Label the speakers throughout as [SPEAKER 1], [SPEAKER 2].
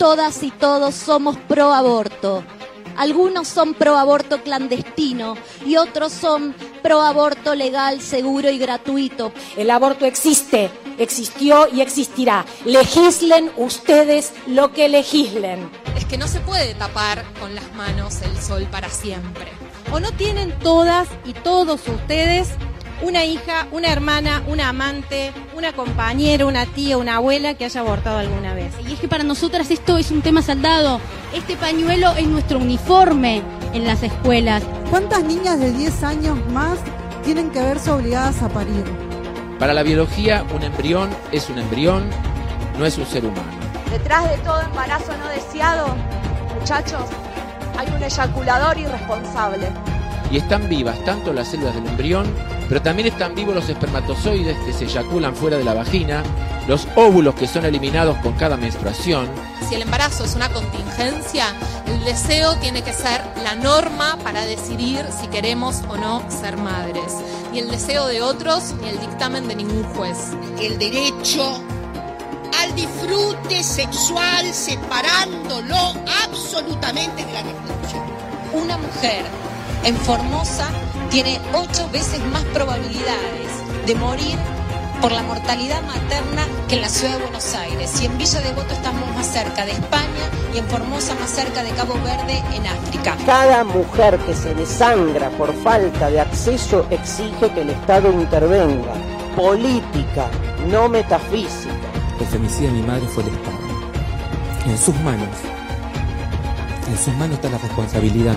[SPEAKER 1] todas y todos somos pro aborto. Algunos son pro aborto clandestino y otros son pro aborto legal, seguro y gratuito.
[SPEAKER 2] El aborto existe, existió y existirá. Legislen ustedes lo que legislen.
[SPEAKER 3] Es que no se puede tapar con las manos el sol para siempre.
[SPEAKER 4] ¿O no tienen todas y todos ustedes una hija, una hermana, una amante, una compañera, una tía, una abuela que haya abortado alguna vez.
[SPEAKER 5] Y es que para nosotras esto es un tema saldado. Este pañuelo es nuestro uniforme en las escuelas.
[SPEAKER 6] ¿Cuántas niñas de 10 años más tienen que verse obligadas a parir?
[SPEAKER 7] Para la biología, un embrión es un embrión, no es un ser humano.
[SPEAKER 8] Detrás de todo embarazo no deseado, muchachos, hay un eyaculador irresponsable.
[SPEAKER 7] Y están vivas tanto las células del embrión pero también están vivos los espermatozoides que se eyaculan fuera de la vagina, los óvulos que son eliminados con cada menstruación.
[SPEAKER 3] Si el embarazo es una contingencia, el deseo tiene que ser la norma para decidir si queremos o no ser madres. Ni el deseo de otros, ni el dictamen de ningún juez.
[SPEAKER 9] El derecho al disfrute sexual separándolo absolutamente de la reproducción.
[SPEAKER 10] Una mujer en Formosa tiene ocho veces más probabilidades de morir por la mortalidad materna que en la ciudad de Buenos Aires. Y en Villa Devoto estamos más cerca de España y en Formosa más cerca de Cabo Verde en África.
[SPEAKER 11] Cada mujer que se desangra por falta de acceso exige que el Estado intervenga. Política, no metafísica.
[SPEAKER 12] El femicidio de mi madre fue el Estado. En sus manos. En sus manos está la responsabilidad.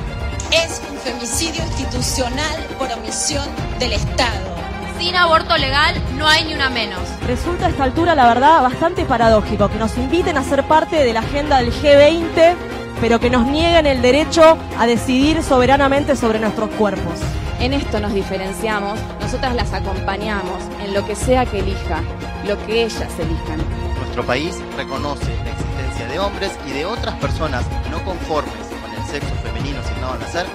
[SPEAKER 10] Es femicidio institucional por omisión del Estado.
[SPEAKER 13] Sin aborto legal no hay ni una menos.
[SPEAKER 14] Resulta a esta altura, la verdad, bastante paradójico que nos inviten a ser parte de la agenda del G20, pero que nos nieguen el derecho a decidir soberanamente sobre nuestros cuerpos.
[SPEAKER 15] En esto nos diferenciamos, nosotras las acompañamos en lo que sea que elija, lo que ellas elijan.
[SPEAKER 16] Nuestro país reconoce la existencia de hombres y de otras personas no conformes con el sexo femenino asignado a nacer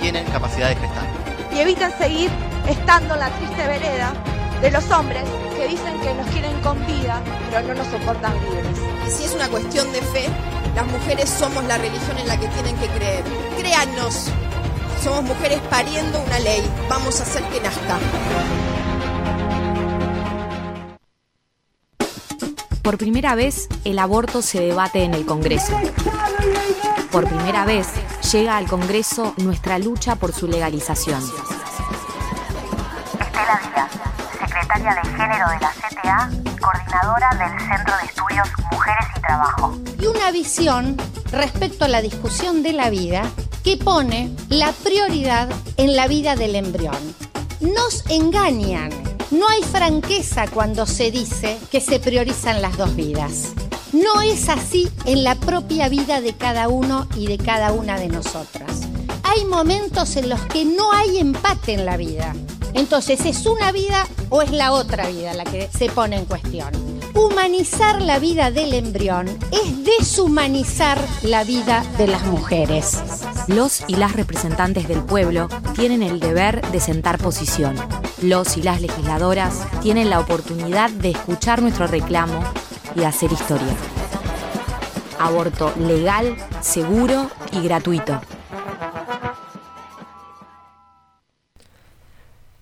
[SPEAKER 16] tienen capacidad de gestar.
[SPEAKER 8] Y evitan seguir estando en la triste vereda de los hombres que dicen que nos quieren con vida, pero no nos soportan libres.
[SPEAKER 17] Y si es una cuestión de fe, las mujeres somos la religión en la que tienen que creer. Créannos, somos mujeres pariendo una ley, vamos a hacer que nazca.
[SPEAKER 18] Por primera vez, el aborto se debate en el Congreso. Por primera vez, llega al Congreso nuestra lucha por su legalización.
[SPEAKER 19] Estela Díaz, secretaria de Género de la CTA y coordinadora del Centro de Estudios Mujeres y Trabajo.
[SPEAKER 20] Y una visión respecto a la discusión de la vida que pone la prioridad en la vida del embrión. Nos engañan no hay franqueza cuando se dice que se priorizan las dos vidas. No es así en la propia vida de cada uno y de cada una de nosotras. Hay momentos en los que no hay empate en la vida. Entonces, ¿es una vida o es la otra vida la que se pone en cuestión? Humanizar la vida del embrión es deshumanizar la vida de las mujeres.
[SPEAKER 18] Los y las representantes del pueblo tienen el deber de sentar posición. Los y las legisladoras tienen la oportunidad de escuchar nuestro reclamo y hacer historia. Aborto legal, seguro y gratuito.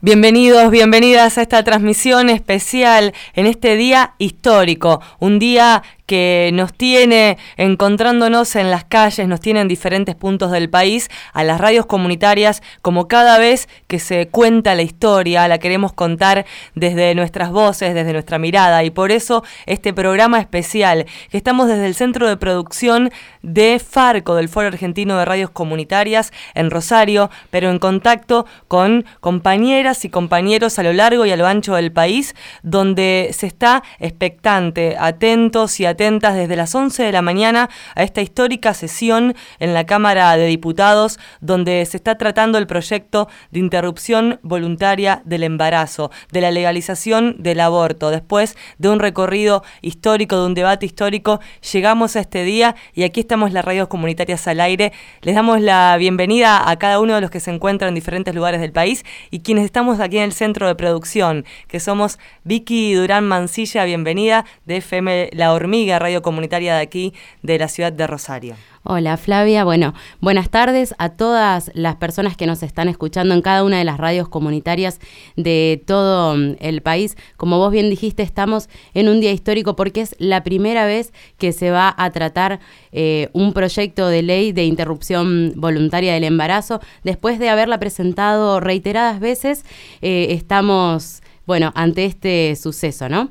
[SPEAKER 21] Bienvenidos, bienvenidas a esta transmisión especial en este día histórico, un día que nos tiene encontrándonos en las calles, nos tiene en diferentes puntos del país, a las radios comunitarias, como cada vez que se cuenta la historia, la queremos contar desde nuestras voces, desde nuestra mirada, y por eso este programa especial, que estamos desde el Centro de Producción de Farco, del Foro Argentino de Radios Comunitarias, en Rosario, pero en contacto con compañeras y compañeros a lo largo y a lo ancho del país, donde se está expectante, atentos y atentos atentas desde las 11 de la mañana a esta histórica sesión en la Cámara de Diputados donde se está tratando el proyecto de interrupción voluntaria del embarazo, de la legalización del aborto. Después de un recorrido histórico, de un debate histórico, llegamos a este día y aquí estamos las radios comunitarias al aire. Les damos la bienvenida a cada uno de los que se encuentran en diferentes lugares del país y quienes estamos aquí en el centro de producción, que somos Vicky Durán Mancilla, bienvenida de FM La Hormiga Radio comunitaria de aquí, de la ciudad de Rosario.
[SPEAKER 22] Hola Flavia, bueno, buenas tardes a todas las personas que nos están escuchando en cada una de las radios comunitarias de todo mm, el país. Como vos bien dijiste, estamos en un día histórico porque es la primera vez que se va a tratar eh, un proyecto de ley de interrupción voluntaria del embarazo. Después de haberla presentado reiteradas veces, eh, estamos, bueno, ante este suceso, ¿no?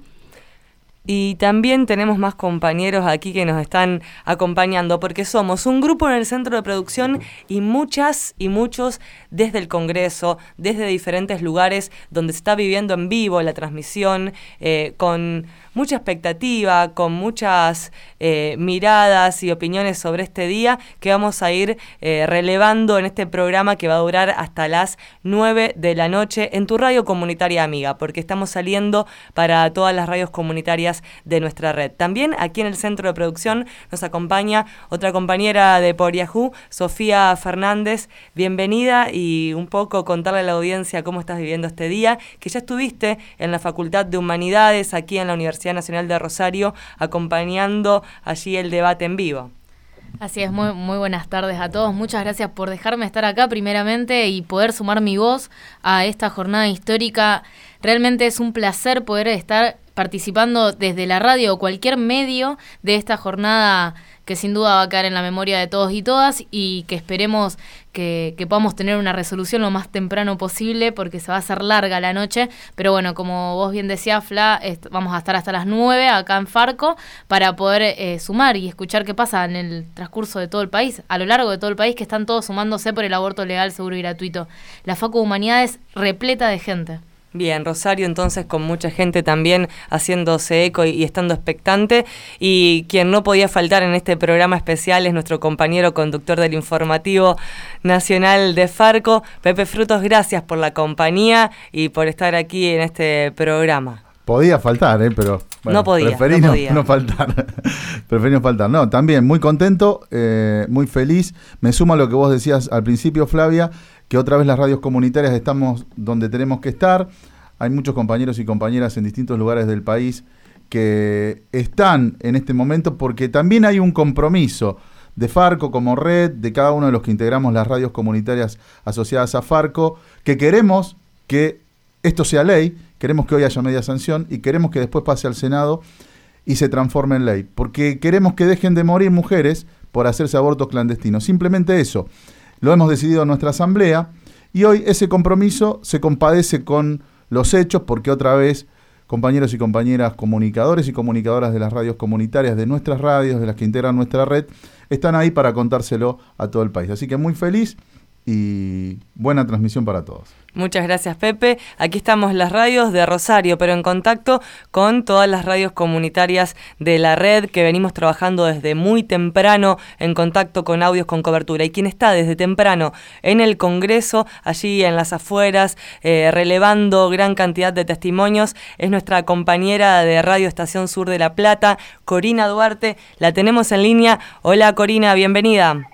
[SPEAKER 21] Y también tenemos más compañeros aquí que nos están acompañando porque somos un grupo en el centro de producción y muchas y muchos desde el Congreso, desde diferentes lugares donde se está viviendo en vivo la transmisión, eh, con mucha expectativa, con muchas eh, miradas y opiniones sobre este día que vamos a ir eh, relevando en este programa que va a durar hasta las 9 de la noche en tu radio comunitaria amiga, porque estamos saliendo para todas las radios comunitarias de nuestra red. También aquí en el centro de producción nos acompaña otra compañera de Por Yahoo, Sofía Fernández. Bienvenida y un poco contarle a la audiencia cómo estás viviendo este día, que ya estuviste en la Facultad de Humanidades aquí en la Universidad Nacional de Rosario, acompañando allí el debate en vivo.
[SPEAKER 23] Así es, muy, muy buenas tardes a todos. Muchas gracias por dejarme estar acá primeramente y poder sumar mi voz a esta jornada histórica. Realmente es un placer poder estar participando desde la radio o cualquier medio de esta jornada que sin duda va a quedar en la memoria de todos y todas y que esperemos que, podamos tener una resolución lo más temprano posible porque se va a hacer larga la noche. Pero bueno, como vos bien decías, Fla, vamos a estar hasta las 9 acá en Farco para poder eh, sumar y escuchar qué pasa en el transcurso de todo el país, a lo largo de todo el país, que están todos sumándose por el aborto legal, seguro y gratuito. La Facu Humanidades repleta de gente.
[SPEAKER 21] Bien, Rosario entonces con mucha gente también haciéndose eco y, estando expectante. Y quien no podía faltar en este programa especial es nuestro compañero conductor del informativo nacional de Farco, Pepe Frutos. Gracias por la compañía y por estar aquí en este programa.
[SPEAKER 24] Podía faltar, ¿eh? pero
[SPEAKER 21] no podía,
[SPEAKER 24] preferí no, faltar. preferí no faltar. No, también muy contento, eh, muy feliz. Me suma lo que vos decías al principio, Flavia que otra vez las radios comunitarias estamos donde tenemos que estar. Hay muchos compañeros y compañeras en distintos lugares del país que están en este momento porque también hay un compromiso de Farco como red, de cada uno de los que integramos las radios comunitarias asociadas a Farco, que queremos que esto sea ley, queremos que hoy haya media sanción y queremos que después pase al Senado y se transforme en ley, porque queremos que dejen de morir mujeres por hacerse abortos clandestinos. Simplemente eso. Lo hemos decidido en nuestra asamblea y hoy ese compromiso se compadece con los hechos porque otra vez compañeros y compañeras comunicadores y comunicadoras de las radios comunitarias, de nuestras radios, de las que integran nuestra red, están ahí para contárselo a todo el país. Así que muy feliz y buena transmisión para todos.
[SPEAKER 21] Muchas gracias Pepe. Aquí estamos las radios de Rosario, pero en contacto con todas las radios comunitarias de la red que venimos trabajando desde muy temprano en contacto con audios con cobertura. Y quien está desde temprano en el Congreso, allí en las afueras, eh, relevando gran cantidad de testimonios, es nuestra compañera de Radio Estación Sur de La Plata, Corina Duarte. La tenemos en línea. Hola Corina, bienvenida.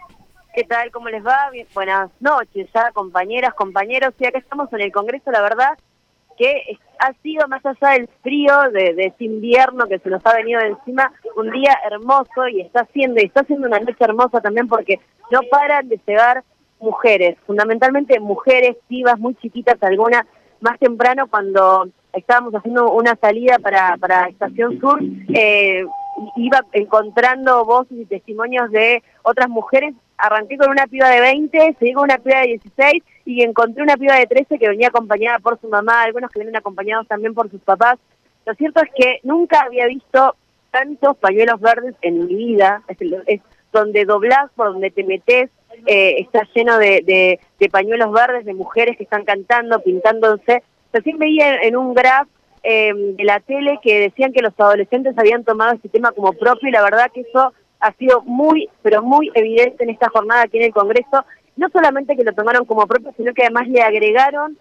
[SPEAKER 25] ¿Qué tal? ¿Cómo les va? buenas noches ya, compañeras, compañeros. Y acá estamos en el Congreso, la verdad que ha sido más allá del frío de, de, este invierno que se nos ha venido de encima, un día hermoso y está siendo, y está siendo una noche hermosa también porque no paran de llegar mujeres, fundamentalmente mujeres vivas, muy chiquitas, algunas más temprano cuando estábamos haciendo una salida para, para Estación Sur, eh, iba encontrando voces y testimonios de otras mujeres arranqué con una piba de 20, seguí con una piba de 16 y encontré una piba de 13 que venía acompañada por su mamá, algunos que vienen acompañados también por sus papás. Lo cierto es que nunca había visto tantos pañuelos verdes en mi vida, es, donde doblás, por donde te metes, eh, está lleno de, pañuelos verdes, de mujeres que están cantando, pintándose. Recién veía en, un graph em, de la tele que decían que los adolescentes habían tomado este tema como propio y la verdad que eso ha sido muy, pero muy evidente en esta jornada aquí en el Congreso, no solamente que lo tomaron como propio, sino que además le agregaron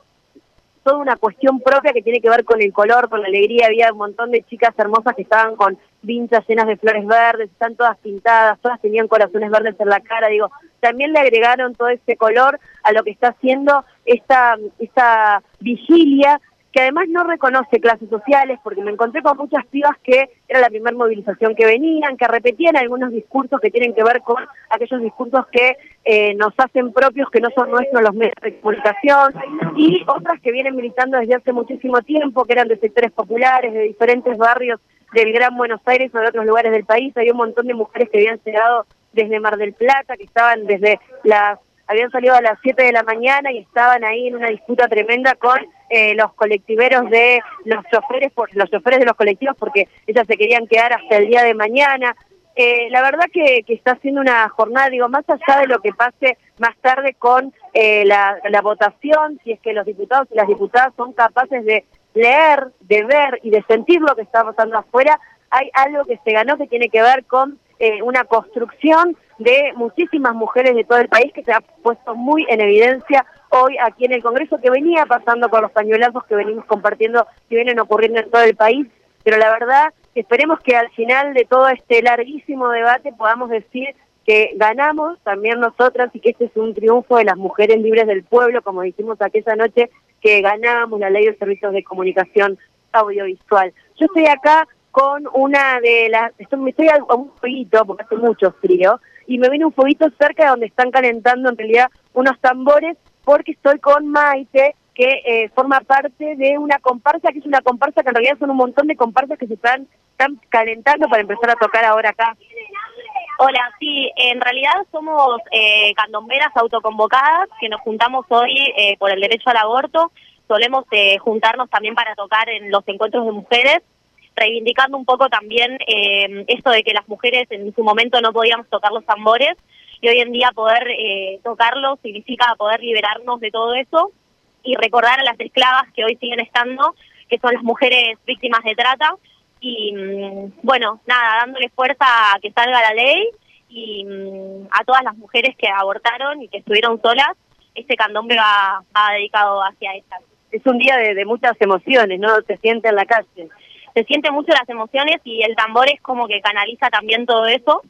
[SPEAKER 25] toda una cuestión propia que tiene que ver con el color, con la alegría. Había un montón de chicas hermosas que estaban con vinchas llenas de flores verdes, están todas pintadas, todas tenían corazones verdes en la cara. Digo, también le agregaron todo ese color a lo que está haciendo esta, esta vigilia que además no reconoce clases sociales, porque me encontré con muchas pibas que era la primera movilización que venían, que repetían algunos discursos que tienen que ver con aquellos discursos que eh, nos hacen propios, que no son nuestros los medios de comunicación, y otras que vienen militando desde hace muchísimo tiempo, que eran de sectores populares, de diferentes barrios del Gran Buenos Aires o de otros lugares del país. Había un montón de mujeres que habían llegado desde Mar del Plata, que estaban desde las habían salido a las 7 de la mañana y estaban ahí en una disputa tremenda con eh, los colectiveros de los choferes, por, los choferes de los colectivos, porque ellas se querían quedar hasta el día de mañana. Eh, la verdad que, que, está siendo una jornada, digo, más allá de lo que pase más tarde con eh, la, la votación, si es que los diputados y las diputadas son capaces de leer, de ver y de sentir lo que está pasando afuera, hay algo que se ganó que tiene que ver con eh, una construcción de muchísimas mujeres de todo el país que se ha puesto muy en evidencia hoy aquí en el Congreso, que venía pasando con los pañuelazos que venimos compartiendo, que vienen ocurriendo en todo el país, pero la verdad esperemos que al final de todo este larguísimo debate podamos decir que ganamos también nosotras y que este es un triunfo de las mujeres libres del pueblo, como dijimos aquella noche, que ganamos la ley de servicios de comunicación audiovisual. Yo estoy acá con una de las... estoy a un fueguito, porque hace mucho frío, y me viene un fueguito cerca de donde están calentando en realidad unos tambores, porque estoy con Maite, que eh, forma parte de una comparsa, que es una comparsa que en realidad son un montón de comparsas que se están, están calentando para empezar a tocar ahora acá.
[SPEAKER 26] Hola, sí, en realidad somos eh, candomberas autoconvocadas que nos juntamos hoy eh, por el derecho al aborto. Solemos eh, juntarnos también para tocar en los encuentros de mujeres reivindicando un poco también eh, esto de que las mujeres en su momento no podíamos tocar los tambores y hoy en día poder eh, tocarlos significa poder liberarnos de todo eso y recordar a las esclavas que hoy siguen estando, que son las mujeres víctimas de trata y mm, bueno, nada, dándole fuerza a que salga la ley y mm, a todas las mujeres que abortaron y que estuvieron solas, este candombe va, va dedicado hacia ellas.
[SPEAKER 25] Es un día de, de muchas emociones, ¿no? Se siente en la calle
[SPEAKER 26] se siente mucho las emociones y el tambor es como que canaliza también todo eso.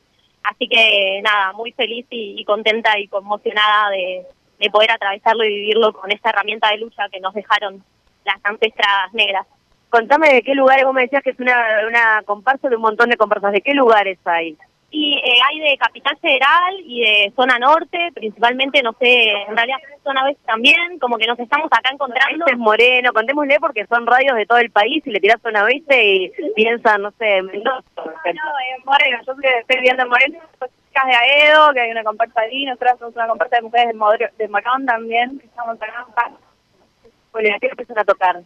[SPEAKER 26] Así que nada, muy feliz y, contenta y conmocionada de, poder atravesarlo y vivirlo con esta herramienta de lucha que nos dejaron las ancestras negras.
[SPEAKER 25] Contame de qué lugares, vos me decías que es una, una comparsa de un montón de comparsas, ¿de qué lugares hay?
[SPEAKER 26] Y eh, hay de Capital Federal y de Zona Norte, principalmente, no sé, en realidad Zona Oeste también, como que nos estamos acá encontrando.
[SPEAKER 25] Este es Moreno, contémosle porque son radios de todo el país y le tirás Zona Oeste y piensan, no sé, Mendoza.
[SPEAKER 27] No, en Moreno, yo estoy viviendo en Moreno, chicas de Aedo, que hay una comparsa ahí, nosotros somos una comparsa de mujeres de, de Macón también, que estamos acá.
[SPEAKER 25] Bueno, ¿qué empiezan a tocar?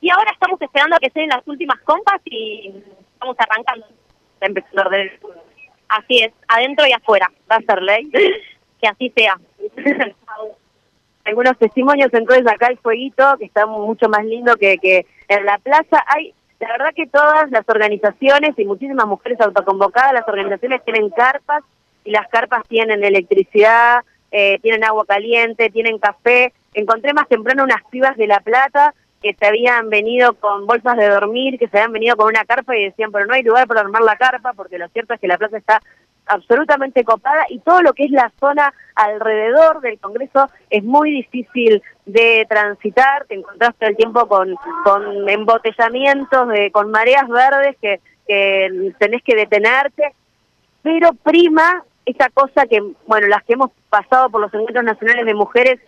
[SPEAKER 26] Y ahora estamos esperando a que se den las últimas compas y estamos arrancando.
[SPEAKER 25] Está empezando a arder
[SPEAKER 26] Así es, adentro y afuera.
[SPEAKER 25] ¿Va a ser ley?
[SPEAKER 26] que así sea.
[SPEAKER 25] Algunos testimonios, entonces acá el fueguito, que está mucho más lindo que, que en la plaza. Hay, la verdad que todas las organizaciones y muchísimas mujeres autoconvocadas, las organizaciones tienen carpas y las carpas tienen electricidad, eh, tienen agua caliente, tienen café. Encontré más temprano unas pibas de La Plata que se habían venido con bolsas de dormir, que se habían venido con una carpa y decían, pero no hay lugar para armar la carpa, porque lo cierto es que la plaza está absolutamente copada y todo lo que es la zona alrededor del Congreso es muy difícil de transitar, te encontrás todo el tiempo con, con embotellamientos, de, con mareas verdes que, que tenés que detenerte, pero prima esa cosa que, bueno, las que hemos pasado por los encuentros nacionales de mujeres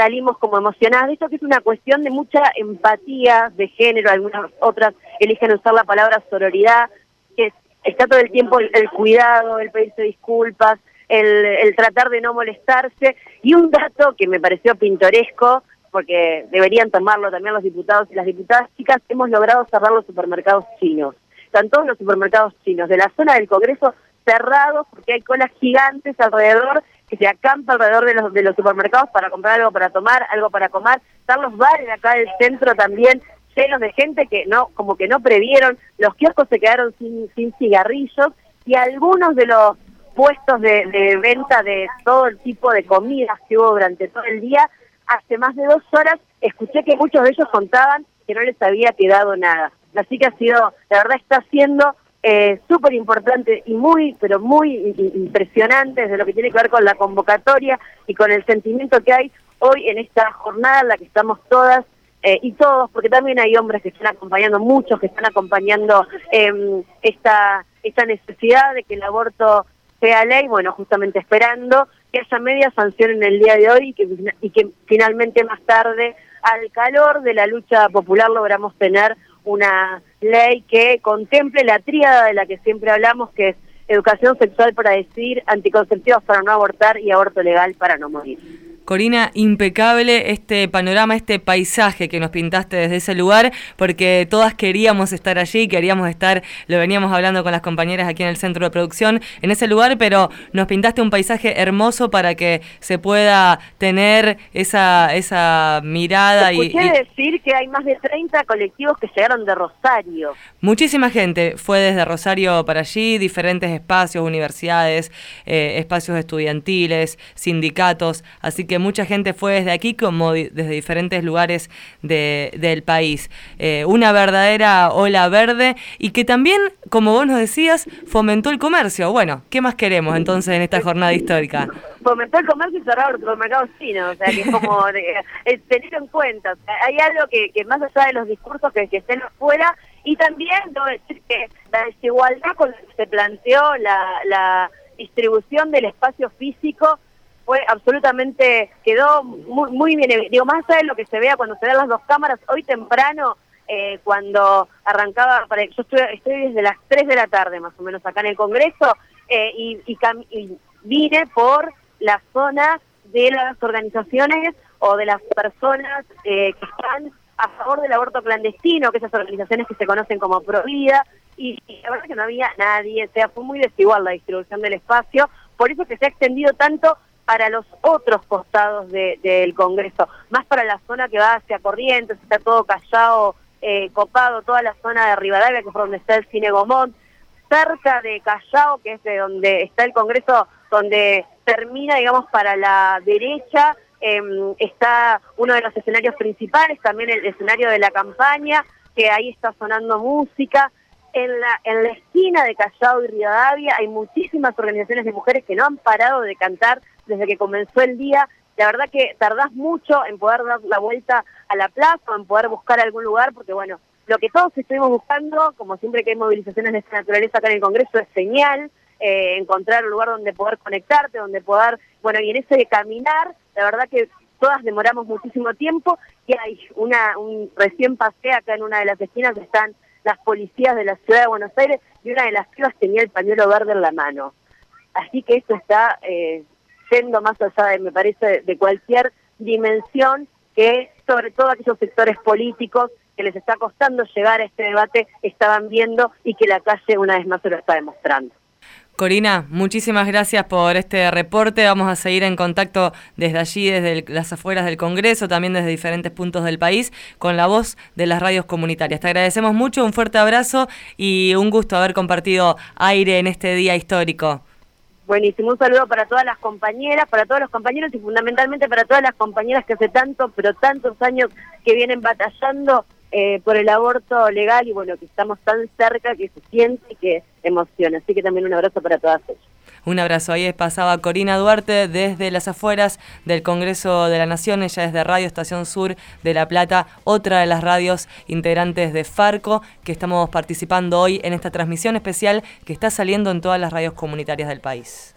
[SPEAKER 25] salimos como emocionadas. Esto que es una cuestión de mucha empatía de género, algunas otras eligen usar la palabra sororidad, que está todo el tiempo el, cuidado, el pedirse disculpas, el, el, tratar de no molestarse. Y un dato que me pareció pintoresco, porque deberían tomarlo también los diputados y las diputadas chicas, hemos logrado cerrar los supermercados chinos. Están todos los supermercados chinos de la zona del Congreso cerrados porque hay colas gigantes alrededor que se acampa alrededor de los, de los supermercados para comprar algo para tomar, algo para comer. Están los bares acá del centro también llenos de gente que no, como que no previeron, los kioscos se quedaron sin, sin cigarrillos y algunos de los puestos de, de venta de todo el tipo de comidas que hubo durante todo el día, hace más de dos horas escuché que muchos de ellos contaban que no les había quedado nada. Así que ha sido, la verdad está siendo eh, súper importante y muy, pero muy impresionante desde lo que tiene que ver con la convocatoria y con el sentimiento que hay hoy en esta jornada en la que estamos todas eh, y todos, porque también hay hombres que están acompañando, muchos que están acompañando eh, esta, esta necesidad de que el aborto sea ley, bueno, justamente esperando que haya media sanción en el día de hoy y que, y que finalmente más tarde, al calor de la lucha popular, logramos tener una ley que contemple la tríada de la que siempre hablamos, que es educación sexual para decidir, anticonceptivos para no abortar y aborto legal para no morir.
[SPEAKER 21] Corina, impecable este panorama, este paisaje que nos pintaste desde ese lugar, porque todas queríamos estar allí, queríamos estar, lo veníamos hablando con las compañeras aquí en el centro de producción, en ese lugar, pero nos pintaste un paisaje hermoso para que se pueda tener esa, esa mirada.
[SPEAKER 25] y, y decir que hay más de 30 colectivos que llegaron de Rosario.
[SPEAKER 21] Muchísima gente fue desde Rosario para allí, diferentes espacios, universidades, eh, espacios estudiantiles, sindicatos, así que mucha gente fue desde aquí como desde diferentes lugares de, del país. Eh, una verdadera ola verde y que también, como vos nos decías, fomentó el comercio. Bueno, ¿qué más queremos entonces en esta jornada histórica?
[SPEAKER 25] Fomentó el comercio y cerrar los mercados chinos, o sea, que es como tener en cuenta. hay algo que, que, más allá de los discursos que, que estén afuera, y también debo decir que la desigualdad con la que se planteó la, la distribución del espacio físico fue absolutamente, quedó muy, muy bien, digo, más allá de lo que se vea cuando se ven las dos cámaras, hoy temprano, eh, cuando arrancaba, para, yo estoy, estoy, desde las 3 de la tarde más o menos acá en el Congreso, eh, y, y, y vine por la zona de las organizaciones o de las personas eh, que están a favor del aborto clandestino, que esas organizaciones que se conocen como Provida, y, y la verdad que no había nadie, o sea, fue muy desigual la distribución del espacio, por eso que se ha extendido tanto para los otros costados del de, Congreso, más para la zona que va hacia Corrientes, está todo callado, eh, copado, toda la zona de Rivadavia, que es donde está el Cine Gomont, cerca de Callao, que es de donde está el Congreso, donde termina, digamos, para la derecha, eh, está uno de los escenarios principales, también el escenario de la campaña, que ahí está sonando música, en la, en la esquina de Callao y Rivadavia hay muchísimas organizaciones de mujeres que no han parado de cantar desde que comenzó el día. La verdad que tardás mucho en poder dar la vuelta a la plaza en poder buscar algún lugar, porque bueno, lo que todos estuvimos buscando, como siempre que hay movilizaciones de esta naturaleza acá en el Congreso, es señal, eh, encontrar un lugar donde poder conectarte, donde poder, bueno, y en ese de caminar, la verdad que todas demoramos muchísimo tiempo y hay una, un recién pasé acá en una de las esquinas están las policías de la ciudad de Buenos Aires y una de las pibas tenía el pañuelo verde en la mano. Así que esto está eh, yendo más allá, de, me parece, de cualquier dimensión que sobre todo aquellos sectores políticos que les está costando llegar a este debate estaban viendo y que la calle una vez más se lo está demostrando.
[SPEAKER 21] Corina, muchísimas gracias por este reporte. Vamos a seguir en contacto desde allí, desde las afueras del Congreso, también desde diferentes puntos del país, con la voz de las radios comunitarias. Te agradecemos mucho, un fuerte abrazo y un gusto haber compartido aire en este día histórico.
[SPEAKER 25] Buenísimo, un saludo para todas las compañeras, para todos los compañeros y fundamentalmente para todas las compañeras que hace tanto, pero tantos años que vienen batallando eh, por el aborto legal y bueno, que estamos tan cerca que se siente y que emociona. Así que también un abrazo para todas ellas.
[SPEAKER 21] Un abrazo. Ahí pasaba Corina Duarte desde las afueras del Congreso de la Nación, ella es de Radio Estación Sur de La Plata, otra de las radios integrantes de Farco, que estamos participando hoy en esta transmisión especial que está saliendo en todas las radios comunitarias del país.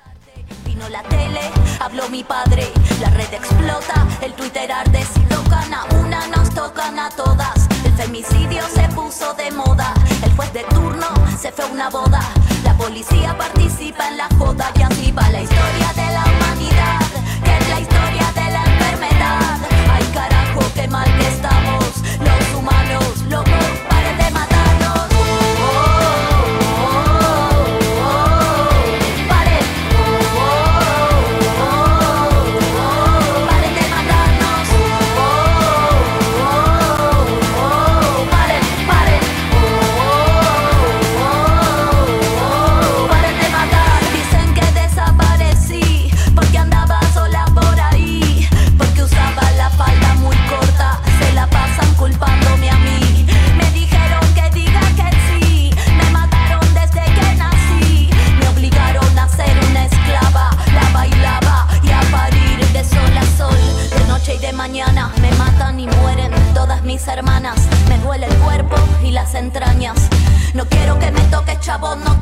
[SPEAKER 28] Vino la tele, habló mi padre, la red explota, el si tocan a una nos tocan a todas. El femicidio se puso de moda, el juez de turno se fue a una boda, la policía participa en la joda y va la historia de la humanidad, que es la historia de la enfermedad. Ay carajo, qué mal que estamos, hermanas. Me duele el cuerpo y las entrañas. No quiero que me toques chabón, no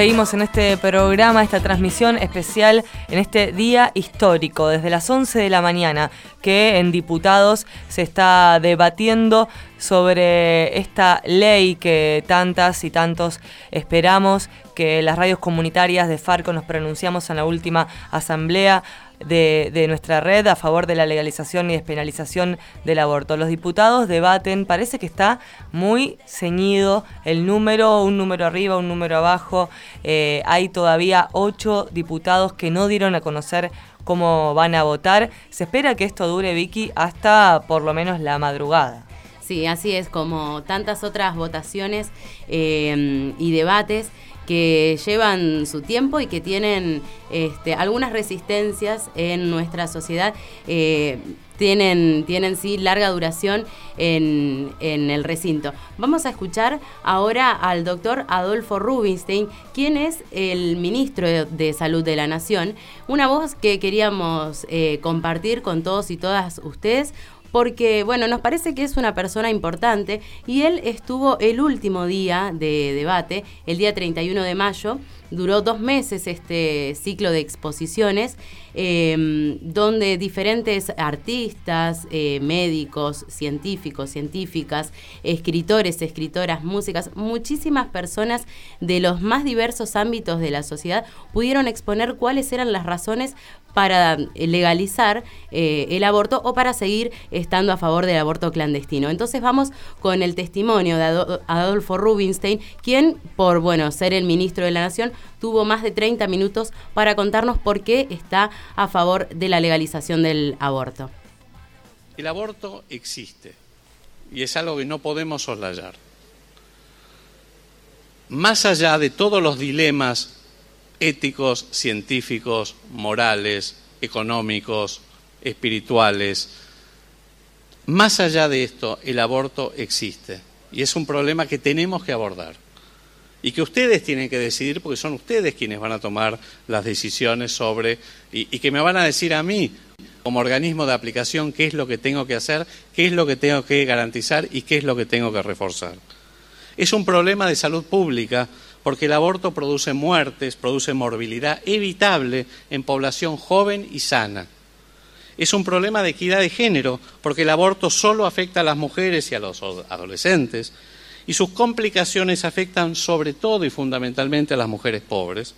[SPEAKER 21] Seguimos en este programa, esta transmisión especial en este día histórico, desde las 11 de la mañana, que en diputados se está debatiendo sobre esta ley que tantas y tantos esperamos, que las radios comunitarias de Farco nos pronunciamos en la última asamblea de, nuestra red a favor de la legalización y despenalización del aborto. Los diputados debaten, parece que está muy ceñido el número, un número arriba, un número abajo. Eh, hay todavía ocho diputados que no dieron a conocer cómo van a votar. Se espera que esto dure, Vicky, hasta por lo menos la madrugada.
[SPEAKER 22] Sí, así es, como tantas otras votaciones eh, y debates que llevan su tiempo y que tienen este, algunas resistencias en nuestra sociedad. Eh, tienen, tienen sí larga duración en, en, el recinto. Vamos a escuchar ahora al doctor Adolfo Rubinstein, quien es el ministro de, Salud de la Nación, una voz que queríamos eh, compartir con todos y todas ustedes porque, bueno, nos parece que es una persona importante y él estuvo el último día de debate, el día 31 de mayo, duró dos meses este ciclo de exposiciones, eh, donde diferentes artistas, eh, médicos, científicos, científicas, escritores, escritoras, músicas, muchísimas personas de los más diversos ámbitos de la sociedad pudieron exponer cuáles eran las razones para legalizar eh, el aborto o para seguir estando a favor del aborto clandestino. Entonces vamos con el testimonio de Adolfo Rubinstein, quien por bueno ser el ministro de la Nación tuvo más de 30 minutos para contarnos por qué está a favor de la legalización del aborto.
[SPEAKER 29] El aborto existe y es algo que no podemos soslayar. Más allá de todos los dilemas éticos, científicos, morales, económicos, espirituales. Más allá de esto, el aborto existe y es un problema que tenemos que abordar y que ustedes tienen que decidir porque son ustedes quienes van a tomar las decisiones sobre y, que me van a decir a mí como organismo de aplicación qué es lo que tengo que hacer, qué es lo que tengo que garantizar y qué es lo que tengo que reforzar. Es un problema de salud pública porque el aborto produce muertes, produce morbilidad evitable en población joven y sana. Es un problema de equidad de género, porque el aborto solo afecta a las mujeres y a los adolescentes, y sus complicaciones afectan sobre todo y fundamentalmente a las mujeres pobres,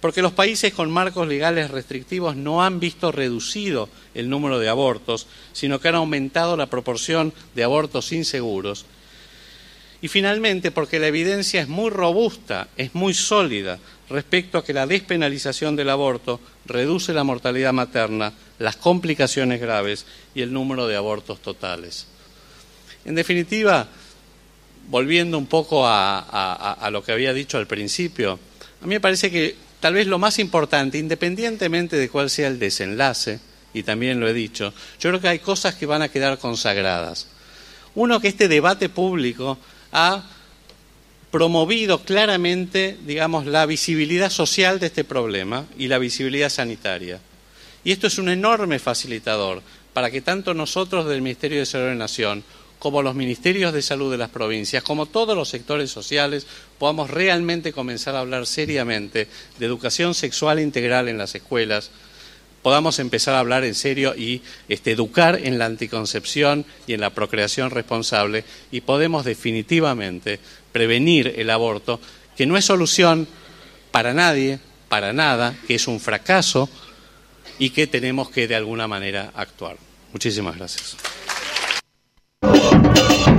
[SPEAKER 29] porque los países con marcos legales restrictivos no han visto reducido el número de abortos, sino que han aumentado la proporción de abortos inseguros y finalmente, porque la evidencia es muy robusta, es muy sólida respecto a que la despenalización del aborto reduce la mortalidad materna, las complicaciones graves y el número de abortos totales. En definitiva, volviendo un poco a, lo que había dicho al principio, a mí me parece que tal vez lo más importante, independientemente de cuál sea el desenlace, y también lo he dicho, yo creo que hay cosas que van a quedar consagradas. Uno, que este debate público ha promovido claramente, digamos, la visibilidad social de este problema y la visibilidad sanitaria. Y esto es un enorme facilitador para que tanto nosotros del Ministerio de Salud de la Nación como los ministerios de salud de las provincias, como todos los sectores sociales, podamos realmente comenzar a hablar seriamente de educación sexual integral en las escuelas, podamos empezar a hablar en serio y este, educar en la anticoncepción y en la procreación responsable y podemos definitivamente prevenir el aborto, que no es solución para nadie, para nada, que es un fracaso y que tenemos que de alguna manera actuar. Muchísimas gracias.
[SPEAKER 28] Thank you.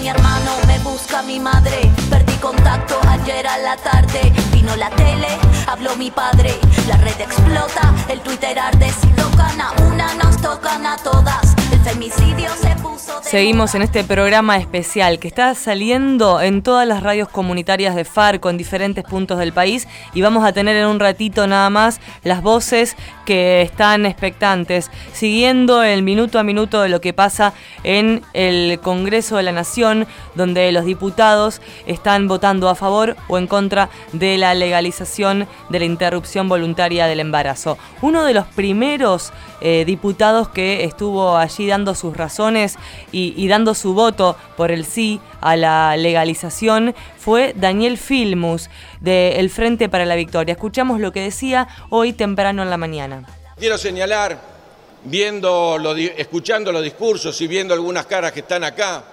[SPEAKER 28] Mi hermano, me busca mi madre. Perdí contacto ayer a la tarde. Vino la tele, habló mi padre. La red explota, el Twitter arde. Si tocan a una, nos tocan a todas.
[SPEAKER 21] Seguimos en este programa especial que está saliendo en todas las radios comunitarias de Farco en diferentes puntos del país y vamos a tener en un ratito nada más las voces que están expectantes, siguiendo el minuto a minuto de lo que pasa en el Congreso de la Nación, donde los diputados están votando a favor o en contra de la legalización de la interrupción voluntaria del embarazo. Uno de los primeros eh, diputados que estuvo allí dando sus razones y, dando su voto por el sí a la legalización fue Daniel Filmus del Frente para la Victoria. Escuchamos lo que decía hoy temprano en la mañana.
[SPEAKER 30] Quiero señalar, viendo lo escuchando los discursos y viendo algunas caras que están acá,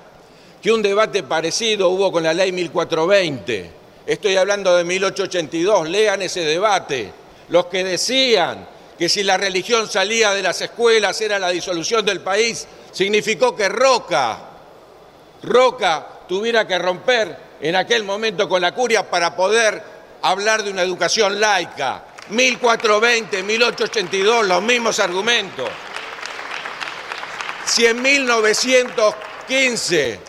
[SPEAKER 30] que un debate parecido hubo con la ley 1420. Estoy hablando de 1882, lean ese debate. Los que decían que si la religión salía de las escuelas era la disolución del país, significó que Roca, Roca tuviera que romper en aquel momento con la curia para poder hablar de una educación laica. 1420, 1882, los mismos argumentos. Si en 1915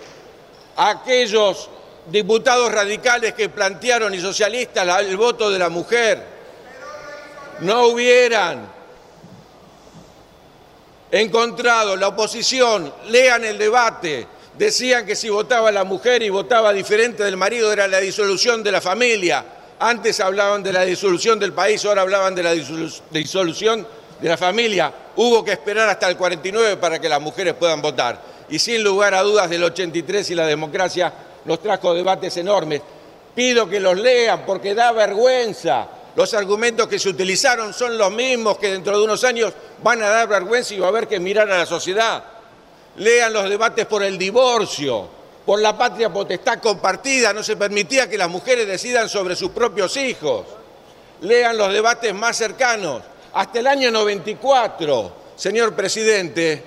[SPEAKER 30] aquellos diputados radicales que plantearon y socialistas el voto de la mujer no hubieran encontrado la oposición, lean el debate, decían que si votaba la mujer y votaba diferente del marido era la disolución de la familia. Antes hablaban de la disolución del país, ahora hablaban de la disolu- disolución de la familia. Hubo que esperar hasta el 49 para que las mujeres puedan votar. Y sin lugar a dudas del 83 y la democracia nos trajo debates enormes. Pido que los lean porque da vergüenza. Los argumentos que se utilizaron son los mismos que dentro de unos años van a dar vergüenza y va a haber que mirar a la sociedad. Lean los debates por el divorcio, por la patria potestad compartida, no se permitía que las mujeres decidan sobre sus propios hijos. Lean los debates más cercanos. Hasta el año 94, señor presidente,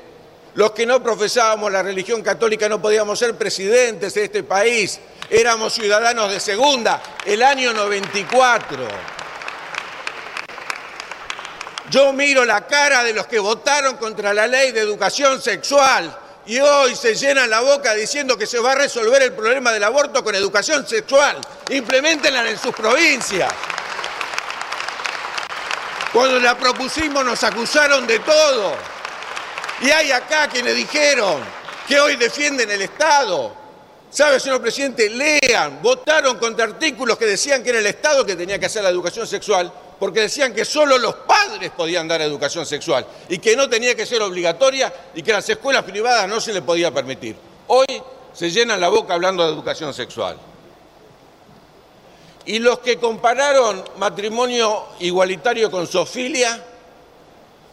[SPEAKER 30] los que no profesábamos la religión católica no podíamos ser presidentes de este país. Éramos ciudadanos de segunda, el año 94. Yo miro la cara de los que votaron contra la ley de educación sexual y hoy se llenan la boca diciendo que se va a resolver el problema del aborto con educación sexual. Implementenla en sus provincias. Cuando la propusimos nos acusaron de todo. Y hay acá quienes dijeron que hoy defienden el Estado. ¿Sabe, señor presidente? Lean, votaron contra artículos que decían que era el Estado que tenía que hacer la educación sexual, porque decían que solo los padres podían dar educación sexual y que no tenía que ser obligatoria y que las escuelas privadas no se le podía permitir. Hoy se llenan la boca hablando de educación sexual. Y los que compararon matrimonio igualitario con zoofilia,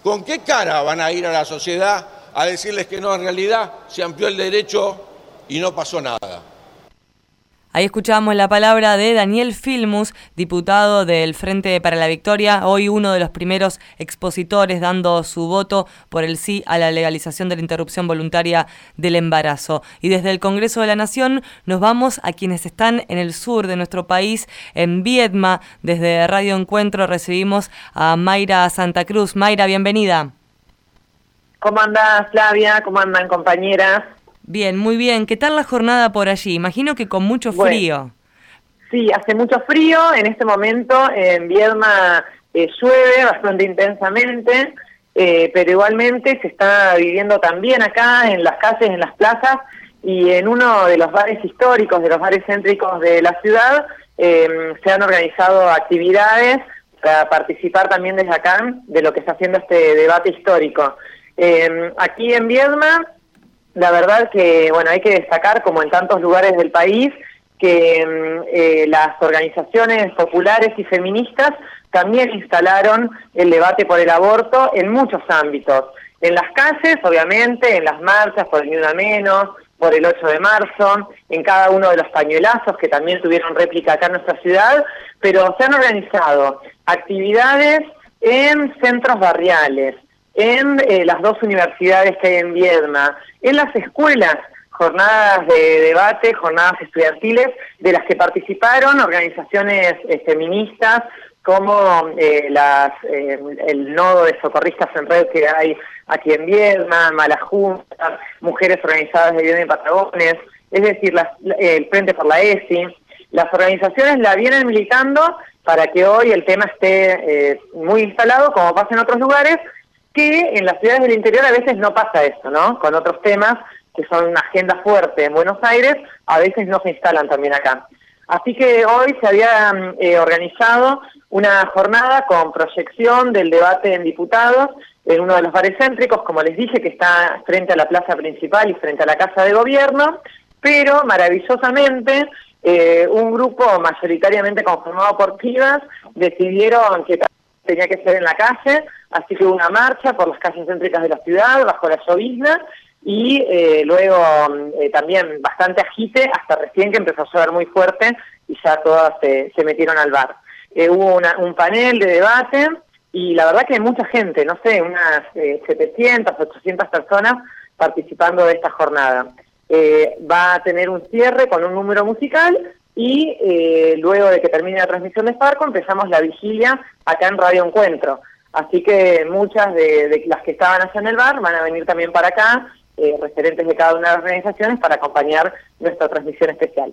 [SPEAKER 30] ¿con qué cara van a ir a la sociedad a decirles que no, en realidad se amplió el derecho y no pasó nada?
[SPEAKER 21] Ahí escuchábamos la palabra de Daniel Filmus, diputado del Frente para la Victoria, hoy uno de los primeros expositores dando su voto por el sí a la legalización de la interrupción voluntaria del embarazo. Y desde el Congreso de la Nación nos vamos a quienes están en el sur de nuestro país, en Viedma. Desde Radio Encuentro recibimos a Mayra Santa Cruz. Mayra, bienvenida.
[SPEAKER 31] ¿Cómo andás, Flavia? ¿Cómo andan, compañeras?
[SPEAKER 21] Bien, muy bien. ¿Qué tal la jornada por allí? Imagino que con mucho
[SPEAKER 31] Bueno.
[SPEAKER 21] frío.
[SPEAKER 31] Sí, hace mucho frío. En este momento en Viedma eh, llueve bastante intensamente, eh, pero igualmente se está viviendo también acá en las calles, en las plazas y en uno de los bares históricos, de los bares céntricos de la ciudad, eh, se han organizado actividades para participar también desde acá de lo que está haciendo este debate histórico. Eh, aquí en Viedma, la verdad que, bueno, hay que destacar, como en tantos lugares del país, que mm, eh, las organizaciones populares y feministas también instalaron el debate por el aborto en muchos ámbitos. En las calles, obviamente, en las marchas por el Ni Una Menos, por el 8 de marzo, en cada uno de los pañuelazos que también tuvieron réplica acá en nuestra ciudad, pero se han organizado actividades en centros barriales, en eh, las dos universidades que hay en Viedma, en las escuelas, jornadas de debate, jornadas estudiantiles, de las que participaron organizaciones eh, feministas como eh, las, eh, el nodo de socorristas en red que hay aquí en Viedma, Malajunta, mujeres organizadas de Viedma y Patagones, es decir, las, el Frente por la ESI. Las organizaciones la vienen militando para que hoy el tema esté eh, muy instalado, como pasa en otros lugares, que en las ciudades del interior a veces no pasa esto, ¿no? Con otros temas que son una agenda fuerte en Buenos Aires, a veces no se instalan también acá. Así que hoy se había mm, eh, organizado una jornada con proyección del debate en diputados en uno de los bares céntricos, como les dije, que está frente a la plaza principal y frente a la Casa de Gobierno, pero maravillosamente eh, un grupo mayoritariamente conformado por pibas decidieron que tenía que ser en la calle, así que hubo una marcha por las calles céntricas de la ciudad bajo la llovizna y eh, luego eh, también bastante agite hasta recién que empezó a llover muy fuerte y ya todas se, metieron al bar. Eh, hubo un panel de debate y la verdad que hay mucha gente, no sé, unas 700, 800 personas participando de esta jornada. va a tener un cierre con un número musical y luego de que termine la transmisión de Sparco empezamos la vigilia acá en Radio Encuentro. Así que muchas de, de, las que estaban allá en el bar van a venir también para acá eh, referentes de cada una de las organizaciones para acompañar nuestra transmisión especial.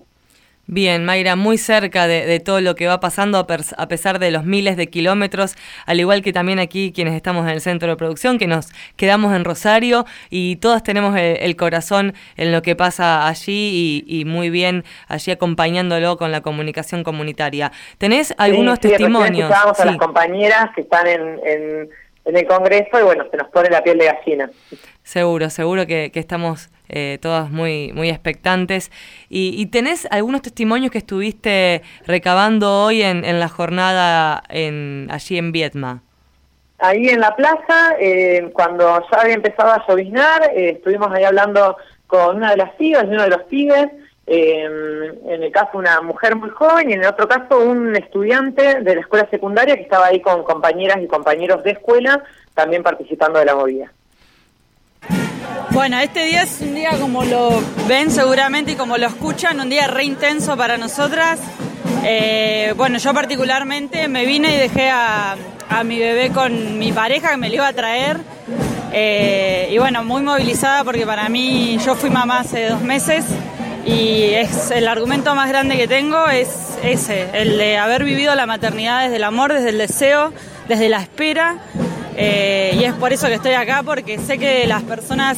[SPEAKER 21] Bien, Mayra, muy cerca de, de, todo lo que va pasando a, pesar de los miles de kilómetros, al igual que también aquí quienes estamos en el centro de producción, que nos quedamos en Rosario y todas tenemos el, el corazón en lo que pasa allí y, y, muy bien allí acompañándolo con la comunicación comunitaria. ¿Tenés algunos
[SPEAKER 31] sí, sí,
[SPEAKER 21] testimonios?
[SPEAKER 31] Sí. a las compañeras que están en, en, en el Congreso y bueno, se nos pone la piel de gallina.
[SPEAKER 21] Seguro, seguro que, que estamos eh, todas muy, muy expectantes. Y, y, tenés algunos testimonios que estuviste recabando hoy en, en la jornada en, allí en Vietma.
[SPEAKER 31] Ahí en la plaza, eh, cuando ya había empezado a lloviznar, eh, estuvimos ahí hablando con una de las pibas y uno de los pibes, eh, en el caso una mujer muy joven y en el otro caso un estudiante de la escuela secundaria que estaba ahí con compañeras y compañeros de escuela también participando de la movida.
[SPEAKER 32] Bueno, este día es un día como lo ven seguramente y como lo escuchan, un día re intenso para nosotras. Eh, bueno, yo particularmente me vine y dejé a, a, mi bebé con mi pareja que me lo iba a traer. Eh, y bueno, muy movilizada porque para mí yo fui mamá hace dos meses y es el argumento más grande que tengo es ese, el de haber vivido la maternidad desde el amor, desde el deseo, desde la espera eh, y es por eso que estoy acá, porque sé que las personas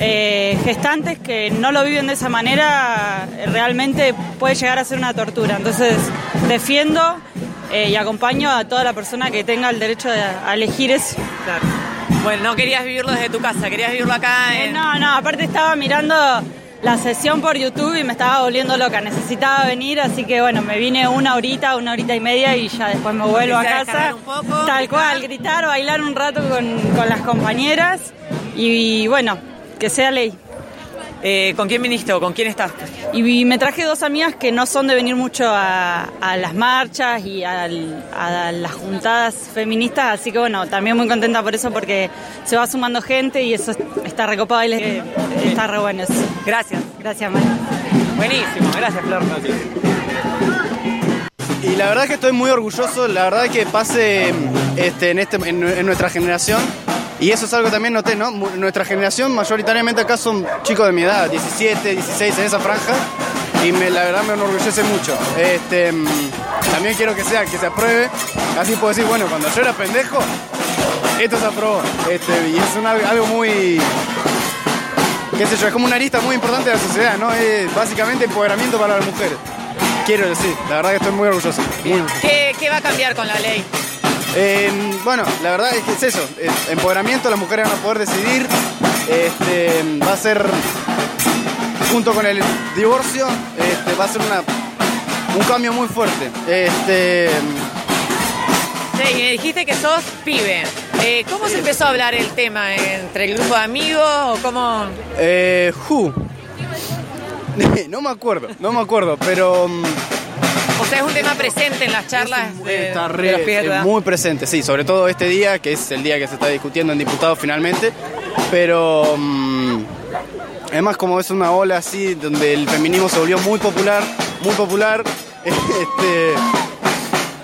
[SPEAKER 32] eh, gestantes que no lo viven de esa manera eh, realmente puede llegar a ser una tortura. Entonces defiendo eh, y acompaño a toda la persona que tenga el derecho de, a elegir eso.
[SPEAKER 33] Claro. Bueno, no querías vivirlo desde tu casa, querías vivirlo acá en...
[SPEAKER 32] no, no, aparte estaba mirando la sesión por YouTube y me estaba volviendo loca. Necesitaba venir, así que bueno, me vine una horita, una horita y media y ya después me vuelvo a casa.
[SPEAKER 33] Poco,
[SPEAKER 32] tal cual, gritar, bailar un rato con, con las compañeras y, y, bueno, que sea ley.
[SPEAKER 33] Eh, ¿Con quién viniste o con quién estás?
[SPEAKER 32] Y me traje dos amigas que no son de venir mucho a, a las marchas y a, a, las juntadas feministas, así que bueno, también muy contenta por eso porque se va sumando gente y eso está recopado y les, eh, está re bueno. Eso.
[SPEAKER 33] Gracias.
[SPEAKER 32] Gracias, María.
[SPEAKER 33] Buenísimo, gracias Flor.
[SPEAKER 34] Y la verdad que estoy muy orgulloso, la verdad que pase este, en, este, en, en nuestra generación y eso es algo que también noté, ¿no? Nuestra generación mayoritariamente acá son chicos de mi edad, 17, 16, en esa franja. y me, la verdad me enorgullece mucho. Este, mm, también quiero que sea, que se apruebe, así puedo decir, bueno, cuando yo era pendejo, esto se aprobó. Este, y es una- algo muy, qué sé yo, es como una arista muy importante de la sociedad, ¿no? Es básicamente empoderamiento para las mujeres. Quiero decir, la verdad que estoy muy orgulloso. Muy-
[SPEAKER 33] ¿Qué, qué va a cambiar con la ley?
[SPEAKER 34] Eh, bueno, la verdad es que es eso, empoderamiento, las mujeres van a poder decidir, este, va a ser, junto con el divorcio, este, va a ser una, un cambio muy fuerte. Este,
[SPEAKER 33] Sí, me dijiste que sos pibe. Eh, ¿Cómo se empezó a hablar el tema? ¿Entre el grupo de amigos o cómo...?
[SPEAKER 34] eh, who? no me acuerdo, no me acuerdo, pero...
[SPEAKER 33] O sea, es un tema presente en las charlas de,
[SPEAKER 34] Está
[SPEAKER 33] de
[SPEAKER 34] re-
[SPEAKER 33] los pibes de
[SPEAKER 34] eh, muy presente, sí, sobre todo este día, que es el día que se está discutiendo en diputados finalmente, pero mm, además como es una ola así, donde el feminismo se volvió muy popular, muy popular, este,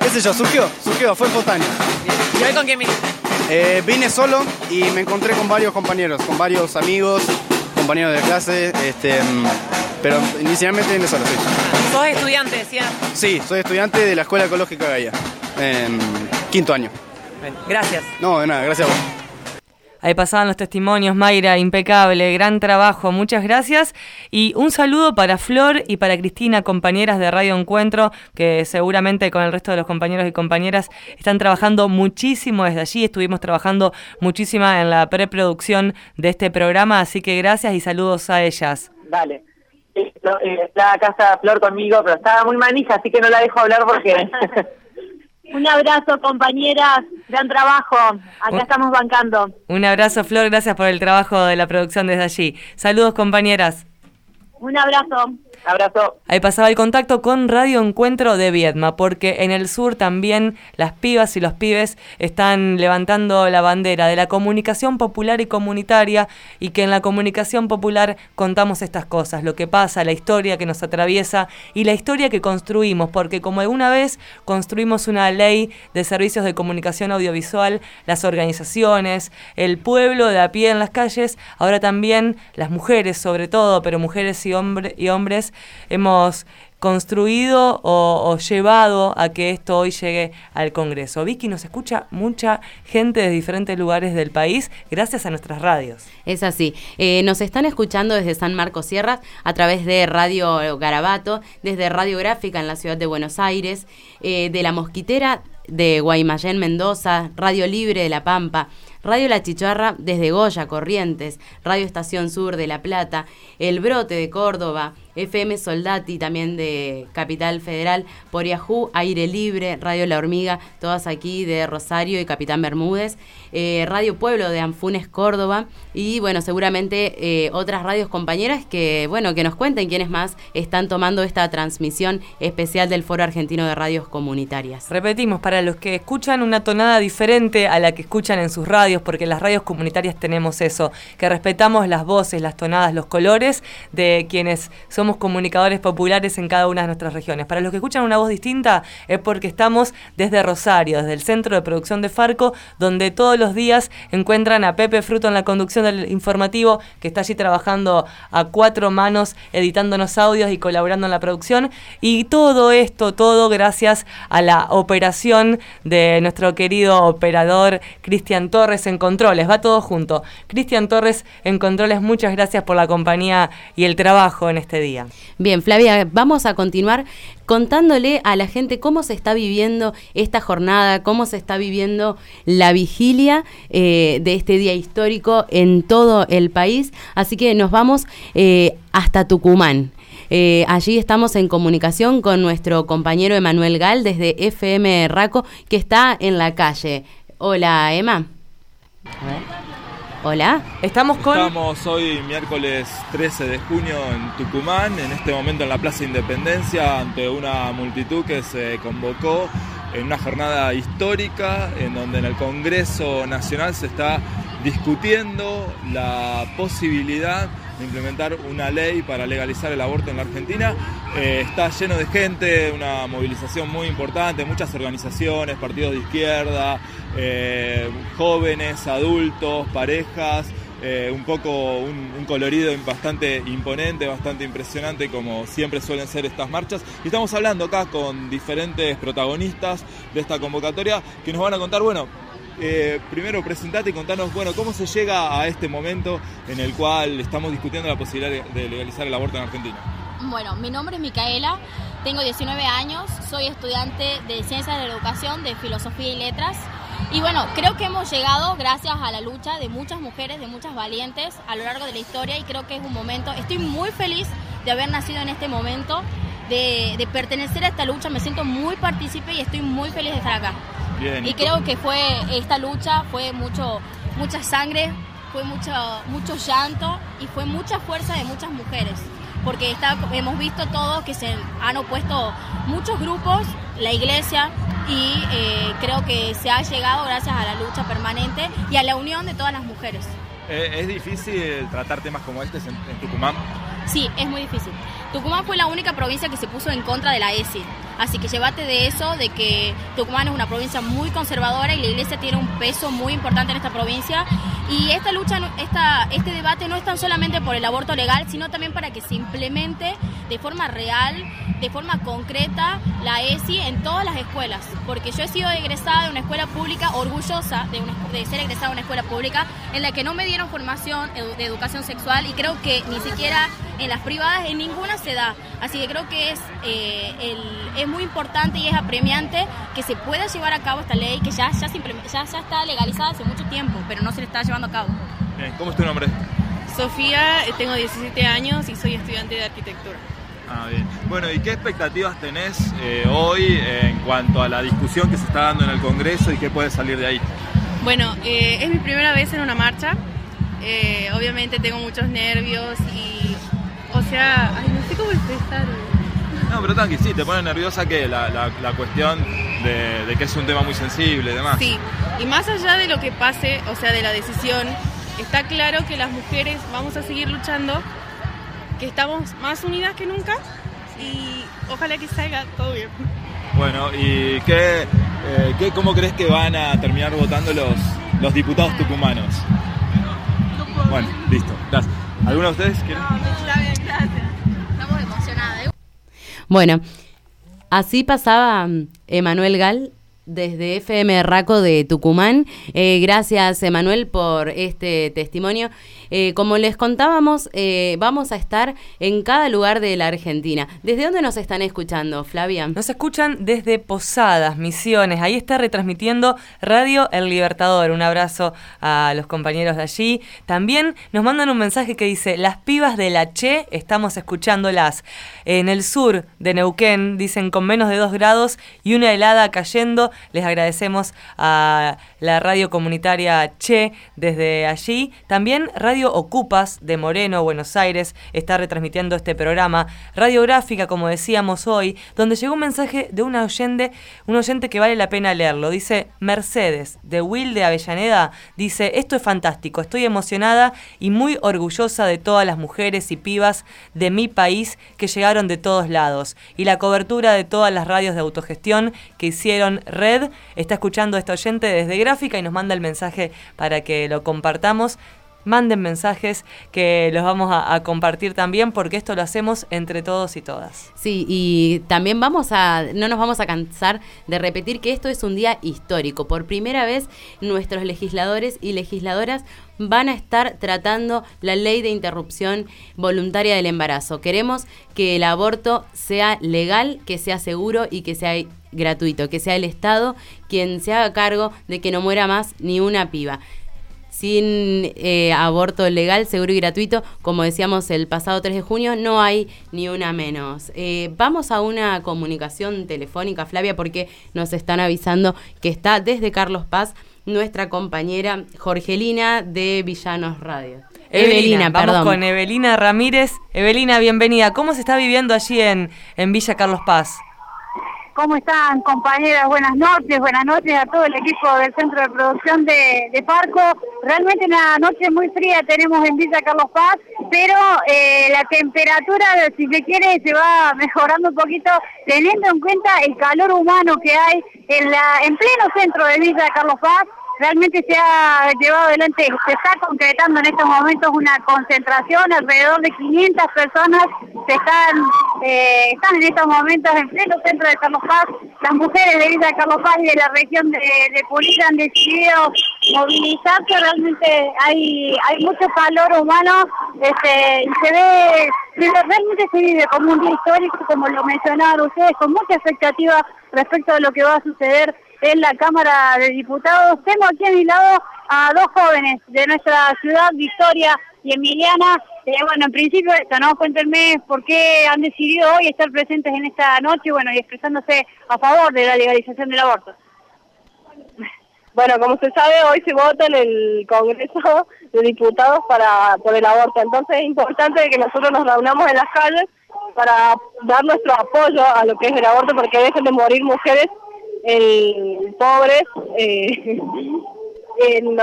[SPEAKER 34] qué sé yo, surgió, surgió, fue espontáneo.
[SPEAKER 33] ¿Y hoy con quién viniste?
[SPEAKER 34] Eh, vine solo y me encontré con varios compañeros, con varios amigos, compañeros de clase, este, mm, pero inicialmente vine solo, sí.
[SPEAKER 33] ¿Sos estudiante, decía?
[SPEAKER 34] Sí, soy estudiante de la Escuela Ecológica Gaia, en quinto año.
[SPEAKER 33] Gracias.
[SPEAKER 34] No, de nada, gracias a vos.
[SPEAKER 21] Ahí pasaban los testimonios, Mayra, impecable, gran trabajo, muchas gracias. Y un saludo para Flor y para Cristina, compañeras de Radio Encuentro, que seguramente con el resto de los compañeros y compañeras están trabajando muchísimo desde allí. Estuvimos trabajando muchísima en la preproducción de este programa, así que gracias y saludos a ellas.
[SPEAKER 31] Dale. Eh, no, eh, Está casa Flor conmigo, pero estaba muy manija, así que no la dejo hablar porque...
[SPEAKER 26] Un abrazo, compañeras. Gran trabajo. Acá
[SPEAKER 21] Un-
[SPEAKER 26] estamos bancando.
[SPEAKER 21] Un abrazo, Flor, gracias por el trabajo de la producción desde allí. Saludos, compañeras.
[SPEAKER 26] Un abrazo.
[SPEAKER 31] Abrazo.
[SPEAKER 21] Ahí pasaba el contacto con Radio Encuentro de Viedma, porque en el sur también las pibas y los pibes están levantando la bandera de la comunicación popular y comunitaria y que en la comunicación popular contamos estas cosas, lo que pasa, la historia que nos atraviesa y la historia que construimos, porque como alguna vez construimos una ley de servicios de comunicación audiovisual, las organizaciones, el pueblo de a pie en las calles, ahora también las mujeres sobre todo, pero mujeres y, hombre- y hombres, hemos construido o, llevado a que esto hoy llegue al Congreso. Vicky, nos escucha mucha gente de diferentes lugares del país gracias a nuestras radios.
[SPEAKER 22] Es así. Eh, nos están escuchando desde San Marcos Sierras a través de Radio Garabato, desde Radio Gráfica en la ciudad de Buenos Aires, eh, de La Mosquitera de Guaymallén, Mendoza, Radio Libre de La Pampa, Radio La Chicharra desde Goya, Corrientes, Radio Estación Sur de La Plata, El Brote de Córdoba, FM Soldati también de Capital Federal, por Yahoo, Aire Libre, Radio La Hormiga, todas aquí de Rosario y Capitán Bermúdez, eh, Radio Pueblo de Anfunes, Córdoba, y bueno, seguramente eh, otras radios compañeras que, bueno, que nos cuenten quiénes más están tomando esta transmisión especial del Foro Argentino de Radios Comunitarias.
[SPEAKER 21] Repetimos, para los que escuchan una tonada diferente a la que escuchan en sus radios, porque en las radios comunitarias tenemos eso, que respetamos las voces, las tonadas, los colores de quienes somos comunicadores populares en cada una de nuestras regiones. Para los que escuchan una voz distinta es porque estamos desde Rosario, desde el Centro de Producción de Farco, donde todos los días encuentran a Pepe Fruto en la conducción del informativo, que está allí trabajando a cuatro manos, editándonos audios y colaborando en la producción. Y todo esto, todo gracias a la operación de nuestro querido operador Cristian Torres en Controles. Va todo junto. Cristian Torres en Controles, muchas gracias por la compañía y el trabajo en este día.
[SPEAKER 22] Bien, Flavia, vamos a continuar contándole a la gente cómo se está viviendo esta jornada, cómo se está viviendo la vigilia eh, de este día histórico en todo el país. Así que nos vamos eh, hasta Tucumán. Eh, allí estamos en comunicación con nuestro compañero Emanuel Gal desde FM Raco, que está en la calle. Hola, Emma. A ver. Hola.
[SPEAKER 21] Estamos con...
[SPEAKER 35] Estamos hoy miércoles 13 de junio en Tucumán, en este momento en la Plaza Independencia, ante una multitud que se convocó en una jornada histórica en donde en el Congreso Nacional se está discutiendo la posibilidad de implementar una ley para legalizar el aborto en la Argentina. Eh, está lleno de gente, una movilización muy importante, muchas organizaciones, partidos de izquierda, eh, jóvenes, adultos, parejas, eh, un poco un, un colorido bastante imponente, bastante impresionante, como siempre suelen ser estas marchas. Y estamos hablando acá con diferentes protagonistas de esta convocatoria que nos van a contar, bueno, eh, primero presentate y contanos, bueno, cómo se llega a este momento en el cual estamos discutiendo la posibilidad de, legalizar el aborto en Argentina.
[SPEAKER 36] Bueno, mi nombre es Micaela, tengo 19 años, soy estudiante de Ciencias de la Educación, de Filosofía y Letras. Y bueno, creo que hemos llegado gracias a la lucha de muchas mujeres, de muchas valientes a lo largo de la historia y creo que es un momento, estoy muy feliz de haber nacido en este momento, de, de pertenecer a esta lucha, me siento muy partícipe y estoy muy feliz de estar acá.
[SPEAKER 35] Bien,
[SPEAKER 36] Y creo que fue esta lucha, fue mucho, mucha sangre, fue mucho, mucho llanto y fue mucha fuerza de muchas mujeres. Porque está, hemos visto todos que se han opuesto muchos grupos, la iglesia, y eh, creo que se ha llegado gracias a la lucha permanente y a la unión de todas las mujeres.
[SPEAKER 35] Eh, ¿Es difícil tratar temas como este en, en Tucumán?
[SPEAKER 36] Sí, es muy difícil. Tucumán fue la única provincia que se puso en contra de la ESI. Así que llévate de eso, de que Tucumán es una provincia muy conservadora y la iglesia tiene un peso muy importante en esta provincia. Y esta lucha, esta, este debate no es tan solamente por el aborto legal, sino también para que se implemente de forma real, de forma concreta, la ESI en todas las escuelas. Porque yo he sido egresada de una escuela pública, orgullosa de, una- de ser egresada de una escuela pública, en la que no me dieron formación de educación sexual y creo que ni siquiera en las privadas en ninguna se da. Así que creo que es, eh, el- es muy importante y es apremiante que se pueda llevar a cabo esta ley que ya, ya, se ya, ya está legalizada hace mucho tiempo, pero no se le está llevando a cabo.
[SPEAKER 35] Bien, ¿Cómo es tu nombre?
[SPEAKER 37] Sofía, eh, tengo 17 años y soy estudiante de arquitectura.
[SPEAKER 35] Ah, bien. Bueno, ¿y qué expectativas tenés eh, hoy en cuanto a la discusión que se está dando en el Congreso y qué puede salir de ahí?
[SPEAKER 37] Bueno, eh, es mi primera vez en una marcha. Eh, obviamente tengo muchos nervios y, o sea, ay, no sé cómo expresar.
[SPEAKER 35] No, pero tranqui, sí, te pone nerviosa que la, la- la cuestión de, de que es un tema muy sensible y demás.
[SPEAKER 37] Sí, y más allá de lo que pase, o sea, de la decisión, está claro que las mujeres vamos a seguir luchando, que estamos más unidas que nunca y ojalá que salga todo bien.
[SPEAKER 35] Bueno, ¿y qué, eh, qué- cómo crees que van a terminar votando los, los diputados tucumanos? Bueno, listo, gracias. ¿Alguno de ustedes quiere?
[SPEAKER 37] Está bien, gracias.
[SPEAKER 36] Estamos emocionadas.
[SPEAKER 22] Bueno, así pasaba mm, Emanuel Gal desde FM Raco de Tucumán. Eh, gracias, Emanuel, por este testimonio. Eh, como les contábamos, eh, vamos a estar en cada lugar de la Argentina. ¿Desde dónde nos están escuchando, Flavia?
[SPEAKER 21] Nos escuchan desde Posadas, Misiones. Ahí está retransmitiendo Radio El Libertador. Un abrazo a los compañeros de allí. También nos mandan un mensaje que dice, las pibas de la Che, estamos escuchándolas. En el sur de Neuquén, dicen, con menos de dos grados y una helada cayendo. Les agradecemos a la radio comunitaria Che desde allí. También Radio Ocupas de Moreno, Buenos Aires, está retransmitiendo este programa. Radiográfica, como decíamos hoy, donde llegó un mensaje de una oyente, un oyente que vale la pena leerlo. Dice Mercedes, de Will de Avellaneda, dice, esto es fantástico, estoy emocionada y muy orgullosa de todas las mujeres y pibas de mi país que llegaron de todos lados. Y la cobertura de todas las radios de autogestión que hicieron red, está escuchando a esta oyente desde gráfica y nos manda el mensaje para que lo compartamos. Manden mensajes que los vamos a, compartir también porque esto lo hacemos entre todos y todas.
[SPEAKER 22] Sí, y también vamos a, no nos vamos a cansar de repetir que esto es un día histórico. Por primera vez nuestros legisladores y legisladoras van a estar tratando la ley de interrupción voluntaria del embarazo. Queremos que el aborto sea legal, que sea seguro y que sea gratuito, que sea el Estado quien se haga cargo de que no muera más ni una piba sin eh, aborto legal, seguro y gratuito, como decíamos el pasado 3 de junio, no hay ni una menos. Eh, vamos a una comunicación telefónica, Flavia, porque nos están avisando que está desde Carlos Paz nuestra compañera Jorgelina de Villanos Radio.
[SPEAKER 21] Evelina, vamos
[SPEAKER 22] perdón.
[SPEAKER 21] con Evelina Ramírez. Evelina, bienvenida. ¿Cómo se está viviendo allí en, en Villa Carlos Paz?
[SPEAKER 38] ¿Cómo están, compañeras? Buenas noches, buenas noches a todo el equipo del Centro de Producción de, Parco. Realmente una noche muy fría tenemos en Villa Carlos Paz, pero eh, la temperatura, si se quiere, se va mejorando un poquito, teniendo en cuenta el calor humano que hay en, la, en pleno centro de Villa Carlos Paz. Realmente se ha llevado adelante, se está concretando en estos momentos una concentración, alrededor de 500 personas se están, eh, están en estos momentos en pleno centro de Carlos Paz. Las mujeres de Villa Carlos Paz y de la región de, de Pulita han decidido movilizarse, realmente hay, hay mucho calor humano este, y se ve, realmente se vive como un día histórico, como lo mencionaron ustedes, con mucha expectativa respecto a lo que va a suceder en la Cámara de Diputados. Tengo aquí a mi lado a dos jóvenes de nuestra ciudad, Victoria y Emiliana. Eh, bueno, en principio esto, ¿no? Cuéntenme por qué han decidido hoy estar presentes en esta noche, bueno, y expresándose a favor de la legalización del aborto.
[SPEAKER 39] Bueno, como se sabe, hoy se vota en el Congreso de Diputados para por el aborto. Entonces es importante que nosotros nos reunamos en las calles para dar nuestro apoyo a lo que es el aborto, porque dejen de morir mujeres eh, pobres eh, en,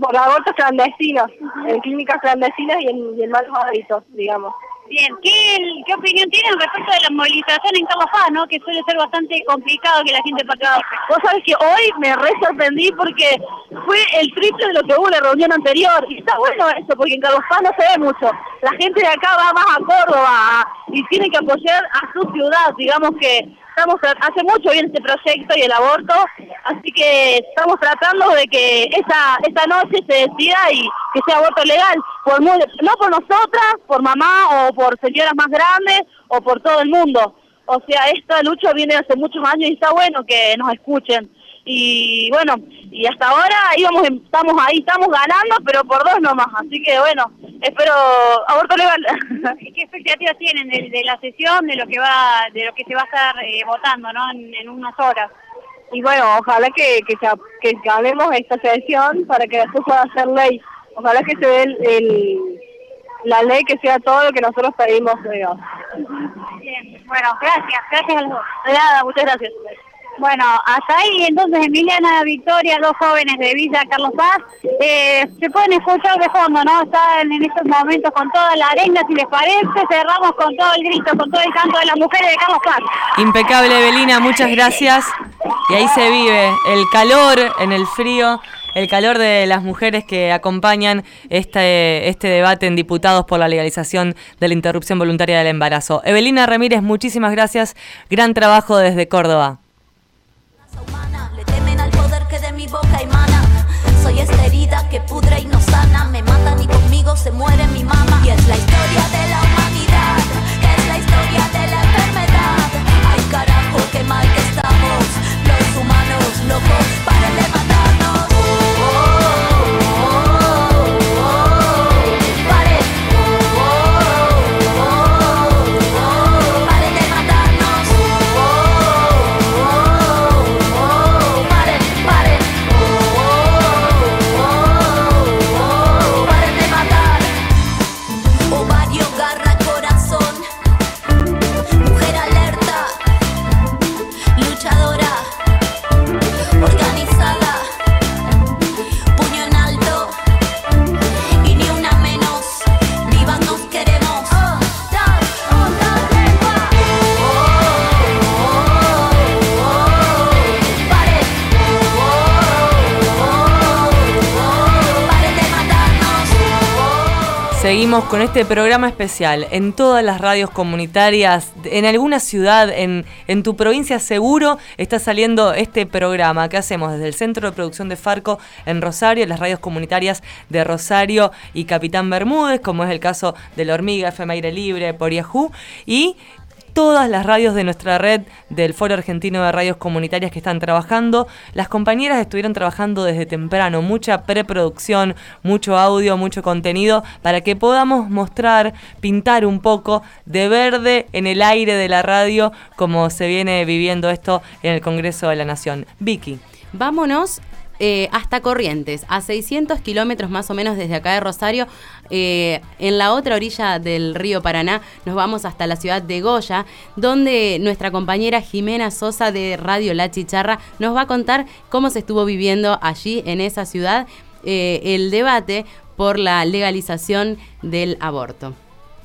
[SPEAKER 39] por abortos clandestinos, en clínicas clandestinas y en, y en malos hábitos, digamos.
[SPEAKER 38] Bien, ¿qué, qué opinión tienen respecto de la movilización en Carlos Paz, ¿no? Que suele ser bastante complicado que la gente participe.
[SPEAKER 39] Vos sabés que hoy me re sorprendí porque fue el triple de lo que hubo en la reunión anterior. Y está bueno eso, porque en Carlos Paz no se ve mucho. La gente de acá va más a Córdoba a- y tiene que apoyar a su ciudad. Digamos que estamos hace mucho bien este proyecto y el aborto, así que estamos tratando de que esta, esta noche se decida y que sea aborto legal. Por mu- no por nosotras, por mamá o por señoras más grandes o por todo el mundo. O sea, esta lucha viene hace muchos años y está bueno que nos escuchen. Y bueno, y hasta ahora íbamos, estamos ahí, estamos ganando, pero por dos nomás. Así que bueno, espero aborto legal.
[SPEAKER 38] ¿Qué expectativas tienen de, de la sesión, de lo que va, de lo que se va a estar eh, votando, ¿no? En, en unas horas.
[SPEAKER 39] Y bueno, ojalá que, que, que ganemos esta sesión para que después pueda ser ley. Ojalá que se dé el, el- la ley que sea todo lo que nosotros pedimos.
[SPEAKER 38] Bien, bueno, gracias, gracias a los dos. De nada, muchas gracias. Bueno, hasta ahí entonces Emiliana Victoria, dos jóvenes de Villa Carlos Paz. Eh, se pueden escuchar de fondo, ¿no? Están en estos momentos con toda la arenga, si les parece. Cerramos con todo el grito, con todo el canto de las mujeres de Carlos Paz.
[SPEAKER 21] Impecable, Belina, muchas gracias. Y ahí se vive el calor en el frío, el calor de las mujeres que acompañan este, este debate en diputados por la legalización de la interrupción voluntaria del embarazo. Evelina Ramírez, muchísimas gracias. Gran trabajo desde Córdoba.
[SPEAKER 28] Le temen al poder que de mi boca emana. Soy
[SPEAKER 21] Con este programa especial en todas las radios comunitarias, en alguna ciudad, en, tu provincia seguro está saliendo este programa. Que hacemos desde el Centro de Producción de Farco en Rosario, en las radios comunitarias de Rosario y Capitán Bermúdez, como es el caso de La Hormiga, FM Libre, por Yahoo, y todas las radios de nuestra red del Foro Argentino de Radios Comunitarias que están trabajando. Las compañeras estuvieron trabajando desde temprano, mucha preproducción, mucho audio, mucho contenido, para que podamos mostrar, pintar un poco de verde en el aire de la radio, como se viene viviendo esto en el Congreso de la Nación. Vicky.
[SPEAKER 22] Vámonos eh, hasta Corrientes, a 600 kilómetros más o menos desde acá de Rosario. Eh, en la otra orilla del río Paraná nos vamos hasta la ciudad de Goya, donde nuestra compañera Jimena Sosa de Radio La Chicharra nos va a contar cómo se estuvo viviendo allí en esa ciudad eh, el debate por la legalización del aborto.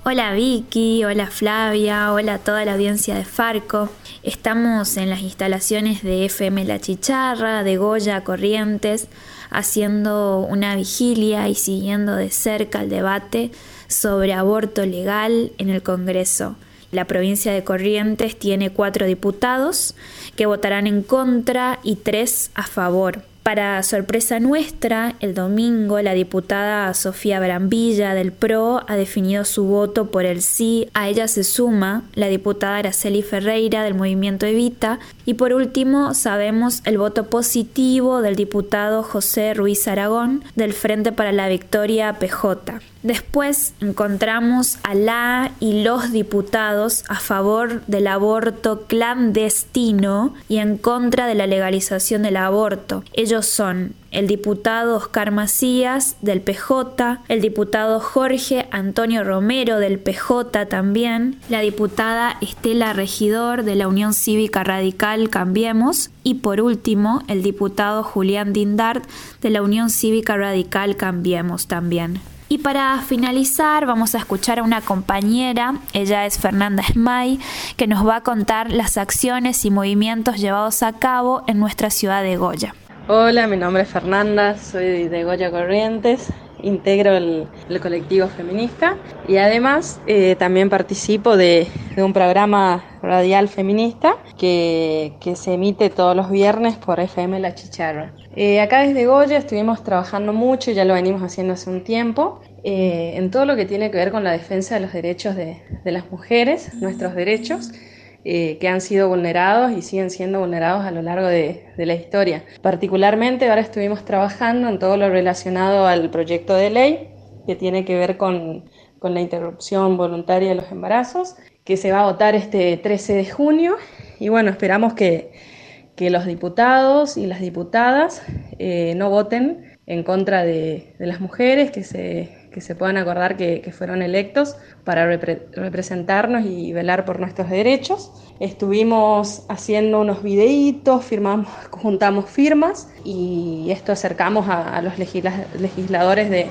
[SPEAKER 40] Hola Vicky, hola Flavia, hola toda la audiencia de Farco. Estamos en las instalaciones de FM La Chicharra, de Goya Corrientes, haciendo una vigilia y siguiendo de cerca el debate sobre aborto legal en el Congreso. La provincia de Corrientes tiene cuatro diputados que votarán en contra y tres a favor. Para sorpresa nuestra, el domingo la diputada Sofía Brambilla del PRO ha definido su voto por el sí. A ella se suma la diputada Araceli Ferreira del Movimiento Evita. Y por último, sabemos el voto positivo del diputado José Ruiz Aragón del Frente para la Victoria PJ. Después encontramos a la y los diputados a favor del aborto clandestino y en contra de la legalización del aborto. Ellos son el diputado Oscar Macías del PJ, el diputado Jorge Antonio Romero del PJ también, la diputada Estela Regidor de la Unión Cívica Radical Cambiemos y por último el diputado Julián Dindart de la Unión Cívica Radical Cambiemos también. Y para finalizar vamos a escuchar a una compañera, ella es Fernanda Esmay, que nos va a contar las acciones y movimientos llevados a cabo en nuestra ciudad de Goya.
[SPEAKER 41] Hola, mi nombre es Fernanda, soy de Goya Corrientes, integro el, colectivo feminista y además eh, también participo de, un programa radial feminista que, se emite todos los viernes por FM La Chicharra. Eh, acá desde Goya estuvimos trabajando mucho, ya lo venimos haciendo hace un tiempo, eh, en todo lo que tiene que ver con la defensa de los derechos de, las mujeres, nuestros derechos. Eh, que han sido vulnerados y siguen siendo vulnerados a lo largo de, la historia. Particularmente ahora estuvimos trabajando en todo lo relacionado al proyecto de ley que tiene que ver con, con la interrupción voluntaria de los embarazos, que se va a votar este 13 de junio y bueno, esperamos que, que los diputados y las diputadas eh, no voten en contra de, las mujeres, que se, que se puedan acordar que, fueron electos para representarnos y velar por nuestros derechos. Estuvimos haciendo unos videitos, firmamos, juntamos firmas y esto acercamos a, los legisladores de,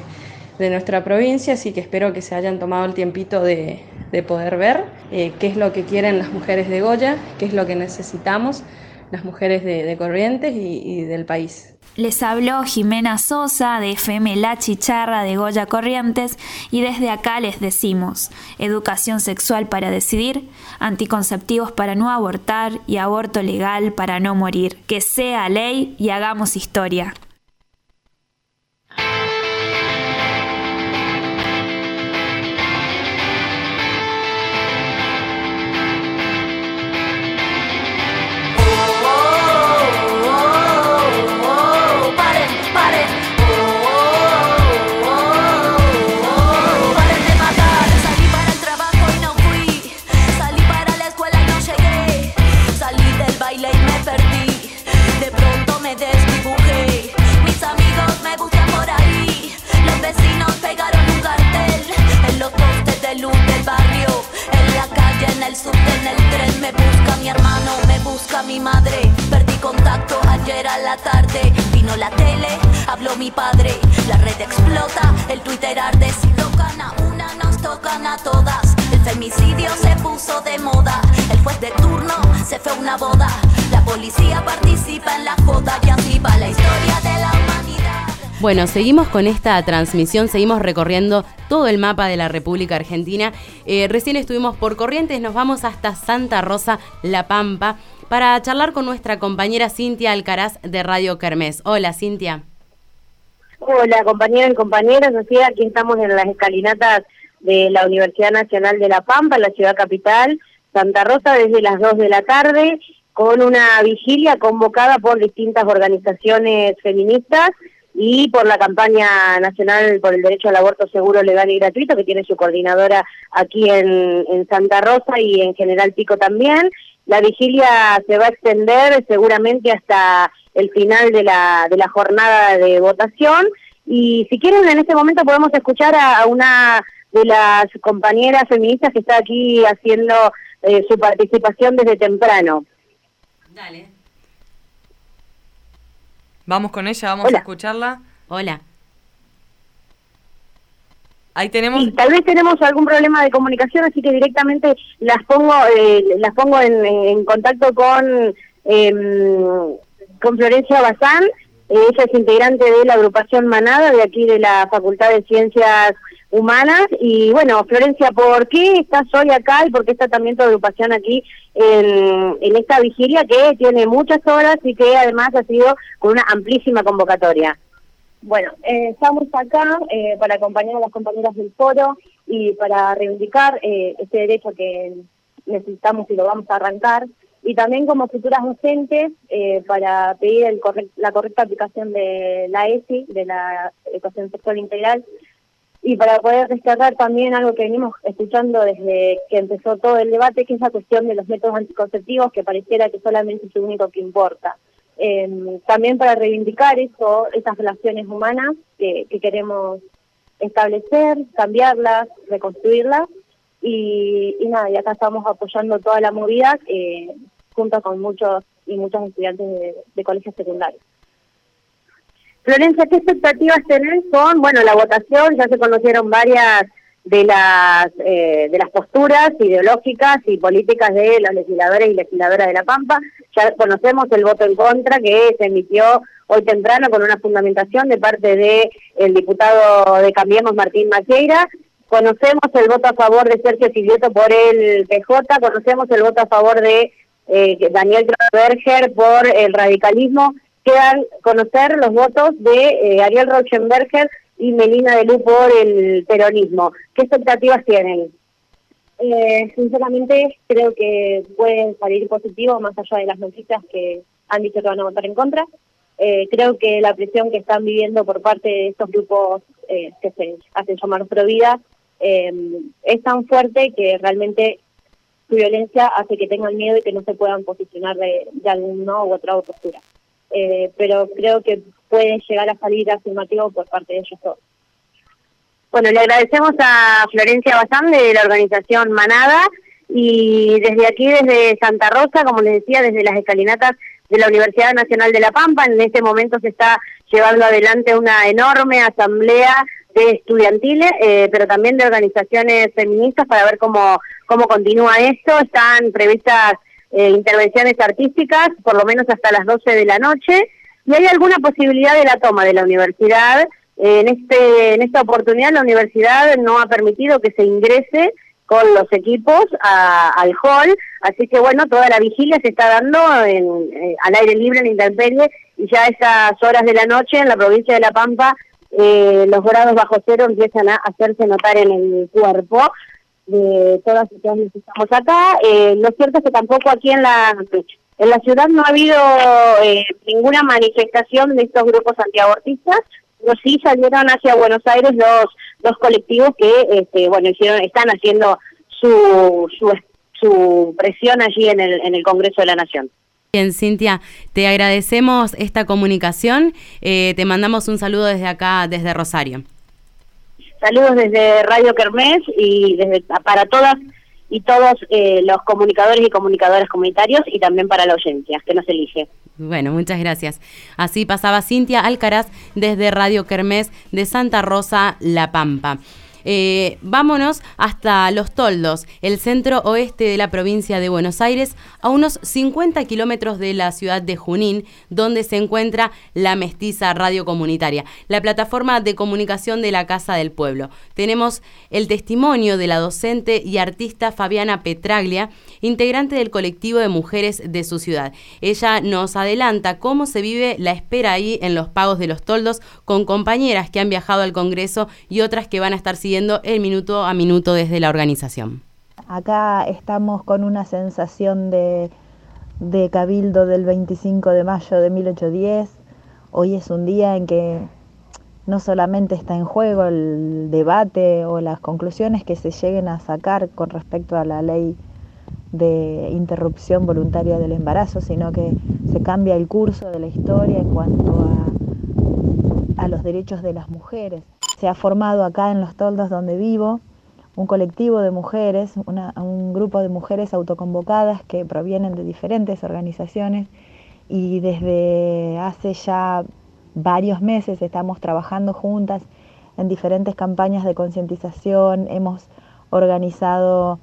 [SPEAKER 41] nuestra provincia, así que espero que se hayan tomado el tiempito de, poder ver eh, qué es lo que quieren las mujeres de Goya, qué es lo que necesitamos las mujeres de, Corrientes y, del país.
[SPEAKER 40] Les habló Jimena Sosa de FM La Chicharra de Goya Corrientes y desde acá les decimos educación sexual para decidir, anticonceptivos para no abortar y aborto legal para no morir. Que sea ley y hagamos historia.
[SPEAKER 28] Mi madre. Perdí contacto ayer a la tarde. Vino la tele, habló mi padre. La red explota, el Twitter arde. Si tocan a una, nos tocan a todas. El femicidio se puso de moda. El juez de turno se fue a una boda. La policía participa en la joda y así va la historia de la.
[SPEAKER 22] Bueno, seguimos con esta transmisión, seguimos recorriendo todo el mapa de la República Argentina. Eh, recién estuvimos por Corrientes, nos vamos hasta Santa Rosa, La Pampa para charlar con nuestra compañera Cintia Alcaraz de Radio Kermés. Hola, Cintia.
[SPEAKER 25] Hola, compañeros y compañeras. Así, aquí estamos en las escalinatas de la Universidad Nacional de La Pampa, la ciudad capital, Santa Rosa, desde las 2 de la tarde, con una vigilia convocada por distintas organizaciones feministas y por la campaña nacional por el derecho al aborto seguro, legal y gratuito, que tiene su coordinadora aquí en, en Santa Rosa y en General Pico también. La vigilia se va a extender seguramente hasta el final de la, de la jornada de votación y si quieren en este momento podemos escuchar a, una de las compañeras feministas que está aquí haciendo eh, su participación desde temprano.
[SPEAKER 21] Dale. Vamos con ella, vamos a escucharla.
[SPEAKER 22] Hola.
[SPEAKER 21] Ahí tenemos.
[SPEAKER 25] tal vez tenemos algún problema de comunicación, así que directamente las pongo, eh, las pongo en, en contacto con em, con Florencia Bazán. ella es integrante de la agrupación Manada de aquí de la Facultad de Ciencias Humanas. Y bueno, Florencia, ¿por qué estás hoy acá y por qué está también tu agrupación aquí en, en esta vigilia que tiene muchas horas y que además ha sido con una amplísima convocatoria?
[SPEAKER 26] Bueno, eh, estamos acá eh, para acompañar a las compañeras del foro y para reivindicar eh, este derecho que necesitamos y lo vamos a arrancar. Y también como futuras docentes para pedir el la correcta aplicación de la ESI, de la Educación Sexual Integral, y para poder destacar también algo que venimos escuchando desde que empezó todo el debate, que es la cuestión de los métodos anticonceptivos, que pareciera que solamente es lo único que importa. Eh, también para reivindicar eso, esas relaciones humanas que, queremos establecer, cambiarlas, reconstruirlas y, nada, y acá estamos apoyando toda la movida eh, junto con muchos y muchos estudiantes de colegios secundarios.
[SPEAKER 25] Florencia, ¿qué expectativas tenés con, bueno, la votación? Ya se conocieron varias de las eh, de las posturas ideológicas y políticas de los legisladores y legisladoras de La Pampa. Ya conocemos el voto en contra que se emitió hoy temprano con una fundamentación de parte de el diputado de Cambiemos, Martín Maqueira. Conocemos el voto a favor de Sergio Silvieto por el PJ, conocemos el voto a favor de eh, Daniel Berger por el radicalismo. Quedan conocer los votos de eh, Ariel Rauschenberger y Melina de Lu por el peronismo. ¿Qué expectativas tienen?
[SPEAKER 26] Eh, sinceramente creo que pueden salir positivos más allá de las noticias que han dicho que van a votar en contra. Eh, creo que la presión que están viviendo por parte de estos grupos eh, que se hacen llamar Provida eh, es tan fuerte que realmente su violencia hace que tengan miedo y que no se puedan posicionar de, de alguna u otra postura. Eh, pero creo que pueden llegar a salir afirmativo por parte de ellos todos.
[SPEAKER 25] Bueno, le agradecemos a Florencia Bazán de la organización Manada y desde aquí, desde Santa Rosa, como les decía, desde las escalinatas de la Universidad Nacional de La Pampa, en este momento se está llevando adelante una enorme asamblea de estudiantiles, eh, pero también de organizaciones feministas para ver cómo, cómo continúa esto. Están previstas eh, intervenciones artísticas, por lo menos hasta las 12 de la noche, y hay alguna posibilidad de la toma de la universidad. en, este, en esta oportunidad la universidad no ha permitido que se ingrese con los equipos al hall, así que bueno, toda la vigilia se está dando en, eh, al aire libre en intemperie y ya a esas horas de la noche en la provincia de La Pampa eh, los grados bajo cero empiezan a hacerse notar en el cuerpo de todas las que estamos acá. Eh, lo cierto es que tampoco aquí en la en la ciudad no ha habido eh, ninguna manifestación de estos grupos antiabortistas, pero sí salieron hacia Buenos Aires los dos colectivos que este, bueno hicieron están haciendo su, su, su presión allí en el en el Congreso de la Nación.
[SPEAKER 22] Bien, Cintia, te agradecemos esta comunicación. Eh, te mandamos un saludo desde acá, desde Rosario.
[SPEAKER 25] Saludos desde Radio Kermés y desde para todas y todos eh, los comunicadores y comunicadoras comunitarios y también para la audiencia que nos elige.
[SPEAKER 22] Bueno, muchas gracias. Así pasaba Cintia Alcaraz desde Radio Kermés de Santa Rosa, La Pampa. Eh, vámonos hasta Los Toldos, el centro oeste de la provincia de Buenos Aires, a unos 50 kilómetros de la ciudad de Junín, donde se encuentra la Mestiza Radio Comunitaria, la plataforma de comunicación de la Casa del Pueblo. Tenemos el testimonio de la docente y artista Fabiana Petraglia, integrante del colectivo de mujeres de su ciudad. Ella nos adelanta cómo se vive la espera ahí en los pagos de los toldos con compañeras que han viajado al Congreso y otras que van a estar siguiendo el minuto a minuto desde la organización.
[SPEAKER 42] Acá estamos con una sensación de, cabildo del 25 de mayo de 1810. Hoy es un día en que no solamente está en juego el debate o las conclusiones que se lleguen a sacar con respecto a la ley de interrupción voluntaria del embarazo, sino que se cambia el curso de la historia en cuanto a, los derechos de las mujeres. Se ha formado acá en Los Toldos donde vivo un colectivo de mujeres, un grupo de mujeres autoconvocadas que provienen de diferentes organizaciones y desde hace ya varios meses estamos trabajando juntas en diferentes campañas de concientización, hemos organizado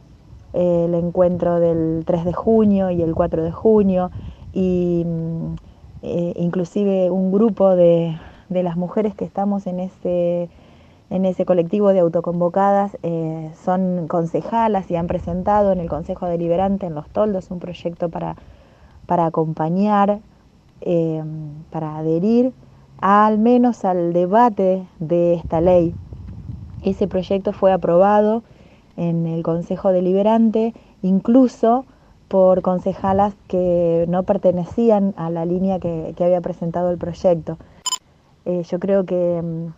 [SPEAKER 42] el encuentro del 3 de junio y el 4 de junio y mm, eh, inclusive un grupo de, de, las mujeres que estamos en ese, en ese colectivo de autoconvocadas eh, son concejalas y han presentado en el Consejo Deliberante en Los Toldos un proyecto para, para acompañar, para adherir al menos al debate de esta ley. Ese proyecto fue aprobado en el Consejo Deliberante, incluso por concejalas que no pertenecían a la línea que, había presentado el proyecto. Eh, yo creo que, mm,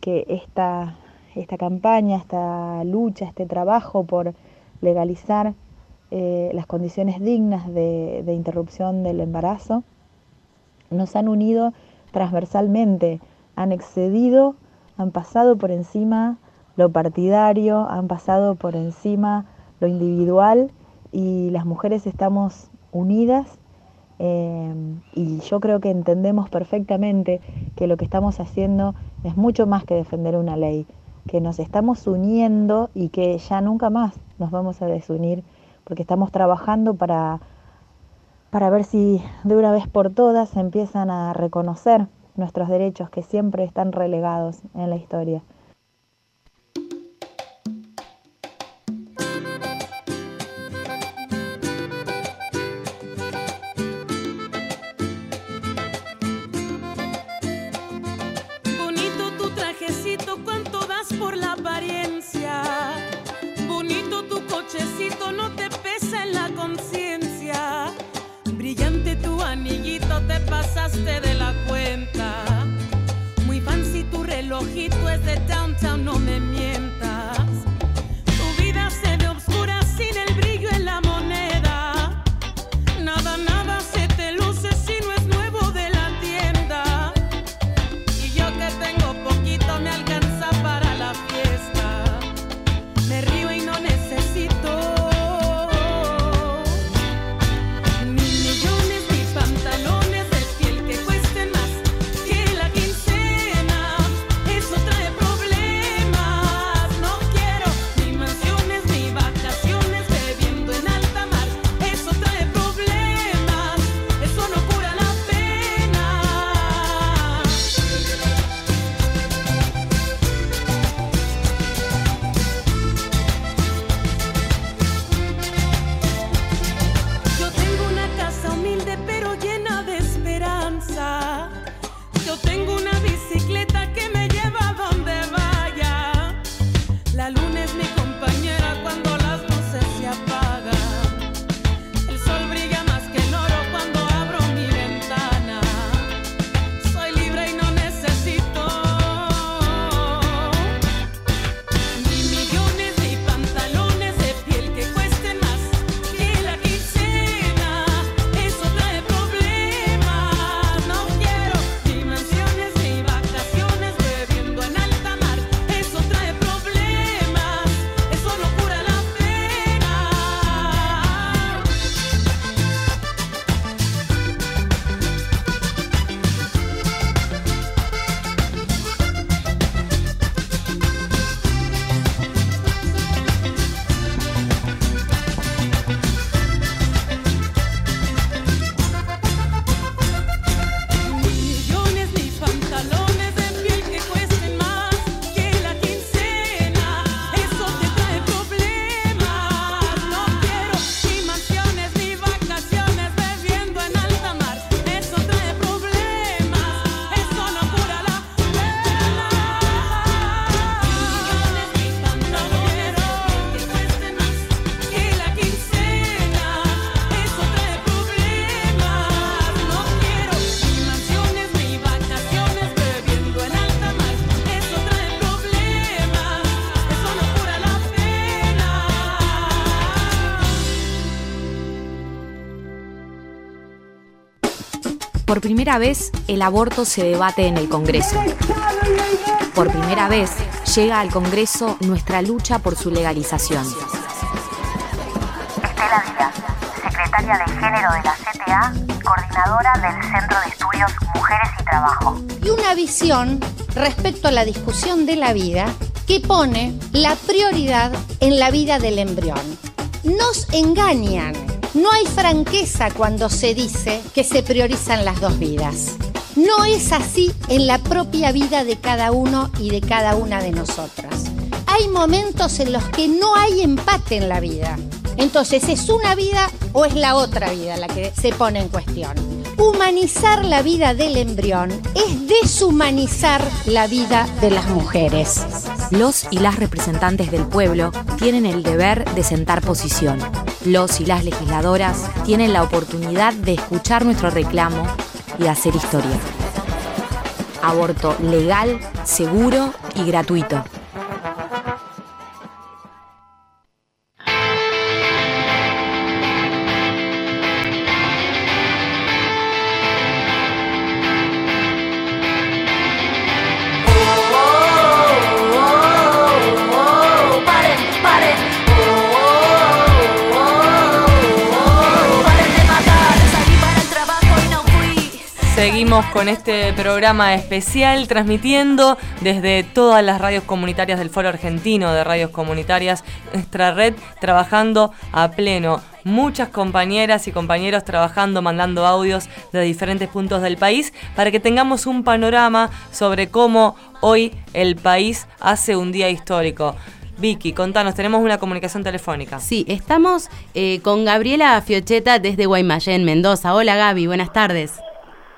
[SPEAKER 42] que esta, esta, campaña, esta lucha, este trabajo por legalizar eh, las condiciones dignas de, de interrupción del embarazo nos han unido transversalmente, han excedido, han pasado por encima lo partidario, han pasado por encima lo individual y las mujeres estamos unidas eh, y yo creo que entendemos perfectamente que lo que estamos haciendo es mucho más que defender una ley, que nos estamos uniendo y que ya nunca más nos vamos a desunir porque estamos trabajando para, para ver si de una vez por todas empiezan a reconocer nuestros derechos que siempre están relegados en la historia.
[SPEAKER 43] De la cuenta. Muy fancy tu relojito es de downtown, no me mientas.
[SPEAKER 44] Primera vez, el aborto se debate en el Congreso. Por primera vez, llega al Congreso nuestra lucha por su legalización.
[SPEAKER 45] Estela Díaz, secretaria de Género de la CTA y coordinadora del Centro de Estudios Mujeres y Trabajo.
[SPEAKER 46] Y una visión
[SPEAKER 20] respecto a la discusión de la vida que pone la prioridad en la vida del embrión. Nos engañan. No hay franqueza cuando se dice que se priorizan las dos vidas. No es así en la propia vida de cada uno y de cada una de nosotras. Hay momentos en los que no hay empate en la vida. Entonces, ¿es una vida o es la otra vida la que se pone en cuestión? Humanizar la vida del embrión es deshumanizar la vida de las mujeres.
[SPEAKER 47] Los y las representantes del pueblo tienen el deber de sentar posición. Los y las legisladoras tienen la oportunidad de escuchar nuestro reclamo y hacer historia. Aborto legal, seguro y gratuito.
[SPEAKER 21] Con este programa especial transmitiendo desde todas las radios comunitarias del Foro Argentino de Radios Comunitarias, nuestra red trabajando a pleno. Muchas compañeras y compañeros trabajando, mandando audios de diferentes puntos del país para que tengamos un panorama sobre cómo hoy el país hace un día histórico. Vicky, contanos, tenemos una comunicación telefónica.
[SPEAKER 22] Sí, estamos eh, con Gabriela Fiocheta desde Guaymallén, Mendoza. Hola Gaby, buenas tardes.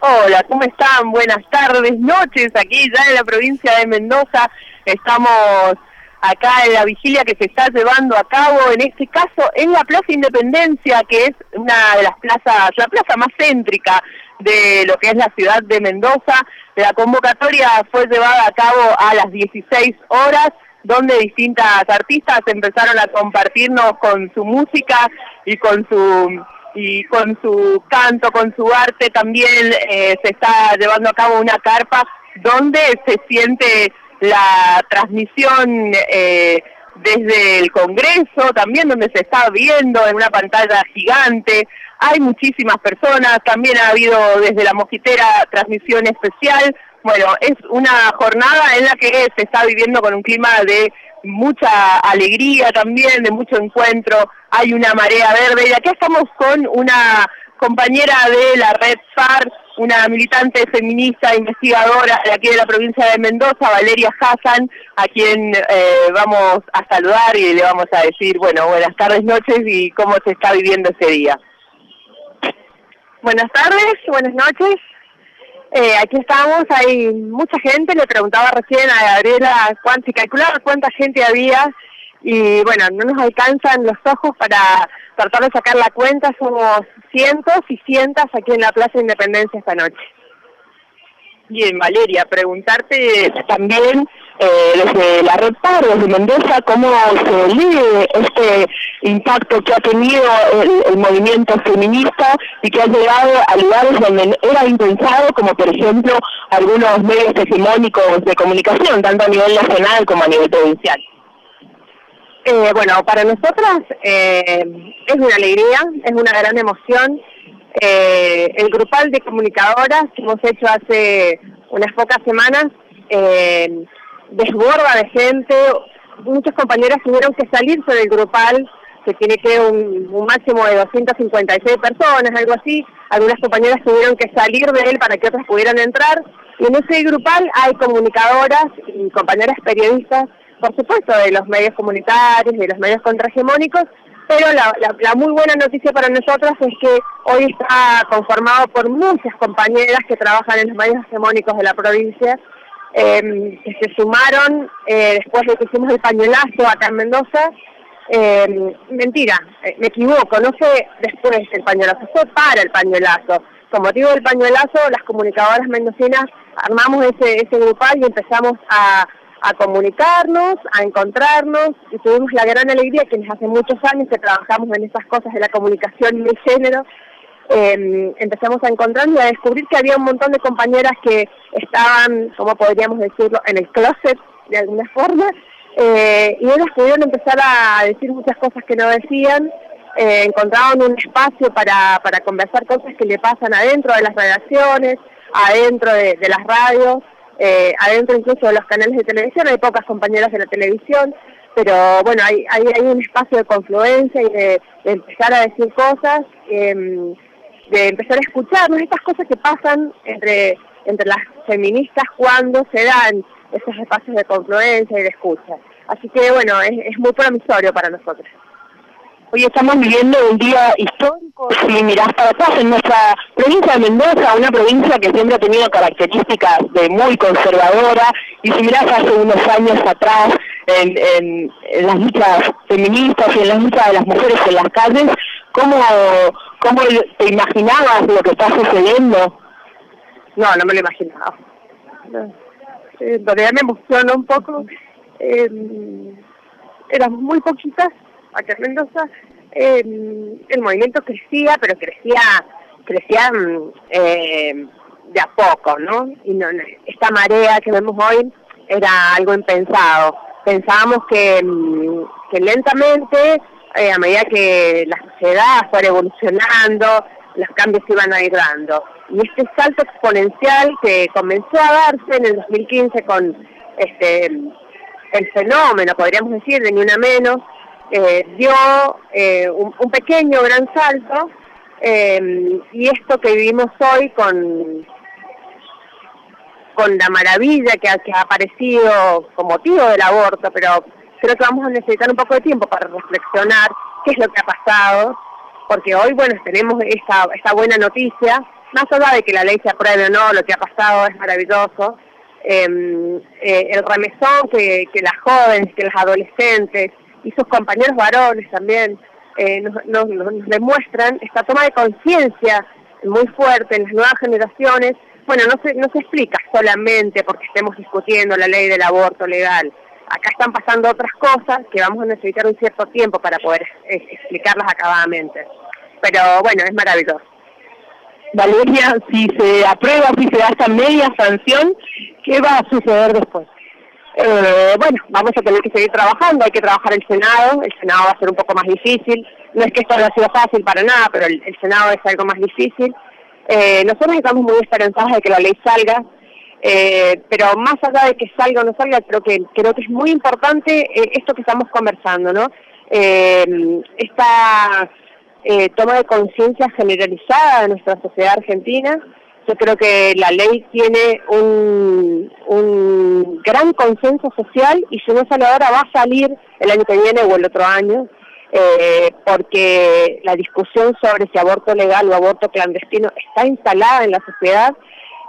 [SPEAKER 48] Hola, ¿cómo están? Buenas tardes, noches, aquí ya en la provincia de Mendoza. Estamos acá en la vigilia que se está llevando a cabo, en este caso en la Plaza Independencia, que es una de las plazas, la plaza más céntrica de lo que es la ciudad de Mendoza. La convocatoria fue llevada a cabo a las 16 horas, donde distintas artistas empezaron a compartirnos con su música y con su y con su canto, con su arte también eh, se está llevando a cabo una carpa donde se siente la transmisión eh, desde el Congreso, también donde se está viendo en una pantalla gigante. Hay muchísimas personas, también ha habido desde la mosquitera transmisión especial. Bueno, es una jornada en la que se está viviendo con un clima de mucha alegría también, de mucho encuentro, hay una marea verde y aquí estamos con una compañera de la red FAR, una militante feminista, investigadora de aquí de la provincia de Mendoza, Valeria Hassan, a quien eh, vamos a saludar y le vamos a decir, bueno, buenas tardes, noches y cómo se está viviendo ese día.
[SPEAKER 49] Buenas tardes, buenas noches. Eh, aquí estamos, hay mucha gente, le preguntaba recién a Gabriela cuánto, si calculaba cuánta gente había y bueno, no nos alcanzan los ojos para tratar de sacar la cuenta, somos cientos y cientos aquí en la Plaza Independencia esta noche.
[SPEAKER 48] Bien, Valeria, preguntarte también eh, desde la red PAR, desde Mendoza, cómo se lee este impacto que ha tenido el, movimiento feminista y que ha llegado a lugares donde era impensado, como por ejemplo algunos medios hegemónicos de comunicación, tanto a nivel nacional como a nivel provincial.
[SPEAKER 49] Eh, bueno, para nosotras eh, es una alegría, es una gran emoción. Eh, el grupal de comunicadoras que hemos hecho hace unas pocas semanas eh, desborda de gente. Muchas compañeras tuvieron que salirse del grupal, que tiene que un, un máximo de 256 personas, algo así. Algunas compañeras tuvieron que salir de él para que otras pudieran entrar. Y en ese grupal hay comunicadoras y compañeras periodistas, por supuesto, de los medios comunitarios, de los medios contrahegemónicos, pero la, muy buena noticia para nosotras es que hoy está conformado por muchas compañeras que trabajan en los medios hegemónicos de la provincia eh, que se sumaron eh, después de que hicimos el pañuelazo acá en Mendoza. Eh, mentira, eh, me equivoco, no fue después del pañuelazo, fue para el pañuelazo. Con motivo del pañuelazo, las comunicadoras mendocinas armamos ese, ese grupal y empezamos a, a comunicarnos, a encontrarnos y tuvimos la gran alegría que hace muchos años que trabajamos en esas cosas de la comunicación y el género, eh, empezamos a encontrar y a descubrir que había un montón de compañeras que estaban, como podríamos decirlo, en el closet de alguna forma, eh, y ellas pudieron empezar a decir muchas cosas que no decían, eh, encontraron un espacio para, para conversar cosas que le pasan adentro de las redacciones, adentro de, las radios, eh, adentro incluso de los canales de televisión, hay pocas compañeras de la televisión, pero bueno, hay, hay, hay un espacio de confluencia y de, empezar a decir cosas, em, de empezar a escucharnos, estas cosas que pasan entre, entre las feministas cuando se dan esos espacios de confluencia y de escucha. Así que bueno, es, es muy promisorio para nosotros.
[SPEAKER 50] Hoy estamos viviendo un día histórico, si mirás para atrás, en nuestra provincia de Mendoza, una provincia que siempre ha tenido características de muy conservadora, y si mirás hace unos años atrás en, en, las luchas feministas y en las luchas de las mujeres en las calles, ¿cómo, cómo te imaginabas lo que está sucediendo?
[SPEAKER 49] No, no me lo imaginaba. Eh, En realidad me emociona un poco. Eh, éramos muy poquitas acá en Mendoza. Eh, el movimiento crecía, pero crecía, crecía mm, eh, de a poco, ¿no? Y no, esta marea que vemos hoy era algo impensado. Pensábamos que, que lentamente, eh, a medida que la sociedad fuera evolucionando, los cambios se iban a ir dando. Y este salto exponencial que comenzó a darse en el 2015 con este el fenómeno, podríamos decir, de Ni Una Menos, eh, dio eh, un, pequeño gran salto eh, y esto que vivimos hoy con con la maravilla que ha, aparecido con motivo del aborto, pero creo que vamos a necesitar un poco de tiempo para reflexionar qué es lo que ha pasado, porque hoy, bueno, tenemos esta, esta buena noticia, más allá de que la ley se apruebe o no, lo que ha pasado es maravilloso, eh, eh, el remesón que, que las jóvenes, que los adolescentes y sus compañeros varones también eh, nos, nos- nos demuestran esta toma de conciencia muy fuerte en las nuevas generaciones. Bueno, no se, no se explica solamente porque estemos discutiendo la ley del aborto legal. Acá están pasando otras cosas que vamos a necesitar un cierto tiempo para poder eh, explicarlas acabadamente. Pero bueno, es maravilloso.
[SPEAKER 50] Valeria, si se aprueba, si se da esta media sanción, ¿qué va a suceder después?
[SPEAKER 49] Eh, bueno, vamos a tener que seguir trabajando, hay que trabajar el Senado, el Senado va a ser un poco más difícil, no es que esto no ha sido fácil para nada, pero el, el Senado es algo más difícil. Eh, nosotros estamos muy esperanzados de que la ley salga, eh, pero más allá de que salga o no salga, creo que creo que es muy importante eh, esto que estamos conversando, ¿no? Eh, esta eh, toma de conciencia generalizada de nuestra sociedad argentina. Yo creo que la ley tiene un, un gran consenso social y si no sale ahora va a salir el año que viene o el otro año, eh, porque la discusión sobre si aborto legal o aborto clandestino está instalada en la sociedad,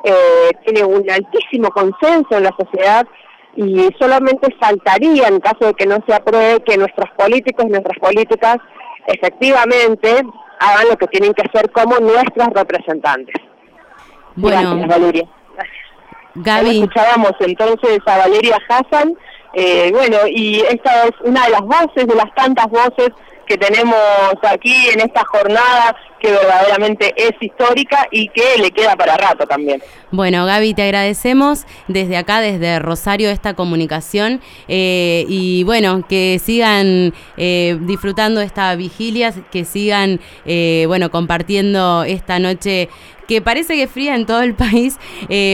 [SPEAKER 49] eh, tiene un altísimo consenso en la sociedad y solamente faltaría en caso de que no se apruebe que nuestros políticos y nuestras políticas efectivamente hagan lo que tienen que hacer como nuestras representantes.
[SPEAKER 22] Bueno,
[SPEAKER 50] Gracias, Valeria.
[SPEAKER 22] Gaby.
[SPEAKER 50] Ahí escuchábamos entonces a Valeria Hassan, eh, bueno, y esta es una de las voces, de las tantas voces que tenemos aquí en esta jornada que verdaderamente es histórica y que le queda para rato también.
[SPEAKER 22] Bueno, Gaby, te agradecemos desde acá, desde Rosario, esta comunicación eh, y bueno, que sigan eh, disfrutando esta vigilia, que sigan, eh, bueno, compartiendo esta noche que parece que fría en todo el país.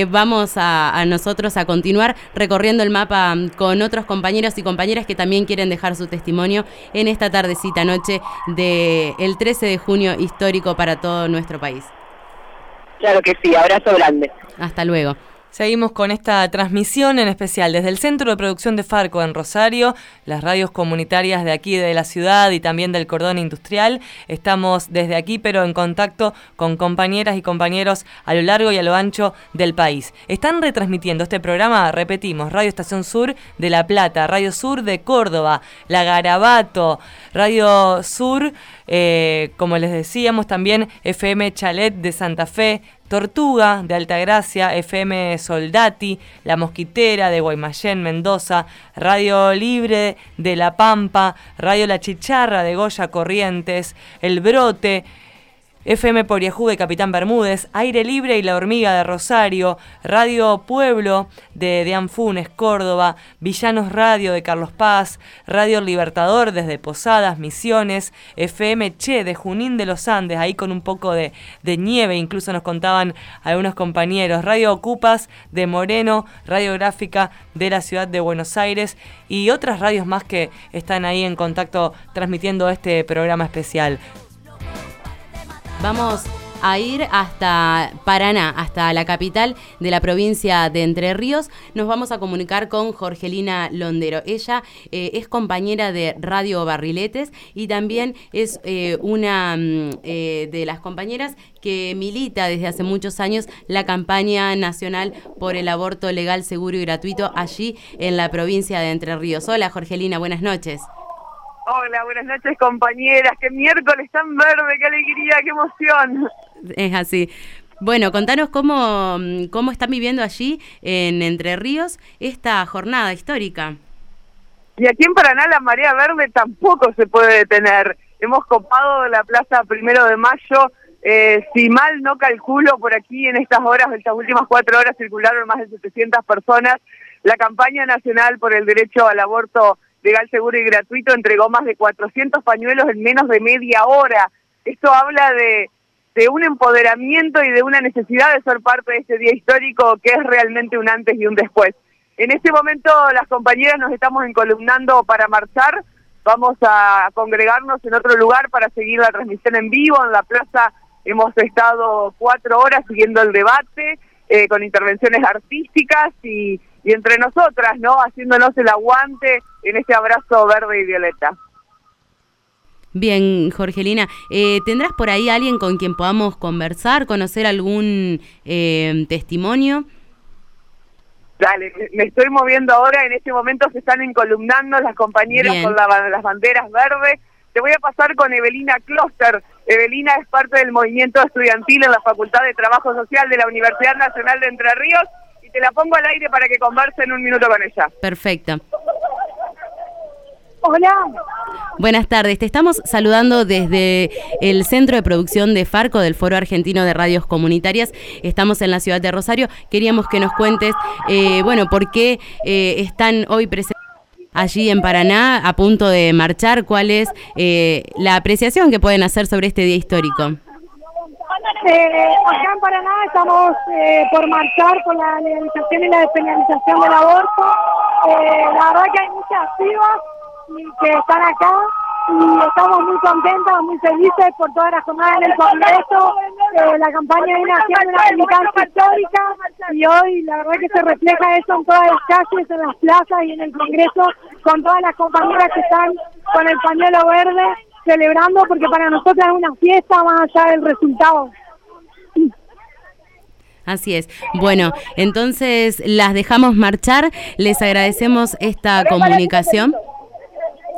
[SPEAKER 22] Vamos a, a nosotros a continuar recorriendo el mapa mm, con otros compañeros y compañeras que también quieren dejar su testimonio en esta tardecita noche del 13 de junio histórico para todo nuestro país.
[SPEAKER 50] Claro que sí, abrazo grande.
[SPEAKER 22] Hasta luego.
[SPEAKER 21] Seguimos con esta transmisión en especial desde el Centro de Producción de Farco en Rosario, las radios comunitarias de aquí de la ciudad y también del cordón industrial. Estamos desde aquí pero en contacto con compañeras y compañeros a lo largo y a lo ancho del país. Están retransmitiendo este programa, repetimos, Radio Estación Sur de La Plata, Radio Sur de Córdoba, La Garabato, Radio Sur, eh, como les decíamos también FM Chalet de Santa Fe, Tortuga de Altagracia, FM Soldati, La Mosquitera de Guaymallén, Mendoza, Radio Libre de La Pampa, Radio La Chicharra de Goya Corrientes, El Brote, FM Poriajú de Capitán Bermúdez, Aire Libre y La Hormiga de Rosario, Radio Pueblo de Dean Funes, Córdoba, Villanos Radio de Carlos Paz, Radio Libertador desde Posadas, Misiones, FM Che de Junín de los Andes, ahí con un poco de, de nieve, incluso nos contaban algunos compañeros, Radio Ocupas de Moreno, Radiográfica de la ciudad de Buenos Aires y otras radios más que están ahí en contacto transmitiendo este programa especial.
[SPEAKER 22] Vamos a ir hasta Paraná, hasta la capital de la provincia de Entre Ríos. Nos vamos a comunicar con Jorgelina Londero. Ella eh, es compañera de Radio Barriletes y también es eh, una mm, eh, de las compañeras que milita desde hace muchos años la campaña nacional por el aborto legal, seguro y gratuito allí en la provincia de Entre Ríos. Hola Jorgelina, buenas noches.
[SPEAKER 50] Hola, buenas noches compañeras. Qué miércoles tan verde, qué alegría, qué emoción.
[SPEAKER 22] Es así. Bueno, contanos cómo, cómo están viviendo allí en Entre Ríos esta jornada histórica.
[SPEAKER 50] Y aquí en Paraná la marea verde tampoco se puede detener. Hemos copado la plaza primero de mayo. Eh, si mal no calculo, por aquí en estas horas, estas últimas cuatro horas circularon más de 700 personas. La campaña nacional por el derecho al aborto legal, seguro y gratuito entregó más de 400 pañuelos en menos de media hora. Esto habla de, un empoderamiento y de una necesidad de ser parte de este día histórico que es realmente un antes y un después. En este momento las compañeras nos estamos encolumnando para marchar, vamos a congregarnos en otro lugar para seguir la transmisión en vivo, en la plaza hemos estado cuatro horas siguiendo el debate, eh, con intervenciones artísticas y y entre nosotras, ¿no? Haciéndonos el aguante en este abrazo verde y violeta.
[SPEAKER 22] Bien, Jorgelina, eh, ¿tendrás por ahí alguien con quien podamos conversar, conocer algún eh, testimonio?
[SPEAKER 50] Dale, me estoy moviendo ahora, en este momento se están encolumnando las compañeras con las banderas verdes. Te voy a pasar con Evelina Kloster. Evelina es parte del movimiento estudiantil en la Facultad de Trabajo Social de la Universidad Nacional de Entre Ríos te la pongo al aire para que conversen un minuto con ella.
[SPEAKER 22] Perfecto.
[SPEAKER 38] Hola.
[SPEAKER 22] Buenas tardes, te estamos saludando desde el Centro de Producción de Farco del Foro Argentino de Radios Comunitarias. Estamos en la ciudad de Rosario. Queríamos que nos cuentes, eh, bueno, por qué eh, están hoy presentes allí en Paraná a punto de marchar, cuál es eh, la apreciación que pueden hacer sobre este día histórico.
[SPEAKER 38] Eh, acá en Paraná estamos eh, por marchar por la legalización y la despenalización del aborto. Eh, la verdad que hay muchas pibas que están acá y estamos muy contentas, muy felices por todas las jornadas en el Congreso. Eh, la campaña viene haciendo una militancia histórica y hoy la verdad que se refleja eso en todas las calles, en las plazas y en el Congreso con todas las compañeras que están con el pañuelo verde celebrando porque para nosotros es una fiesta más allá del resultado.
[SPEAKER 22] Así es. Bueno, entonces las dejamos marchar. Les agradecemos esta comunicación.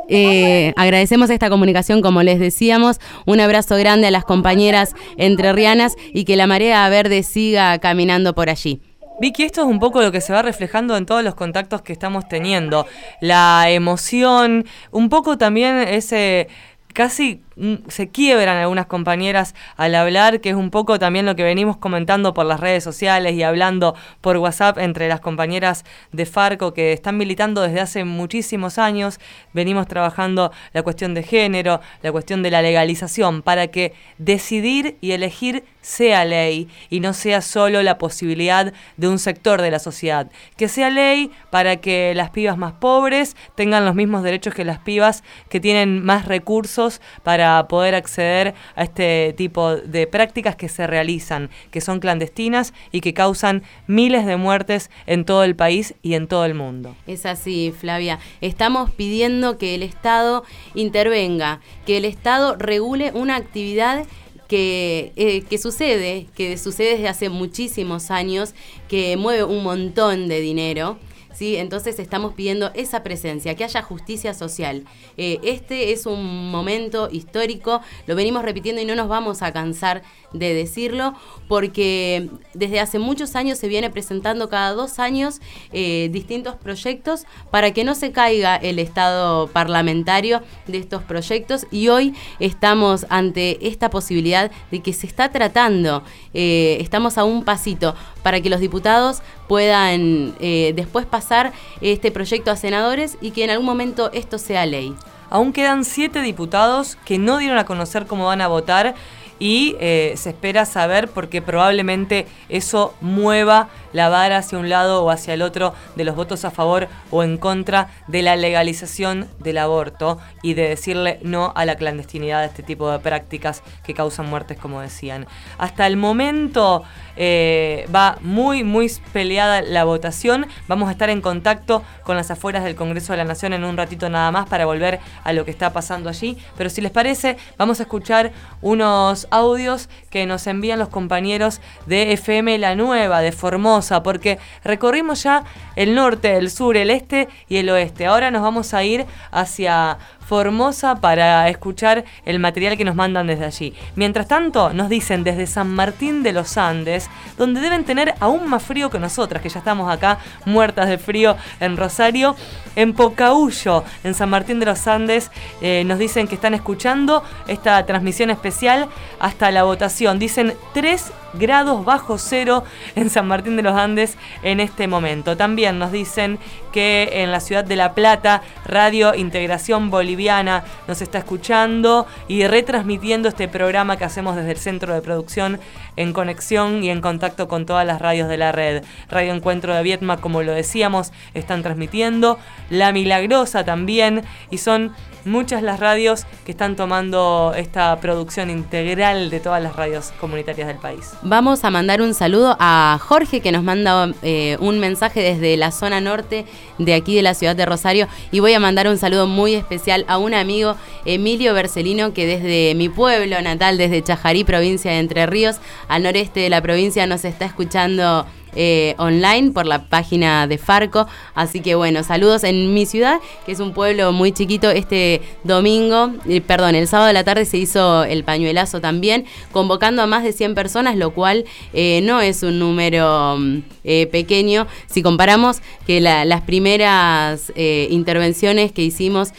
[SPEAKER 22] Eh, agradecemos esta comunicación, como les decíamos. Un abrazo grande a las compañeras entrerrianas y que la marea verde siga caminando por allí.
[SPEAKER 21] Vicky, esto es un poco lo que se va reflejando en todos los contactos que estamos teniendo. La emoción, un poco también ese casi se quiebran algunas compañeras al hablar, que es un poco también lo que venimos comentando por las redes sociales y hablando por WhatsApp entre las compañeras de Farco que están militando desde hace muchísimos años. Venimos trabajando la cuestión de género, la cuestión de la legalización, para que decidir y elegir sea ley y no sea solo la posibilidad de un sector de la sociedad. Que sea ley para que las pibas más pobres tengan los mismos derechos que las pibas que tienen más recursos para poder acceder a este tipo de prácticas que se realizan, que son clandestinas y que causan miles de muertes en todo el país y en todo el mundo.
[SPEAKER 22] Es así, Flavia. Estamos pidiendo que el Estado intervenga, que el Estado regule una actividad que, eh, que sucede, que sucede desde hace muchísimos años, que mueve un montón de dinero ¿sí? Entonces estamos pidiendo esa presencia, que haya justicia social. Eh, este es un momento histórico, lo venimos repitiendo y no nos vamos a cansar de decirlo, porque desde hace muchos años se viene presentando cada dos años eh, distintos proyectos para que no se caiga el estado parlamentario de estos proyectos y hoy estamos ante esta posibilidad de que se está tratando, eh, estamos a un pasito para que los diputados puedan eh, después pasar este proyecto a senadores y que en algún momento esto sea ley.
[SPEAKER 21] Aún quedan siete diputados que no dieron a conocer cómo van a votar y eh, se espera saber porque probablemente eso mueva la vara hacia un lado o hacia el otro de los votos a favor o en contra de la legalización del aborto y de decirle no a la clandestinidad de este tipo de prácticas que causan muertes, como decían. Hasta el momento eh, va muy, muy peleada la votación. Vamos a estar en contacto con las afueras del Congreso de la Nación en un ratito nada más para volver a lo que está pasando allí. Pero si les parece, vamos a escuchar unos audios que nos envían los compañeros de FM La Nueva, de Formosa, porque recorrimos ya el norte, el sur, el este y el oeste. Ahora nos vamos a ir hacia Formosa para escuchar el material que nos mandan desde allí. Mientras tanto, nos dicen desde San Martín de los Andes, donde deben tener aún más frío que nosotras, que ya estamos acá muertas de frío en Rosario, en Pocahuyo, en San Martín de los Andes, eh, nos dicen que están escuchando esta transmisión especial hasta la votación. Dicen 3 grados bajo cero en San Martín de los Andes en este momento. También nos dicen que en la ciudad de La Plata, Radio Integración Boliviana nos está escuchando y retransmitiendo este programa que hacemos desde el centro de producción en conexión y en contacto con todas las radios de la red. Radio Encuentro de Vietma, como lo decíamos, están transmitiendo. La Milagrosa también y son muchas las radios que están tomando esta producción integral de todas las radios comunitarias del país.
[SPEAKER 22] Vamos a mandar un saludo a Jorge que nos manda eh, un mensaje desde la zona norte de aquí de la ciudad de Rosario y voy a mandar un saludo muy especial a un amigo Emilio Bercelino que desde mi pueblo natal, desde Chajarí, provincia de Entre Ríos, al noreste de la provincia nos está escuchando eh, online por la página de Farco. Así que bueno, saludos en mi ciudad, que es un pueblo muy chiquito. Este domingo, eh, perdón, el sábado de la tarde se hizo el pañuelazo también, convocando a más de 100 personas, lo cual eh, no es un número mm, pequeño. Si comparamos que las primeras intervenciones que hicimos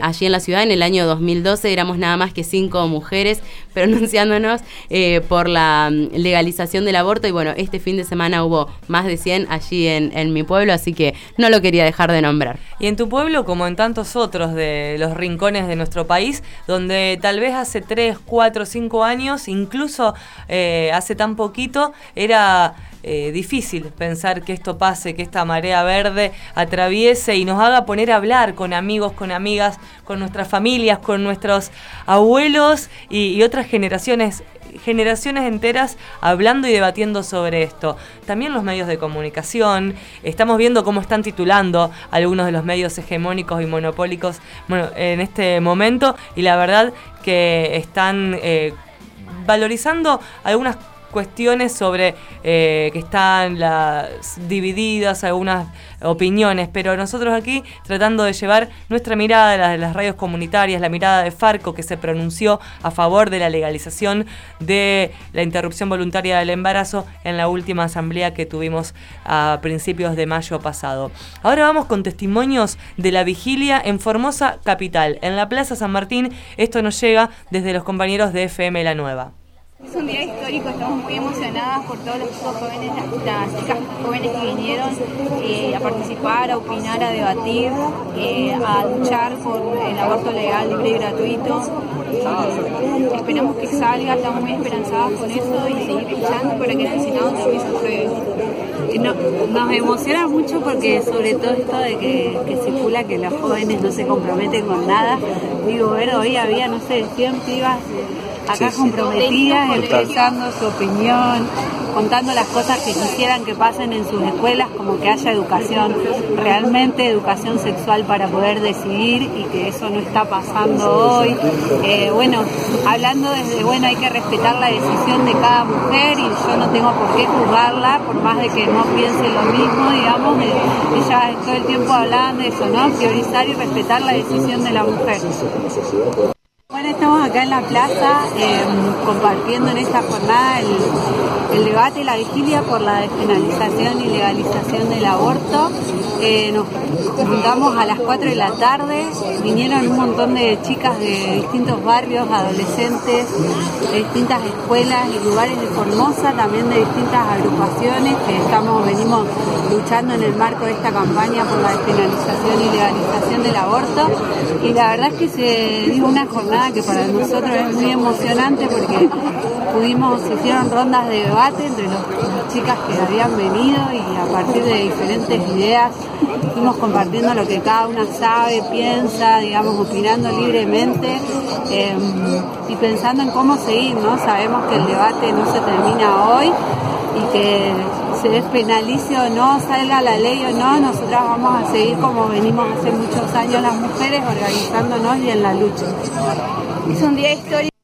[SPEAKER 22] allí en la ciudad en el año 2012 éramos nada más que cinco mujeres pronunciándonos por la mm, legalización del aborto y bueno, este fin de semana hubo más de 100 allí en, mi pueblo, así que no lo quería dejar de nombrar.
[SPEAKER 21] Y en tu pueblo, como en tantos otros de los rincones de nuestro país, donde tal vez hace 3, 4, 5 años, incluso eh, hace tan poquito, era eh, difícil pensar que esto pase, que esta marea verde atraviese y nos haga poner a hablar con amigos, con amigas, con nuestras familias, con nuestros abuelos y otras generaciones generaciones enteras hablando y debatiendo sobre esto. También los medios de comunicación, estamos viendo cómo están titulando algunos de los medios hegemónicos y monopólicos bueno, en este momento y la verdad que están eh, valorizando algunas cuestiones sobre eh, que están las divididas algunas opiniones, pero nosotros aquí tratando de llevar nuestra mirada, de las radios comunitarias, la mirada de Farco que se pronunció a favor de la legalización de la interrupción voluntaria del embarazo en la última asamblea que tuvimos a principios de mayo pasado. Ahora vamos con testimonios de la vigilia en Formosa Capital, en la Plaza San Martín. Esto nos llega desde los compañeros de FM La Nueva.
[SPEAKER 51] Es un día histórico, estamos muy emocionadas por todos los chicos jóvenes, las chicas jóvenes que vinieron eh, a participar, a opinar, a debatir, eh, a luchar por el aborto legal, libre y gratuito. esperamos que salga, estamos muy esperanzadas con eso y seguir luchando para que el Senado también se apruebe.
[SPEAKER 52] nos emociona mucho porque sobre todo esto de que, que circula que los jóvenes no se comprometen con nada. Digo, ver, hoy había, no sé, 100 pibas
[SPEAKER 28] acá comprometidas, expresando su opinión, contando las cosas que quisieran que pasen en sus escuelas, como que haya educación, realmente educación sexual para poder decidir y que eso no está pasando hoy. Eh, bueno, hablando desde, bueno, hay que respetar la decisión de cada mujer y yo no tengo por qué juzgarla, por más de que no piense lo mismo, digamos, ella todo el tiempo hablando de eso, ¿no? Priorizar y respetar la decisión de la mujer. Estamos acá en la plaza em, compartiendo en esta jornada el, debate y la vigilia por la despenalización y legalización del aborto. Eh, nos juntamos a las 4 de la tarde, vinieron un montón de chicas de distintos barrios, adolescentes, de distintas escuelas y lugares de Formosa, también de distintas agrupaciones que estamos, venimos luchando en el marco de esta campaña por la despenalización y legalización del aborto. Y la verdad es que se dio una jornada que para nosotros es muy emocionante porque pudimos, se hicieron rondas de debate entre las chicas que habían venido y a partir de diferentes ideas fuimos compartiendo lo que cada una sabe, piensa, digamos, opinando libremente em, y pensando en cómo seguir, ¿no? Sabemos que el debate no se termina hoy y que se despenalice o no, salga la ley o no, nosotras vamos a seguir como venimos hace muchos años las mujeres, organizándonos y en la lucha. Es un día histórico.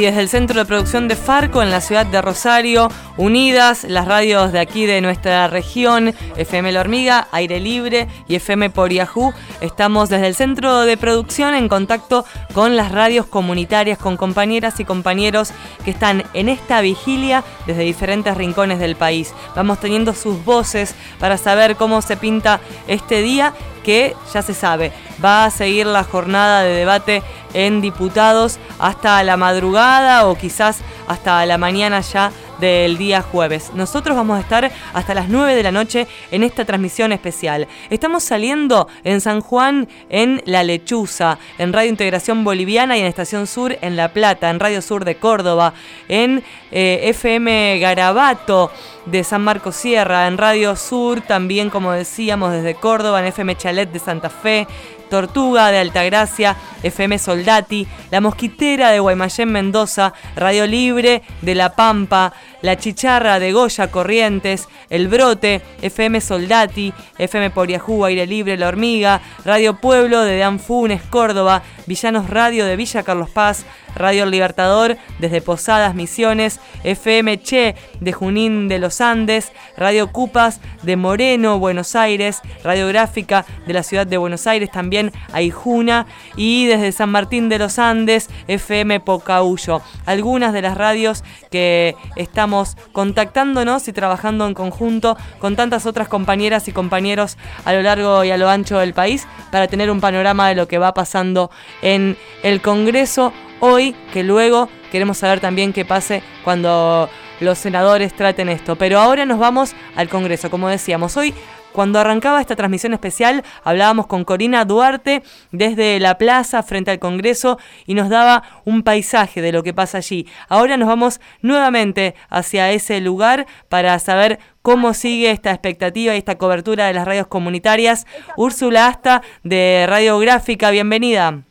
[SPEAKER 21] Desde el Centro de Producción de Farco en la ciudad de Rosario, unidas las radios de aquí de nuestra región, FM La Hormiga, Aire Libre y FM por Yahoo. Estamos desde el Centro de Producción en contacto con las radios comunitarias, con compañeras y compañeros que están en esta vigilia desde diferentes rincones del país. Vamos teniendo sus voces para saber cómo se pinta este día que ya se sabe, va a seguir la jornada de debate en diputados hasta la madrugada o quizás hasta la mañana ya del día jueves. Nosotros vamos a estar hasta las 9 de la noche en esta transmisión especial. Estamos saliendo en San Juan en La Lechuza, en Radio Integración Boliviana y en Estación Sur en La Plata, en Radio Sur de Córdoba, en eh, FM Garabato de San Marcos Sierra, en Radio Sur también, como decíamos, desde Córdoba, en FM Chalet de Santa Fe, Tortuga de Altagracia, FM Soldati, La Mosquitera de Guaymallén Mendoza, Radio Libre de La Pampa, La Chicharra de Goya Corrientes, El Brote, FM Soldati, FM Poriajú, Aire Libre La Hormiga, Radio Pueblo de Danfunes, Córdoba, Villanos Radio de Villa Carlos Paz, Radio Libertador desde Posadas Misiones, FM Che de Junín de los Andes, Radio Cupas de Moreno, Buenos Aires, Radiográfica de la ciudad de Buenos Aires, también Aijuna y desde San Martín de los Andes, FM Pocahuyo. Algunas de las radios que estamos contactándonos y trabajando en conjunto con tantas otras compañeras y compañeros a lo largo y a lo ancho del país para tener un panorama de lo que va pasando en el Congreso hoy, que luego queremos saber también qué pase cuando los senadores traten esto. Pero ahora nos vamos al Congreso, como decíamos. Hoy cuando arrancaba esta transmisión especial, hablábamos con Corina Duarte desde la plaza frente al Congreso y nos daba un paisaje de lo que pasa allí. Ahora nos vamos nuevamente hacia ese lugar para saber cómo sigue esta expectativa y esta cobertura de las radios comunitarias. Úrsula Asta de Radiográfica, bienvenida.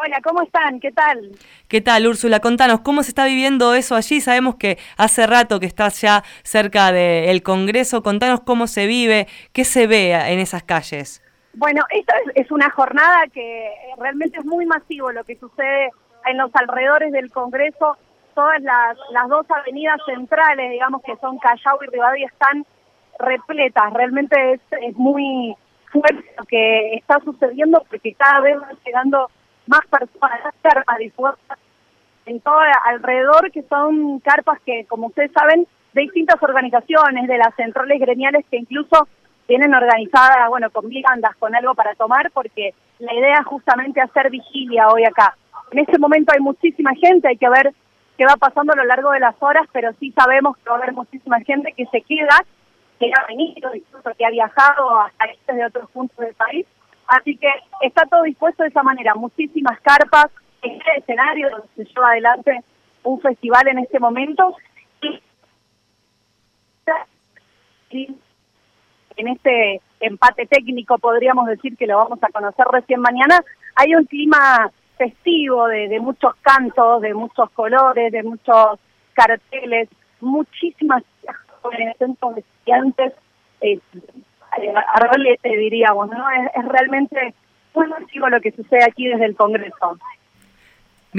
[SPEAKER 39] Hola, ¿cómo están? ¿Qué tal?
[SPEAKER 21] ¿Qué tal, Úrsula? Contanos, ¿cómo se está viviendo eso allí? Sabemos que hace rato que estás ya cerca del Congreso. Contanos cómo se vive, qué se ve en esas calles.
[SPEAKER 39] Bueno, esta es una jornada que realmente es muy masivo lo que sucede en los alrededores del Congreso. Todas las, las dos avenidas centrales, digamos que son Callao y Rivadavia, están repletas. Realmente es, es muy fuerte lo que está sucediendo porque cada vez van llegando más personas, carpas dispuestas en todo alrededor, que son carpas que, como ustedes saben, de distintas organizaciones, de las centrales gremiales que incluso tienen organizadas, bueno, con viandas, con algo para tomar, porque la idea es justamente hacer vigilia hoy acá. En este momento hay muchísima gente, hay que ver qué va pasando a lo largo de las horas, pero sí sabemos que va a haber muchísima gente que se queda, que ha venido, incluso que ha viajado hasta de otros puntos del país, Así que está todo dispuesto de esa manera, muchísimas carpas, este escenario donde se lleva adelante un festival en este momento. Y en este empate técnico podríamos decir que lo vamos a conocer recién mañana, hay un clima festivo de, muchos cantos, de muchos colores, de muchos carteles, muchísimas jóvenes, de estudiantes, eh, arbolete, diríamos, ¿no? Es, es realmente muy masivo lo que sucede aquí desde el Congreso.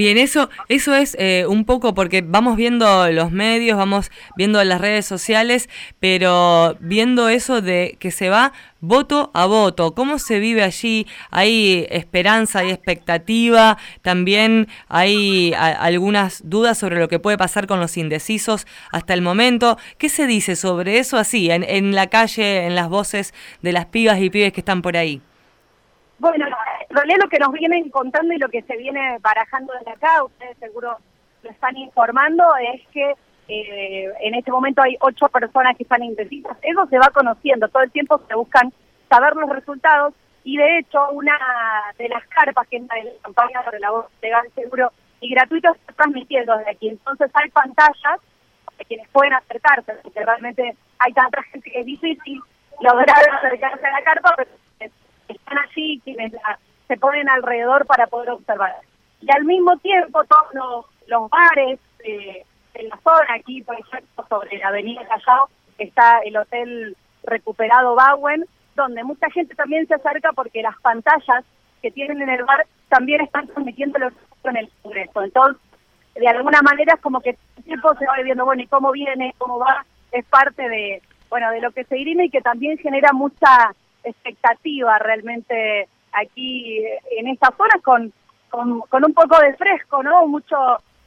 [SPEAKER 21] Bien, eso, eso es eh, un poco porque vamos viendo los medios, vamos viendo las redes sociales, pero viendo eso de que se va voto a voto, ¿cómo se vive allí? ¿Hay esperanza, hay expectativa? También hay algunas dudas sobre lo que puede pasar con los indecisos hasta el momento. ¿Qué se dice sobre eso así, en, en la calle, en las voces de las pibas y pibes que están por ahí?
[SPEAKER 39] Bueno, en realidad lo que nos vienen contando y lo que se viene barajando desde acá, ustedes seguro lo están informando, es que eh, en este momento hay ocho personas que están indecisas. Eso se va conociendo, todo el tiempo se buscan saber los resultados y de hecho una de las carpas que es la de la campaña por la voz legal, seguro y gratuito está transmitiendo desde aquí. Entonces hay pantallas de quienes pueden acercarse, porque realmente hay tanta gente que es difícil lograr acercarse a la carpa, pero están allí quienes se ponen alrededor para poder observar. Y al mismo tiempo todos los, bares eh, en la zona, aquí por ejemplo sobre la avenida Callao, está el hotel recuperado Bauen, donde mucha gente también se acerca porque las pantallas que tienen en el bar también están transmitiendo lo que en el Congreso. Entonces, de alguna manera es como que el tiempo se va viendo, bueno, y cómo viene, cómo va, es parte de, bueno, de lo que se dirime y que también genera mucha expectativa realmente aquí en esta zona con, con, un poco de fresco, ¿no? Mucho,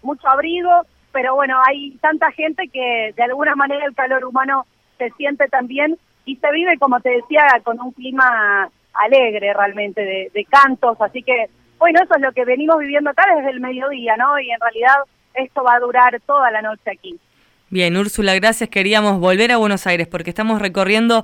[SPEAKER 39] mucho abrigo, pero bueno, hay tanta gente que de alguna manera el calor humano se siente también y se vive, como te decía, con un clima alegre realmente de cantos, así que bueno, eso es lo que venimos viviendo acá desde el mediodía, ¿no? Y en realidad esto va a durar toda la noche aquí.
[SPEAKER 21] Bien, Úrsula, gracias. Queríamos volver a Buenos Aires porque estamos recorriendo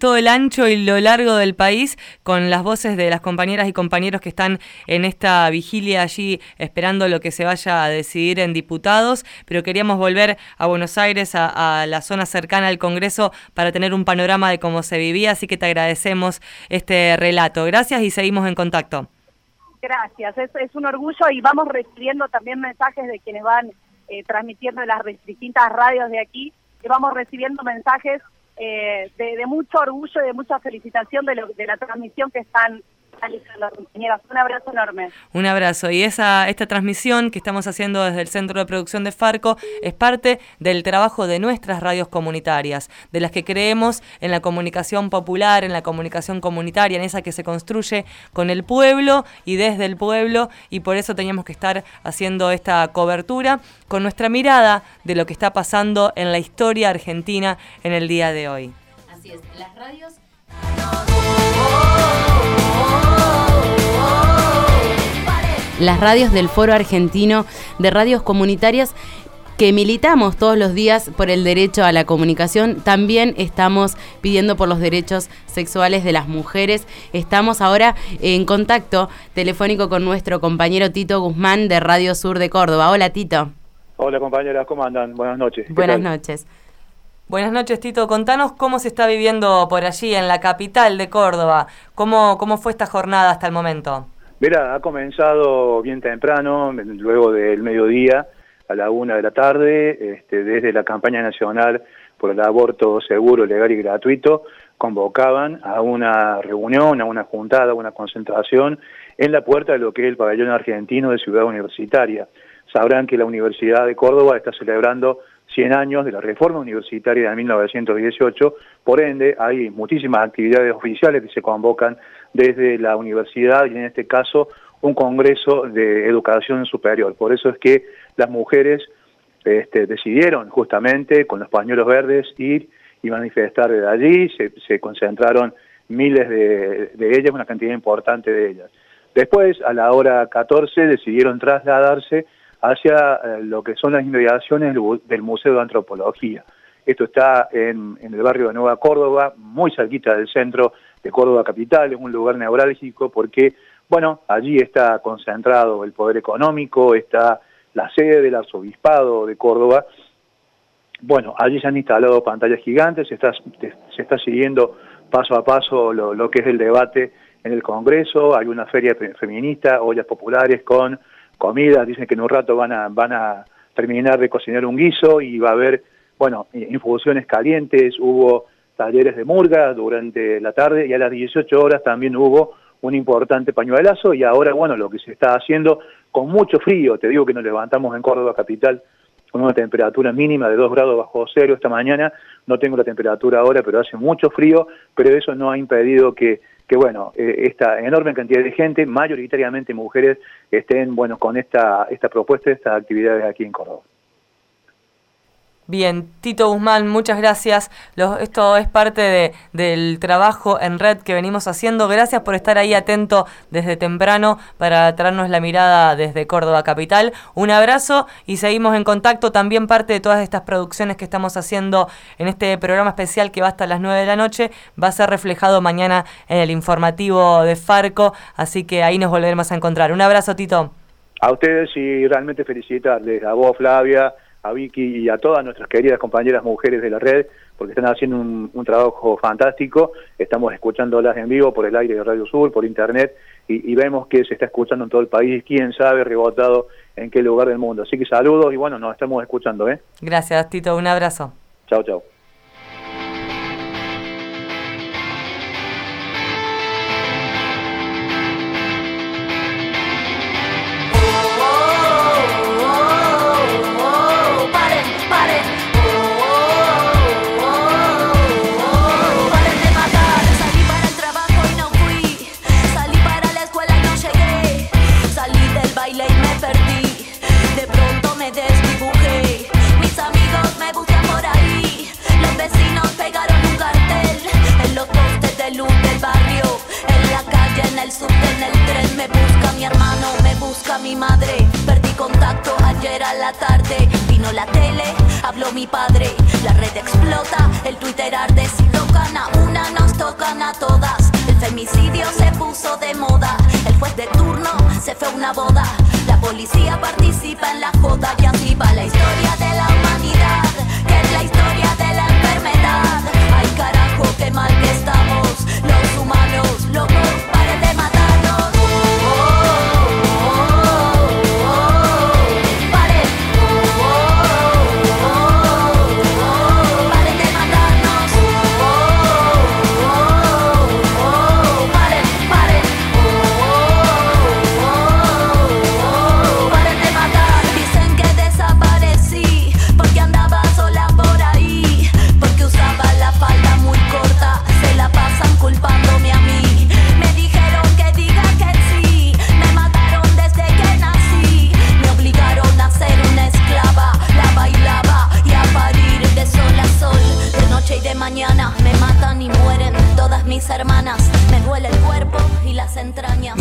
[SPEAKER 21] todo el ancho y lo largo del país con las voces de las compañeras y compañeros que están en esta vigilia allí esperando lo que se vaya a decidir en diputados, pero queríamos volver a Buenos Aires, a, la zona cercana al Congreso, para tener un panorama de cómo se vivía, así que te agradecemos este relato. Gracias y seguimos en contacto.
[SPEAKER 39] Gracias, es, es un orgullo y vamos recibiendo también mensajes de quienes van eh, transmitiendo en las distintas radios de aquí, y vamos recibiendo mensajes eh, de, mucho orgullo y de mucha felicitación de, de la transmisión que están un abrazo enorme.
[SPEAKER 21] Un abrazo. Y esa, esta transmisión que estamos haciendo desde el Centro de Producción de Farco es parte del trabajo de nuestras radios comunitarias, de las que creemos en la comunicación popular, en la comunicación comunitaria, en esa que se construye con el pueblo y desde el pueblo, y por eso teníamos que estar haciendo esta cobertura con nuestra mirada de lo que está pasando en la historia argentina en el día de hoy. Así es, las radios... las radios del Foro Argentino de Radios Comunitarias que militamos todos los días por el derecho a la comunicación, también estamos pidiendo por los derechos sexuales de las mujeres. Estamos ahora en contacto telefónico con nuestro compañero Tito Guzmán de Radio Sur de Córdoba. Hola Tito.
[SPEAKER 53] Hola compañeras, ¿cómo andan? Buenas noches.
[SPEAKER 21] Buenas noches. Buenas noches Tito, contanos cómo se está viviendo por allí en la capital de Córdoba. ¿Cómo, cómo fue esta jornada hasta el momento?
[SPEAKER 53] Mira, ha comenzado bien temprano, luego del mediodía, a la una de la tarde, este, desde la campaña nacional por el aborto seguro, legal y gratuito, convocaban a una reunión, a una juntada, a una concentración en la puerta de lo que es el pabellón argentino de Ciudad Universitaria. Sabrán que la Universidad de Córdoba está celebrando 100 años de la reforma universitaria de 1918, por ende hay muchísimas actividades oficiales que se convocan desde la universidad y en este caso un congreso de educación superior. Por eso es que las mujeres este, decidieron justamente con los pañuelos verdes ir y manifestar desde allí, se, concentraron miles de, ellas, una cantidad importante de ellas. Después, a la hora 14, decidieron trasladarse hacia eh, lo que son las inmediaciones del Museo de Antropología. Esto está en, en, el barrio de Nueva Córdoba, muy cerquita del centro de Córdoba Capital, es un lugar neurálgico porque, bueno, allí está concentrado el poder económico, está la sede del arzobispado de Córdoba. Bueno, allí se han instalado pantallas gigantes, se está, se está siguiendo paso a paso lo, que es el debate en el Congreso, hay una feria feminista, ollas populares con comida, dicen que en un rato van a, van a terminar de cocinar un guiso y va a haber, bueno, infusiones calientes, hubo talleres de murga durante la tarde y a las 18 horas también hubo un importante pañuelazo y ahora, bueno, lo que se está haciendo con mucho frío, te digo que nos levantamos en Córdoba capital con una temperatura mínima de 2 grados bajo cero esta mañana, no tengo la temperatura ahora, pero hace mucho frío, pero eso no ha impedido que, que bueno, eh, esta enorme cantidad de gente, mayoritariamente mujeres, estén, bueno, con esta, esta propuesta, estas actividades aquí en Córdoba.
[SPEAKER 21] Bien, Tito Guzmán, muchas gracias. esto es parte de, del trabajo en red que venimos haciendo. Gracias por estar ahí atento desde temprano para traernos la mirada desde Córdoba Capital. Un abrazo y seguimos en contacto. También parte de todas estas producciones que estamos haciendo en este programa especial que va hasta las 9 de la noche va a ser reflejado mañana en el informativo de Farco. Así que ahí nos volveremos a encontrar. Un abrazo, Tito.
[SPEAKER 53] A ustedes y realmente felicitarles a vos, Flavia a Vicky y a todas nuestras queridas compañeras mujeres de la red, porque están haciendo un, trabajo fantástico. Estamos escuchándolas en vivo por el aire de Radio Sur, por internet, y, vemos que se está escuchando en todo el país, quién sabe, rebotado en qué lugar del mundo. Así que saludos y bueno, nos estamos escuchando. ¿eh?
[SPEAKER 21] Gracias, Tito. Un abrazo.
[SPEAKER 53] Chao, chao.
[SPEAKER 28] Mi padre, la red explota, el Twitter arde, si tocan a una nos tocan a todas, el femicidio se puso de moda, el juez de turno se fue a una boda, la policía participa en la joda y así va la historia de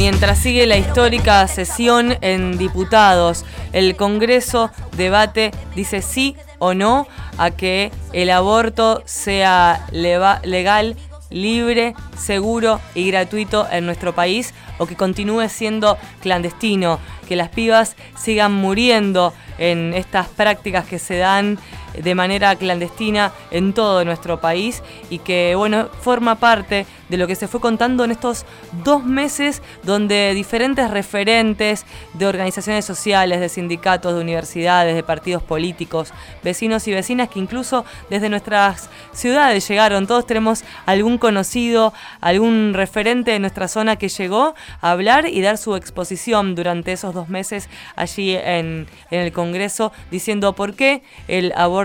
[SPEAKER 21] Mientras sigue la histórica sesión en diputados, el Congreso debate, dice sí o no a que el aborto sea legal, libre, seguro y gratuito en nuestro país o que continúe siendo clandestino, que las pibas sigan muriendo en estas prácticas que se dan de manera clandestina en todo nuestro país y que bueno forma parte de lo que se fue contando en estos dos meses donde diferentes referentes de organizaciones sociales, de sindicatos, de universidades, de partidos políticos, vecinos y vecinas que incluso desde nuestras ciudades llegaron, todos tenemos algún conocido, algún referente de nuestra zona que llegó a hablar y dar su exposición durante esos dos meses allí en, en el Congreso diciendo por qué el aborto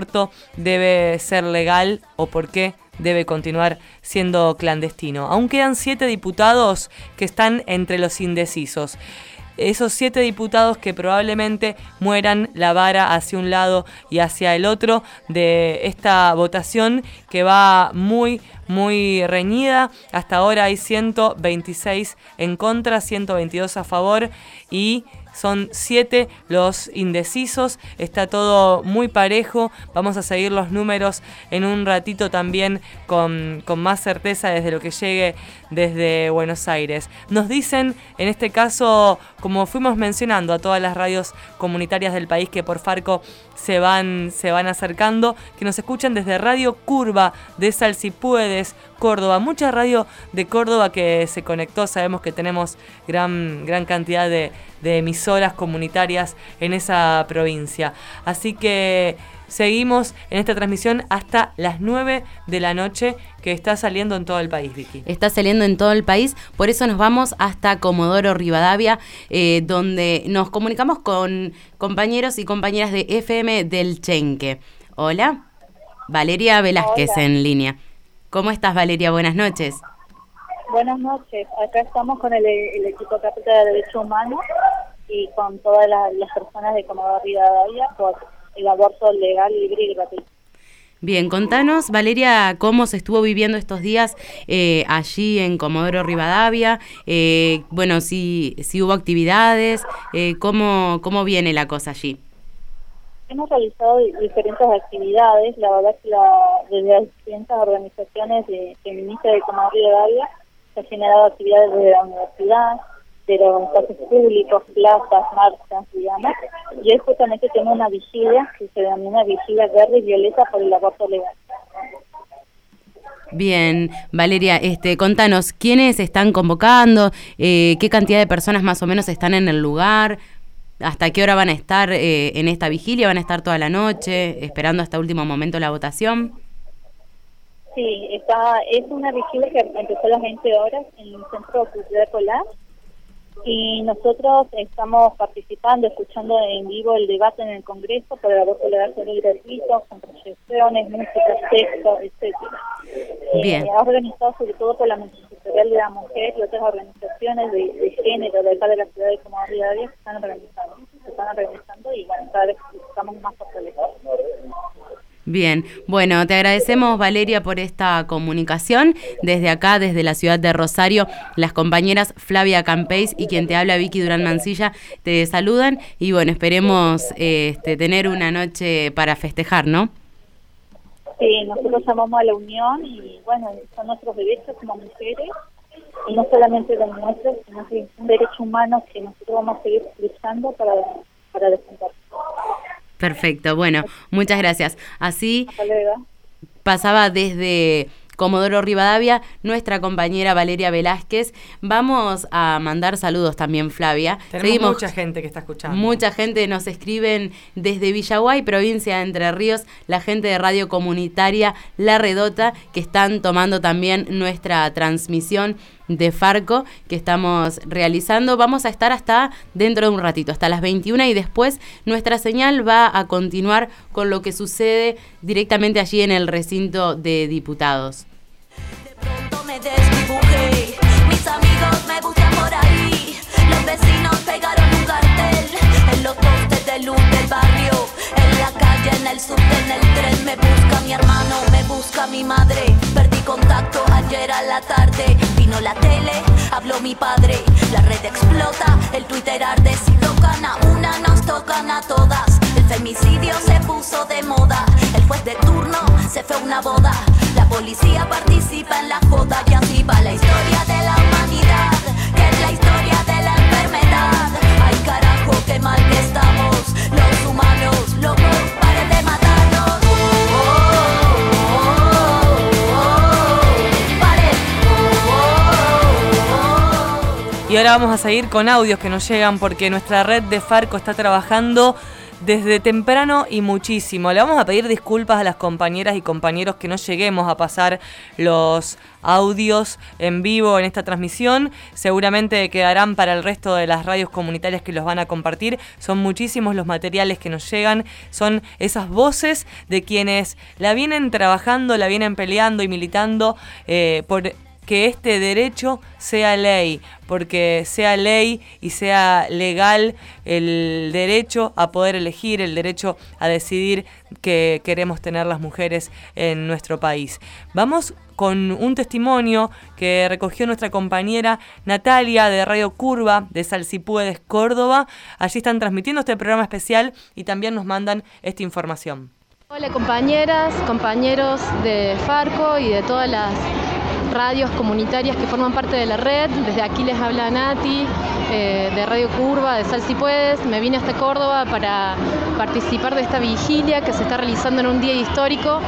[SPEAKER 21] debe ser legal o por qué debe continuar siendo clandestino. Aún quedan siete diputados que están entre los indecisos. Esos siete diputados que probablemente mueran la vara hacia un lado y hacia el otro de esta votación que va muy, muy reñida. Hasta ahora hay 126 en contra, 122 a favor y son siete los indecisos, está todo muy parejo, vamos a seguir los números en un ratito también con, con, más certeza desde lo que llegue desde Buenos Aires. Nos dicen, en este caso, como fuimos mencionando a todas las radios comunitarias del país que por Farco se van, se van acercando, que nos escuchan desde Radio Curva de Sal Si Puedes, Córdoba, mucha radio de Córdoba que se conectó, sabemos que tenemos gran, gran cantidad de, de emisoras comunitarias en esa provincia. Así que seguimos en esta transmisión hasta las 9 de la noche que está saliendo en todo el país, Vicky.
[SPEAKER 22] Está saliendo en todo el país, por eso nos vamos hasta Comodoro Rivadavia, eh, donde nos comunicamos con compañeros y compañeras de FM del Chenque. Hola, Valeria Velázquez
[SPEAKER 54] Hola.
[SPEAKER 22] en línea. ¿Cómo estás, Valeria? Buenas noches.
[SPEAKER 54] Buenas noches. Acá estamos con el, el equipo Cátedra de Derechos Humanos y con todas las, las personas de Comodoro Rivadavia por el aborto legal, libre y gratuito.
[SPEAKER 22] Bien, contanos, Valeria, cómo se estuvo viviendo estos días eh, allí en Comodoro Rivadavia. Eh, bueno, si, si hubo actividades, eh, cómo, cómo viene la cosa allí.
[SPEAKER 54] Hemos realizado di- diferentes actividades, la verdad que la, desde las distintas organizaciones de, feministas de Comodoro Rivadavia se han generado actividades desde la universidad, de los espacios públicos, plazas, marchas, digamos, y hoy justamente tenemos una vigilia que se denomina Vigilia Verde y Violeta por el aborto legal.
[SPEAKER 22] Bien, Valeria, este, contanos, ¿quiénes están convocando? Eh, ¿Qué cantidad de personas más o menos están en el lugar? ¿Hasta qué hora van a estar eh, en esta vigilia? ¿Van a estar toda la noche esperando hasta último momento la votación?
[SPEAKER 54] Sí, está, es una vigilia que empezó a las 20 horas en el Centro Cultural Polar y nosotros estamos participando, escuchando en vivo el debate en el Congreso por el aborto legal y gratuito, con proyecciones, música, texto, etcétera.
[SPEAKER 22] Bien.
[SPEAKER 54] Eh, ha organizado sobre todo por la Multisectorial de la Mujer y otras organizaciones de, de género de acá de la ciudad de Comodoro Rivadavia que están organizando, se están organizando y bueno, cada vez estamos más fortalecidos.
[SPEAKER 22] Bien, bueno, te agradecemos Valeria por esta comunicación. Desde acá, desde la ciudad de Rosario, las compañeras Flavia Campeis y quien te habla Vicky Durán Mancilla te saludan y bueno, esperemos este, tener una noche para festejar, ¿no?
[SPEAKER 54] Sí, nosotros llamamos a la unión y bueno, son nuestros derechos como mujeres y no solamente los nuestros, sino que un derecho humano que nosotros vamos a seguir luchando para, para defender.
[SPEAKER 22] Perfecto, bueno, muchas gracias. Así pasaba desde Comodoro Rivadavia, nuestra compañera Valeria Velázquez. Vamos a mandar saludos también, Flavia.
[SPEAKER 21] Tenemos mucha gente que está escuchando.
[SPEAKER 22] Mucha gente nos escriben desde Villaguay, provincia de Entre Ríos, la gente de Radio Comunitaria La Redota, que están tomando también nuestra transmisión de Farco que estamos realizando. Vamos a estar hasta dentro de un ratito, hasta las 21 y después nuestra señal va a continuar con lo que sucede directamente allí en el recinto de diputados.
[SPEAKER 28] mis amigos me por ahí, los vecinos pegaron cartel en los postes de luz del barrio, en el sur, en el tren, me busca mi hermano, me busca mi madre, perdí contacto ayer a la tarde, vino la tele, habló mi padre, la red explota, el Twitter arde, si tocan a una, nos tocan a todas, el femicidio se puso de moda, el juez de turno se fue a una boda, la policía participa en la joda y así va la historia de la humanidad, que es la historia de la enfermedad, ay carajo, qué mal que estamos, los humanos, locos,
[SPEAKER 21] Y ahora vamos a seguir con audios que nos llegan porque nuestra red de Farco está trabajando desde temprano y muchísimo. Le vamos a pedir disculpas a las compañeras y compañeros que no lleguemos a pasar los audios en vivo en esta transmisión. Seguramente quedarán para el resto de las radios comunitarias que los van a compartir. Son muchísimos los materiales que nos llegan. Son esas voces de quienes la vienen trabajando, la vienen peleando y militando eh, por que este derecho sea ley, porque sea ley y sea legal el derecho a poder elegir, el derecho a decidir que queremos tener las mujeres en nuestro país. Vamos con un testimonio que recogió nuestra compañera Natalia de Radio Curva de Salsipuedes, Córdoba. Allí están transmitiendo este programa especial y también nos mandan esta información.
[SPEAKER 23] Hola compañeras, compañeros de Farco y de todas las radios comunitarias que forman parte de la red. Desde aquí les habla Nati, eh, de Radio Curva, de Sal Si Puedes. Me vine hasta Córdoba para participar de esta vigilia que se está realizando en un día histórico,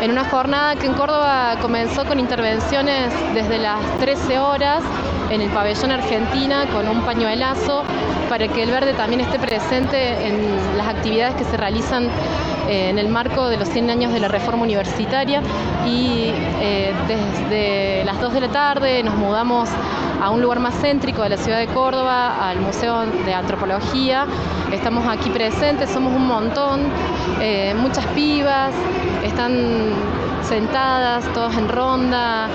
[SPEAKER 23] en una jornada que en Córdoba comenzó con intervenciones desde las 13 horas en el pabellón Argentina con un pañuelazo para que el verde también esté presente en las actividades que se realizan eh, en el marco de los 100 años de la reforma universitaria y eh, desde las 2 de la tarde nos mudamos a un lugar más céntrico de la ciudad de Córdoba, al Museo de Antropología. Estamos aquí presentes, somos un montón, eh, muchas pibas, están sentadas, todas en ronda,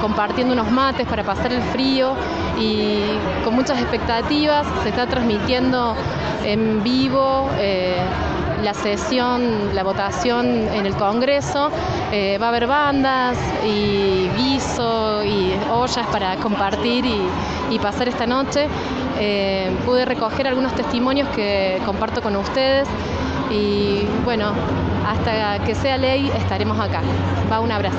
[SPEAKER 23] compartiendo unos mates para pasar el frío y con muchas expectativas. Se está transmitiendo en vivo la sesión, la votación en el Congreso. Eh, va a haber bandas y guiso y ollas para compartir y, pasar esta noche. Eh, pude recoger algunos testimonios que comparto con ustedes y bueno, hasta que sea ley estaremos acá. Va un abrazo.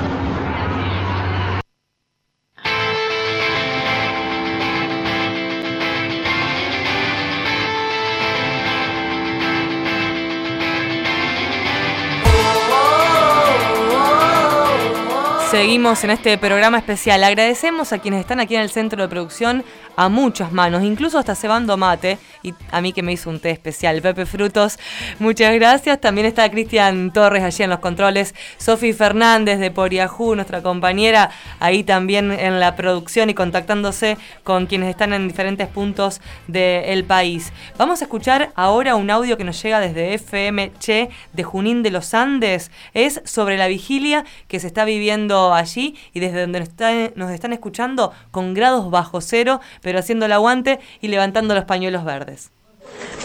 [SPEAKER 21] Seguimos en este programa especial. Agradecemos a quienes están aquí en el centro de producción a muchas manos, incluso hasta cebando mate y a mí que me hizo un té especial, Pepe Frutos. Muchas gracias. También está Cristian Torres allí en los controles, Sofi Fernández de Poriajú, nuestra compañera, ahí también en la producción y contactándose con quienes están en diferentes puntos del país. Vamos a escuchar ahora un audio que nos llega desde FM Che de Junín de los Andes. Es sobre la vigilia que se está viviendo allí y desde donde nos están, nos están escuchando con grados bajo cero, pero haciendo el aguante y levantando los pañuelos verdes.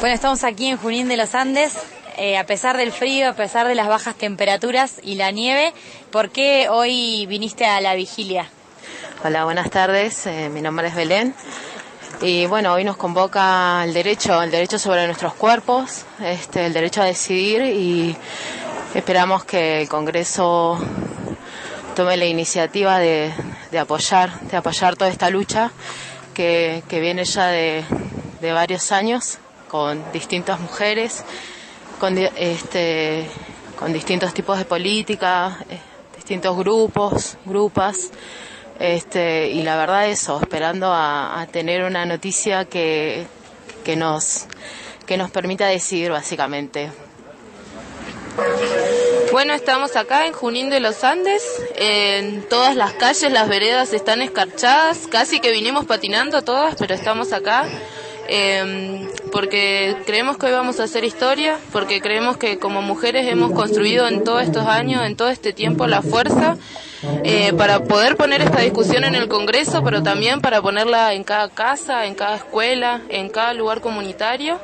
[SPEAKER 55] Bueno, estamos aquí en Junín de los Andes, eh, a pesar del frío, a pesar de las bajas temperaturas y la nieve, ¿por qué hoy viniste a la vigilia?
[SPEAKER 56] Hola, buenas tardes. Eh, mi nombre es Belén. Y bueno, hoy nos convoca el derecho, el derecho sobre nuestros cuerpos, este, el derecho a decidir y esperamos que el Congreso tome la iniciativa de, apoyar, de apoyar toda esta lucha que, viene ya de, de varios años con distintas mujeres, con, este, con distintos tipos de política, eh, distintos grupos, grupas. Este, y la verdad eso, esperando a, a tener una noticia que, que nos que nos permita decidir básicamente.
[SPEAKER 57] Bueno, estamos acá en Junín de los Andes. En todas las calles, las veredas están escarchadas. Casi que vinimos patinando todas, pero estamos acá. eh, porque creemos que hoy vamos a hacer historia, porque creemos que como mujeres hemos construido en todos estos años, en todo este tiempo, la fuerza eh, para poder poner esta discusión en el Congreso, pero también para ponerla en cada casa, en cada escuela, en cada lugar comunitario.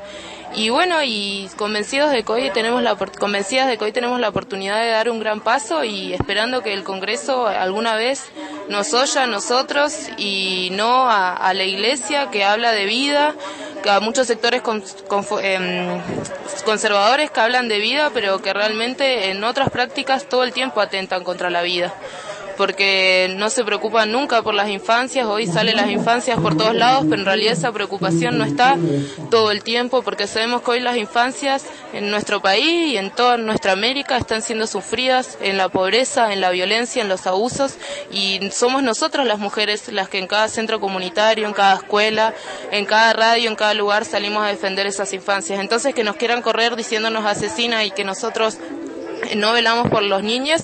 [SPEAKER 57] Y bueno, y convencidos de que hoy tenemos la convencidas de que hoy tenemos la oportunidad de dar un gran paso y esperando que el Congreso alguna vez nos oya a nosotros y no a, la Iglesia que habla de vida, que a muchos sectores con- em, conservadores que hablan de vida, pero que realmente en otras prácticas todo el tiempo atentan contra la vida porque no se preocupan nunca por las infancias, hoy salen las infancias por todos lados, pero en realidad esa preocupación no está todo el tiempo, porque sabemos que hoy las infancias en nuestro país y en toda nuestra América están siendo sufridas en la pobreza, en la violencia, en los abusos, y somos nosotras las mujeres las que en cada centro comunitario, en cada escuela, en cada radio, en cada lugar salimos a defender esas infancias. Entonces que nos quieran correr diciéndonos asesina y que nosotros no velamos por los niños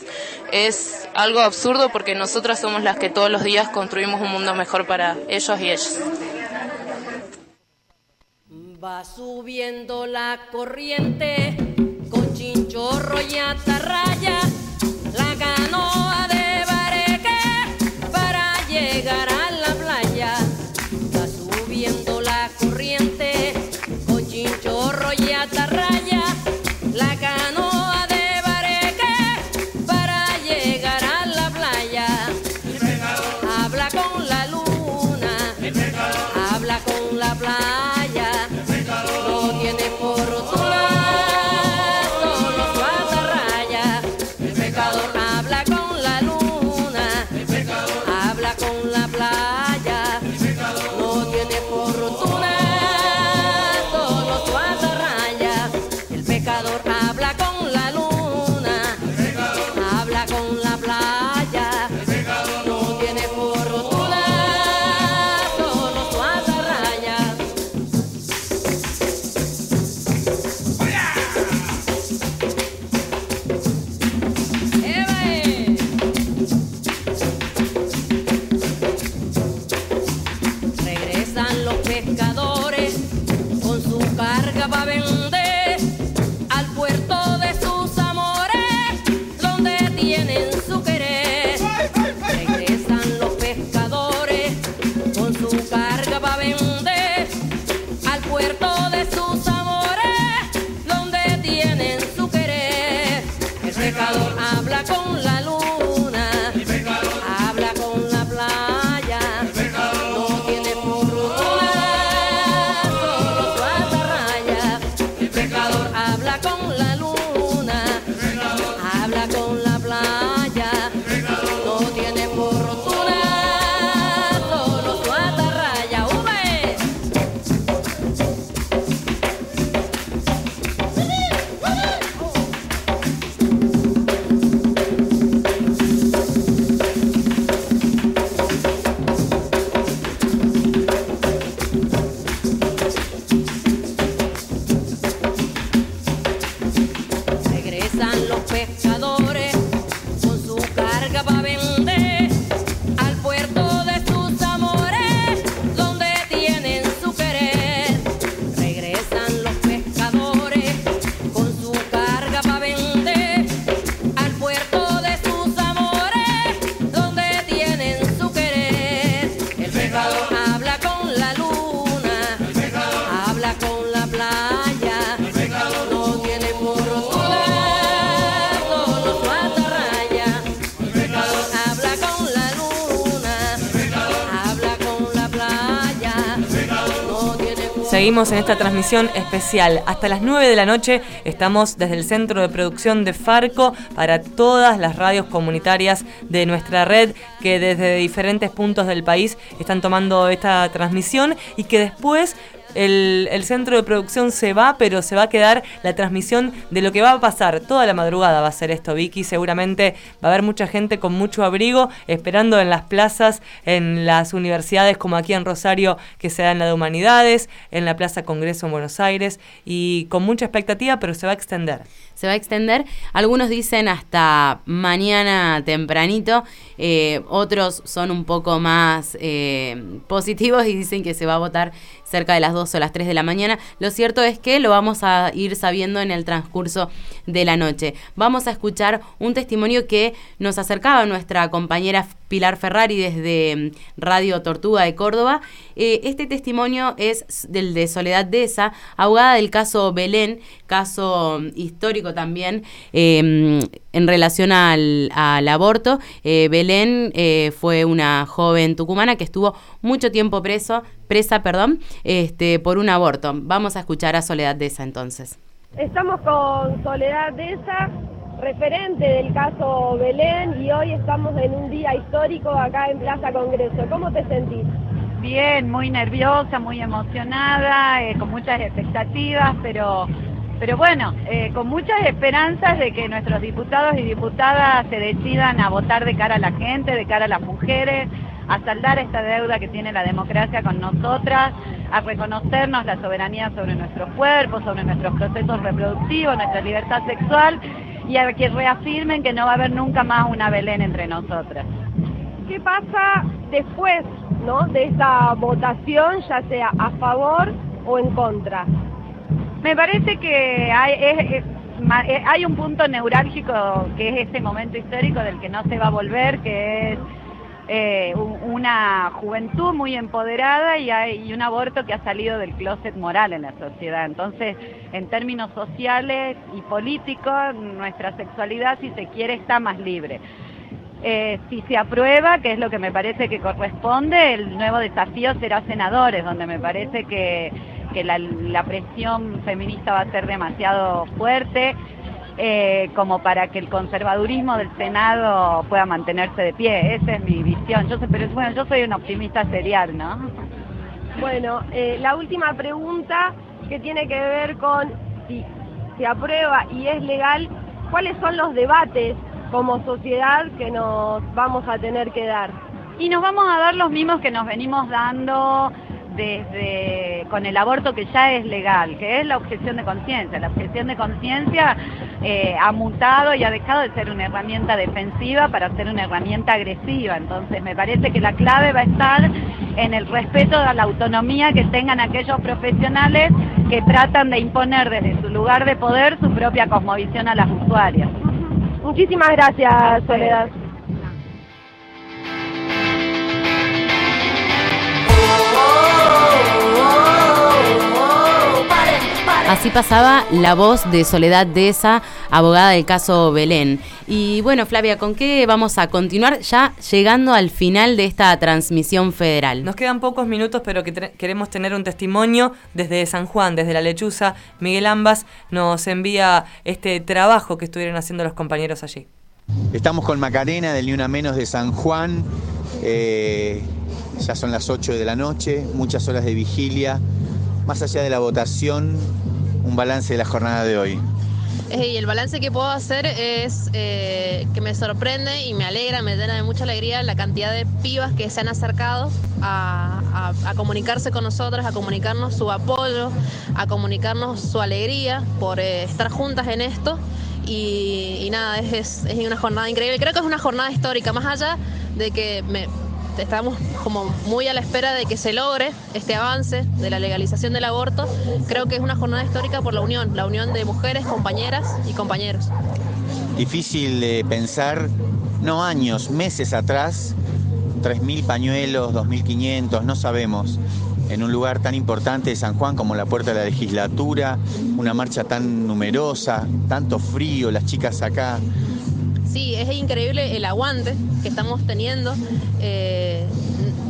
[SPEAKER 57] es algo absurdo porque nosotras somos las que todos los días construimos un mundo mejor para ellos y ellas.
[SPEAKER 46] Va subiendo la corriente con chinchorro y atarraya, la canoa de bareque para llegar a
[SPEAKER 21] En esta transmisión especial. Hasta las 9 de la noche estamos desde el centro de producción de Farco para todas las radios comunitarias de nuestra red que desde diferentes puntos del país están tomando esta transmisión y que después el, el, centro de producción se va, pero se va a quedar la transmisión de lo que va a pasar. Toda la madrugada va a ser esto, Vicky. Seguramente va a haber mucha gente con mucho abrigo esperando en las plazas, en las universidades como aquí en Rosario, que se da en la de Humanidades, en la Plaza Congreso en Buenos Aires, y con mucha expectativa, pero se va a extender.
[SPEAKER 22] Se va a extender, algunos dicen hasta mañana tempranito, eh, otros son un poco más eh, positivos y dicen que se va a votar cerca de las 2 o las 3 de la mañana. Lo cierto es que lo vamos a ir sabiendo en el transcurso de la noche. Vamos a escuchar un testimonio que nos acercaba nuestra compañera Pilar Ferrari desde mm, Radio Tortuga de Córdoba. Eh, este testimonio es del de Soledad Deza, abogada del caso Belén, caso mm, histórico también eh, en relación al, aborto. Eh, Belén fue una joven tucumana que estuvo mucho tiempo preso, presa perdón, este, por un aborto. Vamos a escuchar a Soledad Deza entonces.
[SPEAKER 58] Estamos con Soledad Deza, referente del caso Belén, y hoy estamos en un día histórico acá en Plaza Congreso. ¿Cómo te sentís?
[SPEAKER 59] Bien, muy nerviosa, muy emocionada, eh, con muchas expectativas, pero, pero bueno, eh, con muchas esperanzas de que nuestros diputados y diputadas se decidan a votar de cara a la gente, de cara a las mujeres, a saldar esta deuda que tiene la democracia con nosotras, a reconocernos la soberanía sobre nuestros cuerpos, sobre nuestros procesos reproductivos, nuestra libertad sexual y a que reafirmen que no va a haber nunca más una Belén entre nosotras.
[SPEAKER 58] ¿Qué pasa después ¿no? de esta votación, ya sea a favor o en contra?
[SPEAKER 59] Me parece que hay, es, es, hay un punto neurálgico que es ese momento histórico del que no se va a volver, que es eh, una juventud muy empoderada y, hay, un aborto que ha salido del closet moral en la sociedad. Entonces, en términos sociales y políticos, nuestra sexualidad, si se quiere, está más libre. Eh, si se aprueba, que es lo que me parece que corresponde, el nuevo desafío será senadores, donde me parece que, la presión feminista va a ser demasiado fuerte eh, como para que el conservadurismo del Senado pueda mantenerse de pie. Esa es mi visión. Yo sé, pero bueno, yo soy un optimista serial, ¿no?
[SPEAKER 58] Bueno, eh, la última pregunta que tiene que ver con si se aprueba y es legal, ¿cuáles son los debates como sociedad que nos vamos a tener que dar?
[SPEAKER 59] Y nos vamos a dar los mismos que nos venimos dando desde con el aborto que ya es legal, que es la objeción de conciencia. La objeción de conciencia eh, ha mutado y ha dejado de ser una herramienta defensiva para ser una herramienta agresiva. Entonces me parece que la clave va a estar en el respeto a la autonomía que tengan aquellos profesionales que tratan de imponer desde su lugar de poder su propia cosmovisión a las usuarias.
[SPEAKER 58] Muchísimas gracias, Soledad.
[SPEAKER 22] Así pasaba la voz de Soledad de esa abogada del caso Belén. Y bueno, Flavia, ¿con qué vamos a continuar ya llegando al final de esta transmisión federal?
[SPEAKER 21] Nos quedan pocos minutos, pero que queremos tener un testimonio desde San Juan, desde la lechuza. Miguel Ambas nos envía este trabajo que estuvieron haciendo los compañeros allí.
[SPEAKER 60] Estamos con Macarena del Ni Una Menos de San Juan. Eh, ya son las 8 de la noche, muchas horas de vigilia. Más allá de la votación, un balance de la jornada de hoy.
[SPEAKER 61] Y el balance que puedo hacer es eh, que me sorprende y me alegra, me llena de mucha alegría la cantidad de pibas que se han acercado a, comunicarse con nosotras, a comunicarnos su apoyo, a comunicarnos su alegría por eh, estar juntas en esto. Y, y nada, es, es, es una jornada increíble. Creo que es una jornada histórica, más allá de que me, estamos como muy a la espera de que se logre este avance de la legalización del aborto. Creo que es una jornada histórica por la unión, la unión de mujeres, compañeras y compañeros.
[SPEAKER 60] Difícil de pensar, no años, meses atrás, 3.000 pañuelos, 2.500, no sabemos, en un lugar tan importante de San Juan como la puerta de la legislatura, una marcha tan numerosa, tanto frío, las chicas acá
[SPEAKER 61] sí, es increíble el aguante que estamos teniendo. Eh,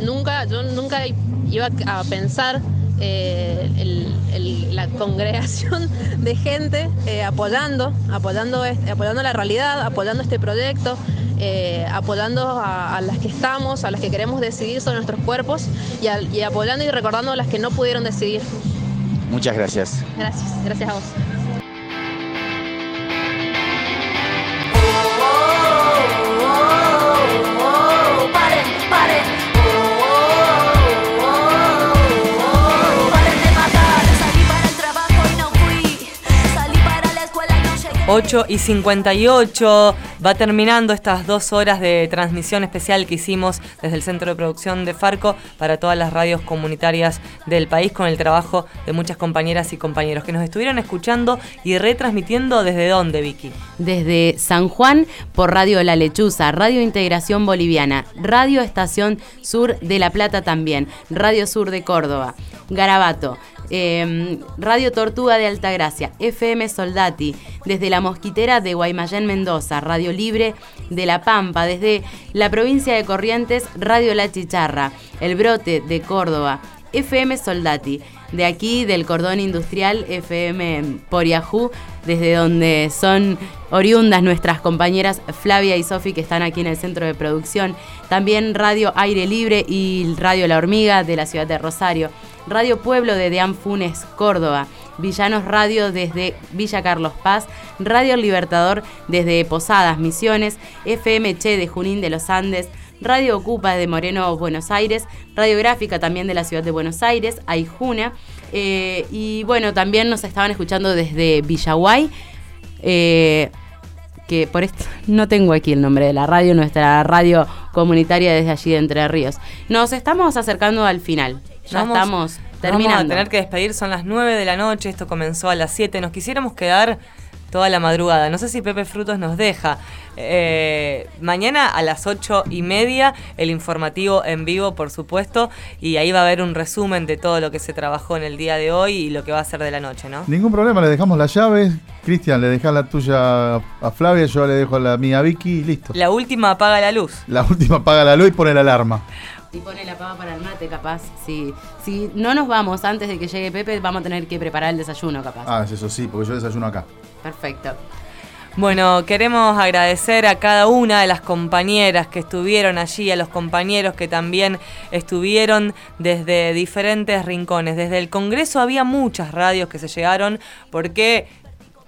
[SPEAKER 61] nunca, yo nunca iba a pensar eh, el- el- la congregación de gente eh, apoyando, apoyando, este- apoyando la realidad, apoyando este proyecto, eh, apoyando a, a las que estamos, a las que queremos decidir sobre nuestros cuerpos y apoyando y recordando a las que no pudieron decidir.
[SPEAKER 60] Muchas gracias.
[SPEAKER 61] Gracias, gracias a vos.
[SPEAKER 28] バレバレ
[SPEAKER 21] 8 y 58 va terminando estas dos horas de transmisión especial que hicimos desde el Centro de Producción de Farco para todas las radios comunitarias del país con el trabajo de muchas compañeras y compañeros que nos estuvieron escuchando y retransmitiendo desde dónde, Vicky.
[SPEAKER 22] Desde San Juan por Radio La Lechuza, Radio Integración Boliviana, Radio Estación Sur de La Plata también, Radio Sur de Córdoba, Garabato, eh, Radio Tortuga de Altagracia, FM Soldati, desde la Mosquitera de Guaymallén, Mendoza, Radio Libre de La Pampa, desde la provincia de Corrientes, Radio La Chicharra, El Brote de Córdoba, FM Soldati, de aquí del cordón industrial FM Poriajú, desde donde son oriundas nuestras compañeras Flavia y Sofi que están aquí en el centro de producción. También Radio Aire Libre y Radio La Hormiga de la ciudad de Rosario. Radio Pueblo de Deán Funes, Córdoba. Villanos Radio desde Villa Carlos Paz. Radio Libertador desde Posadas, Misiones. FM Che de Junín de los Andes. Radio Ocupa de Moreno, Buenos Aires, Radiográfica también de la ciudad de Buenos Aires, Aijuna, eh, y bueno, también nos estaban escuchando desde Villaguay, eh, que por esto no tengo aquí el nombre de la radio, nuestra radio comunitaria desde allí de Entre Ríos. Nos estamos acercando al final, ya
[SPEAKER 21] Vamos-
[SPEAKER 22] estamos
[SPEAKER 21] Vamos a
[SPEAKER 22] terminando.
[SPEAKER 21] tener que despedir, son las 9 de la noche, esto comenzó a las 7, nos quisiéramos quedar toda la madrugada, no sé si Pepe Frutos nos deja. Eh, mañana a las 8 y media el informativo en vivo, por supuesto, y ahí va a haber un resumen de todo lo que se trabajó en el día de hoy y lo que va a ser de la noche, ¿no?
[SPEAKER 24] Ningún problema, le dejamos las llaves. Cristian, le dejas la tuya a Flavia, yo le dejo la mía a Vicky y listo.
[SPEAKER 21] La última apaga la luz.
[SPEAKER 24] La última apaga la luz y pone la alarma.
[SPEAKER 22] Y pone la pava para el mate, capaz. Si, si no nos vamos antes de que llegue Pepe, vamos a tener que preparar el desayuno, capaz.
[SPEAKER 24] Ah, es eso sí, porque yo desayuno acá.
[SPEAKER 22] Perfecto.
[SPEAKER 21] Bueno, queremos agradecer a cada una de las compañeras que estuvieron allí, a los compañeros que también estuvieron desde diferentes rincones. Desde el Congreso había muchas radios que se llegaron porque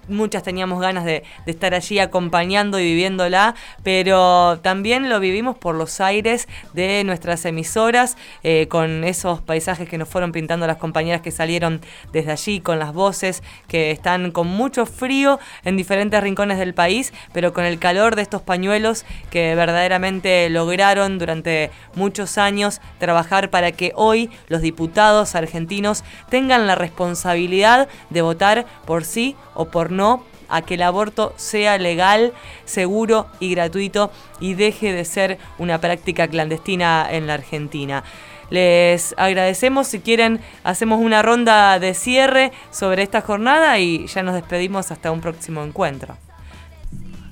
[SPEAKER 21] muchas teníamos ganas de, estar allí acompañando y viviéndola, pero también lo vivimos por los aires de nuestras emisoras, eh, con esos paisajes que nos fueron pintando las compañeras que salieron desde allí, con las voces que están con mucho frío en diferentes rincones del país, pero con el calor de estos pañuelos que verdaderamente lograron durante muchos años trabajar para que hoy los diputados argentinos tengan la responsabilidad de votar por sí o por no a que el aborto sea legal, seguro y gratuito y deje de ser una práctica clandestina en la Argentina. Les agradecemos, si quieren hacemos una ronda de cierre sobre esta jornada y ya nos despedimos hasta un próximo encuentro.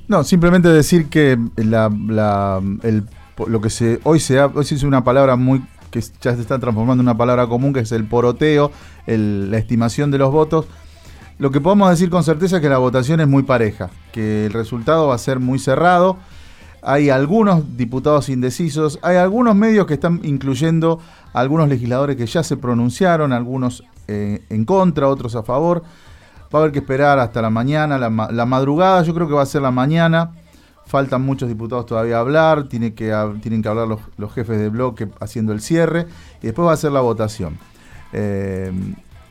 [SPEAKER 24] No, simplemente decir que lo que hoy se hoy se hizo una palabra muy que ya se está transformando en una palabra común que es el poroteo, la estimación de los votos. Lo que podemos decir con certeza es que la votación es muy pareja, que el resultado va a ser muy cerrado. Hay algunos diputados indecisos, hay algunos medios que están incluyendo algunos legisladores que ya se pronunciaron, algunos eh, en contra, otros a favor. Va a haber que esperar hasta la mañana, la, ma- la madrugada, yo creo que va a ser la mañana. Faltan muchos diputados todavía a hablar, tienen que hablar los, los jefes de bloque haciendo el cierre y después va a ser la votación. Eh,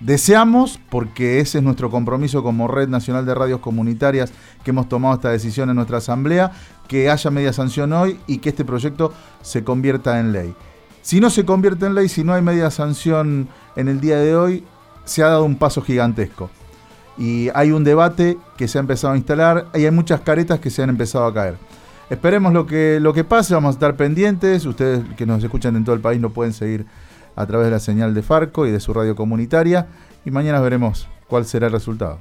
[SPEAKER 24] deseamos, porque ese es nuestro compromiso como Red Nacional de Radios Comunitarias, que hemos tomado esta decisión en nuestra asamblea, que haya media sanción hoy y que este proyecto se convierta en ley. Si no se convierte en ley, si no hay media sanción en el día de hoy, se ha dado un paso gigantesco. Y hay un debate que se ha empezado a instalar y hay muchas caretas que se han empezado a caer. Esperemos lo que, lo que pase, vamos a estar pendientes. Ustedes que nos escuchan en todo el país nos pueden seguir a través de la señal de Farco y de su radio comunitaria. Y mañana veremos cuál será el resultado.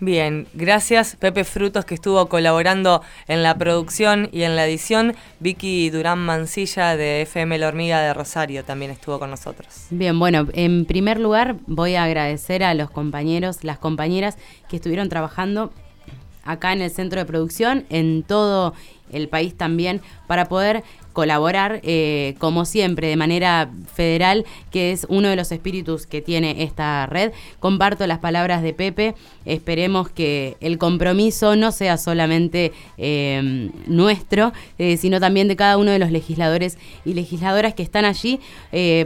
[SPEAKER 21] Bien, gracias Pepe Frutos que estuvo colaborando en la producción y en la edición. Vicky Durán Mancilla de FM La Hormiga de Rosario también estuvo con nosotros.
[SPEAKER 22] Bien, bueno, en primer lugar voy a agradecer a los compañeros, las compañeras que estuvieron trabajando acá en el centro de producción, en todo el país también, para poder colaborar, eh, como siempre, de manera federal, que es uno de los espíritus que tiene esta red. Comparto las palabras de Pepe, esperemos que el compromiso no sea solamente eh, nuestro, eh, sino también de cada uno de los legisladores y legisladoras que están allí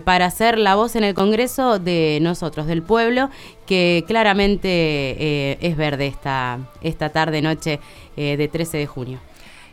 [SPEAKER 22] para ser la voz en el Congreso de nosotros, del pueblo, que claramente es verde esta, esta tarde, noche de 13 de junio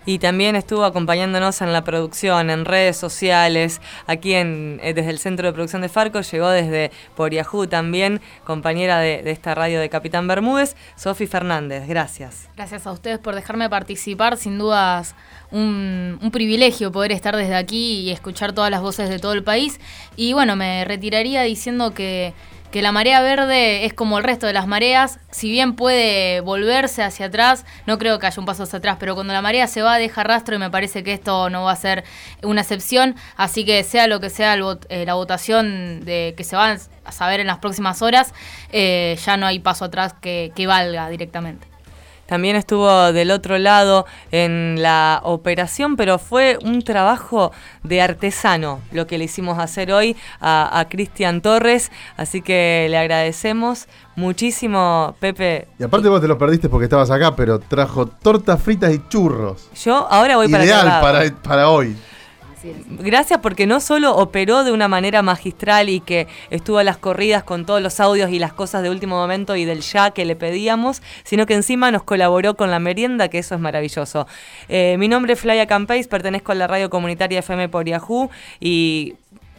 [SPEAKER 21] y también estuvo acompañándonos en la producción, en redes sociales, aquí en, eh, desde el Centro de Producción de Farco, llegó desde Poriajú también, compañera de, esta radio de Capitán Bermúdez, Sofi Fernández, gracias.
[SPEAKER 62] Gracias a ustedes por dejarme participar, sin dudas un, un privilegio poder estar desde aquí y escuchar todas las voces de todo el país. Y bueno, me retiraría diciendo que que la marea verde es como el resto de las mareas, si bien puede volverse hacia atrás, no creo que haya un paso hacia atrás, pero cuando la marea se va deja rastro y me parece que esto no va a ser una excepción, así que sea lo que sea eh, la votación de que se va a saber en las próximas horas, eh, ya no hay paso atrás que valga directamente.
[SPEAKER 21] También estuvo del otro lado en la operación, pero fue un trabajo de artesano lo que le hicimos hacer hoy a, Cristian Torres. Así que le agradecemos muchísimo, Pepe.
[SPEAKER 24] Y aparte vos te lo perdiste porque estabas acá, pero trajo tortas fritas y churros.
[SPEAKER 21] Yo ahora voy para
[SPEAKER 24] Ideal para, para hoy.
[SPEAKER 21] Gracias porque no solo operó de una manera magistral y que estuvo a las corridas con todos los audios y las cosas de último momento y del ya que le pedíamos, sino que encima nos colaboró con la merienda, que eso es maravilloso. Eh, mi nombre es Flaya Campéis, pertenezco a la radio comunitaria FM por Yahoo y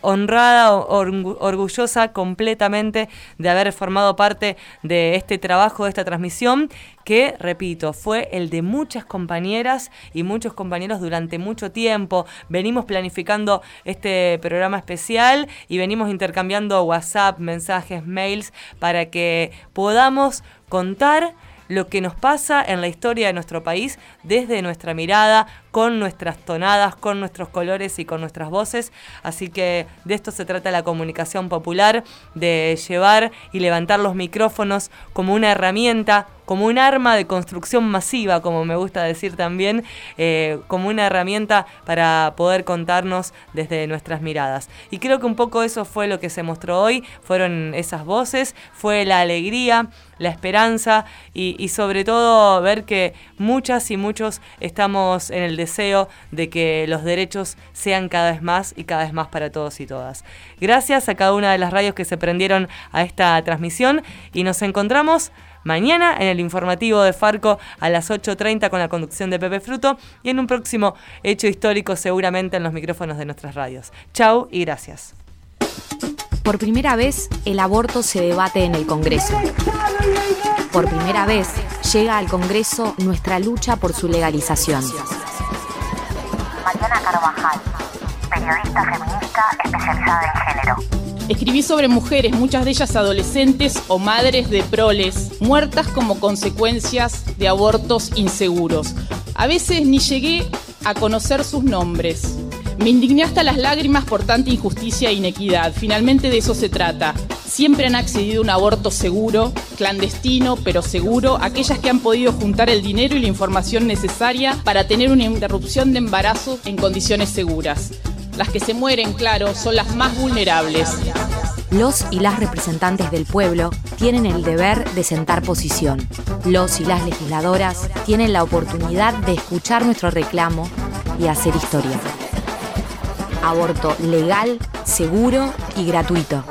[SPEAKER 21] honrada, orgullosa completamente de haber formado parte de este trabajo, de esta transmisión, que, repito, fue el de muchas compañeras y muchos compañeros durante mucho tiempo. Venimos planificando este programa especial y venimos intercambiando WhatsApp, mensajes, mails, para que podamos contar lo que nos pasa en la historia de nuestro país desde nuestra mirada, con nuestras tonadas, con nuestros colores y con nuestras voces. Así que de esto se trata la comunicación popular, de llevar y levantar los micrófonos como una herramienta como un arma de construcción masiva, como me gusta decir también, eh, como una herramienta para poder contarnos desde nuestras miradas. Y creo que un poco eso fue lo que se mostró hoy, fueron esas voces, fue la alegría, la esperanza y, y sobre todo ver que muchas y muchos estamos en el deseo de que los derechos sean cada vez más y cada vez más para todos y todas. Gracias a cada una de las radios que se prendieron a esta transmisión y nos encontramos mañana en el informativo de Farco a las 8.30 con la conducción de Pepe Fruto y en un próximo hecho histórico seguramente en los micrófonos de nuestras radios. Chau y gracias.
[SPEAKER 47] Por primera vez, el aborto se debate en el Congreso. Por primera vez, llega al Congreso nuestra lucha por su legalización.
[SPEAKER 63] Mariana Carvajal, periodista feminista especializada en género.
[SPEAKER 64] Escribí sobre mujeres, muchas de ellas adolescentes o madres de proles, muertas como consecuencias de abortos inseguros. A veces ni llegué a conocer sus nombres. Me indigné hasta las lágrimas por tanta injusticia e inequidad. Finalmente de eso se trata. Siempre han accedido a un aborto seguro, clandestino, pero seguro, aquellas que han podido juntar el dinero y la información necesaria para tener una interrupción de embarazo en condiciones seguras. Las que se mueren, claro, son las más vulnerables.
[SPEAKER 47] Los y las representantes del pueblo tienen el deber de sentar posición. Los y las legisladoras tienen la oportunidad de escuchar nuestro reclamo y hacer historia. Aborto legal, seguro y gratuito.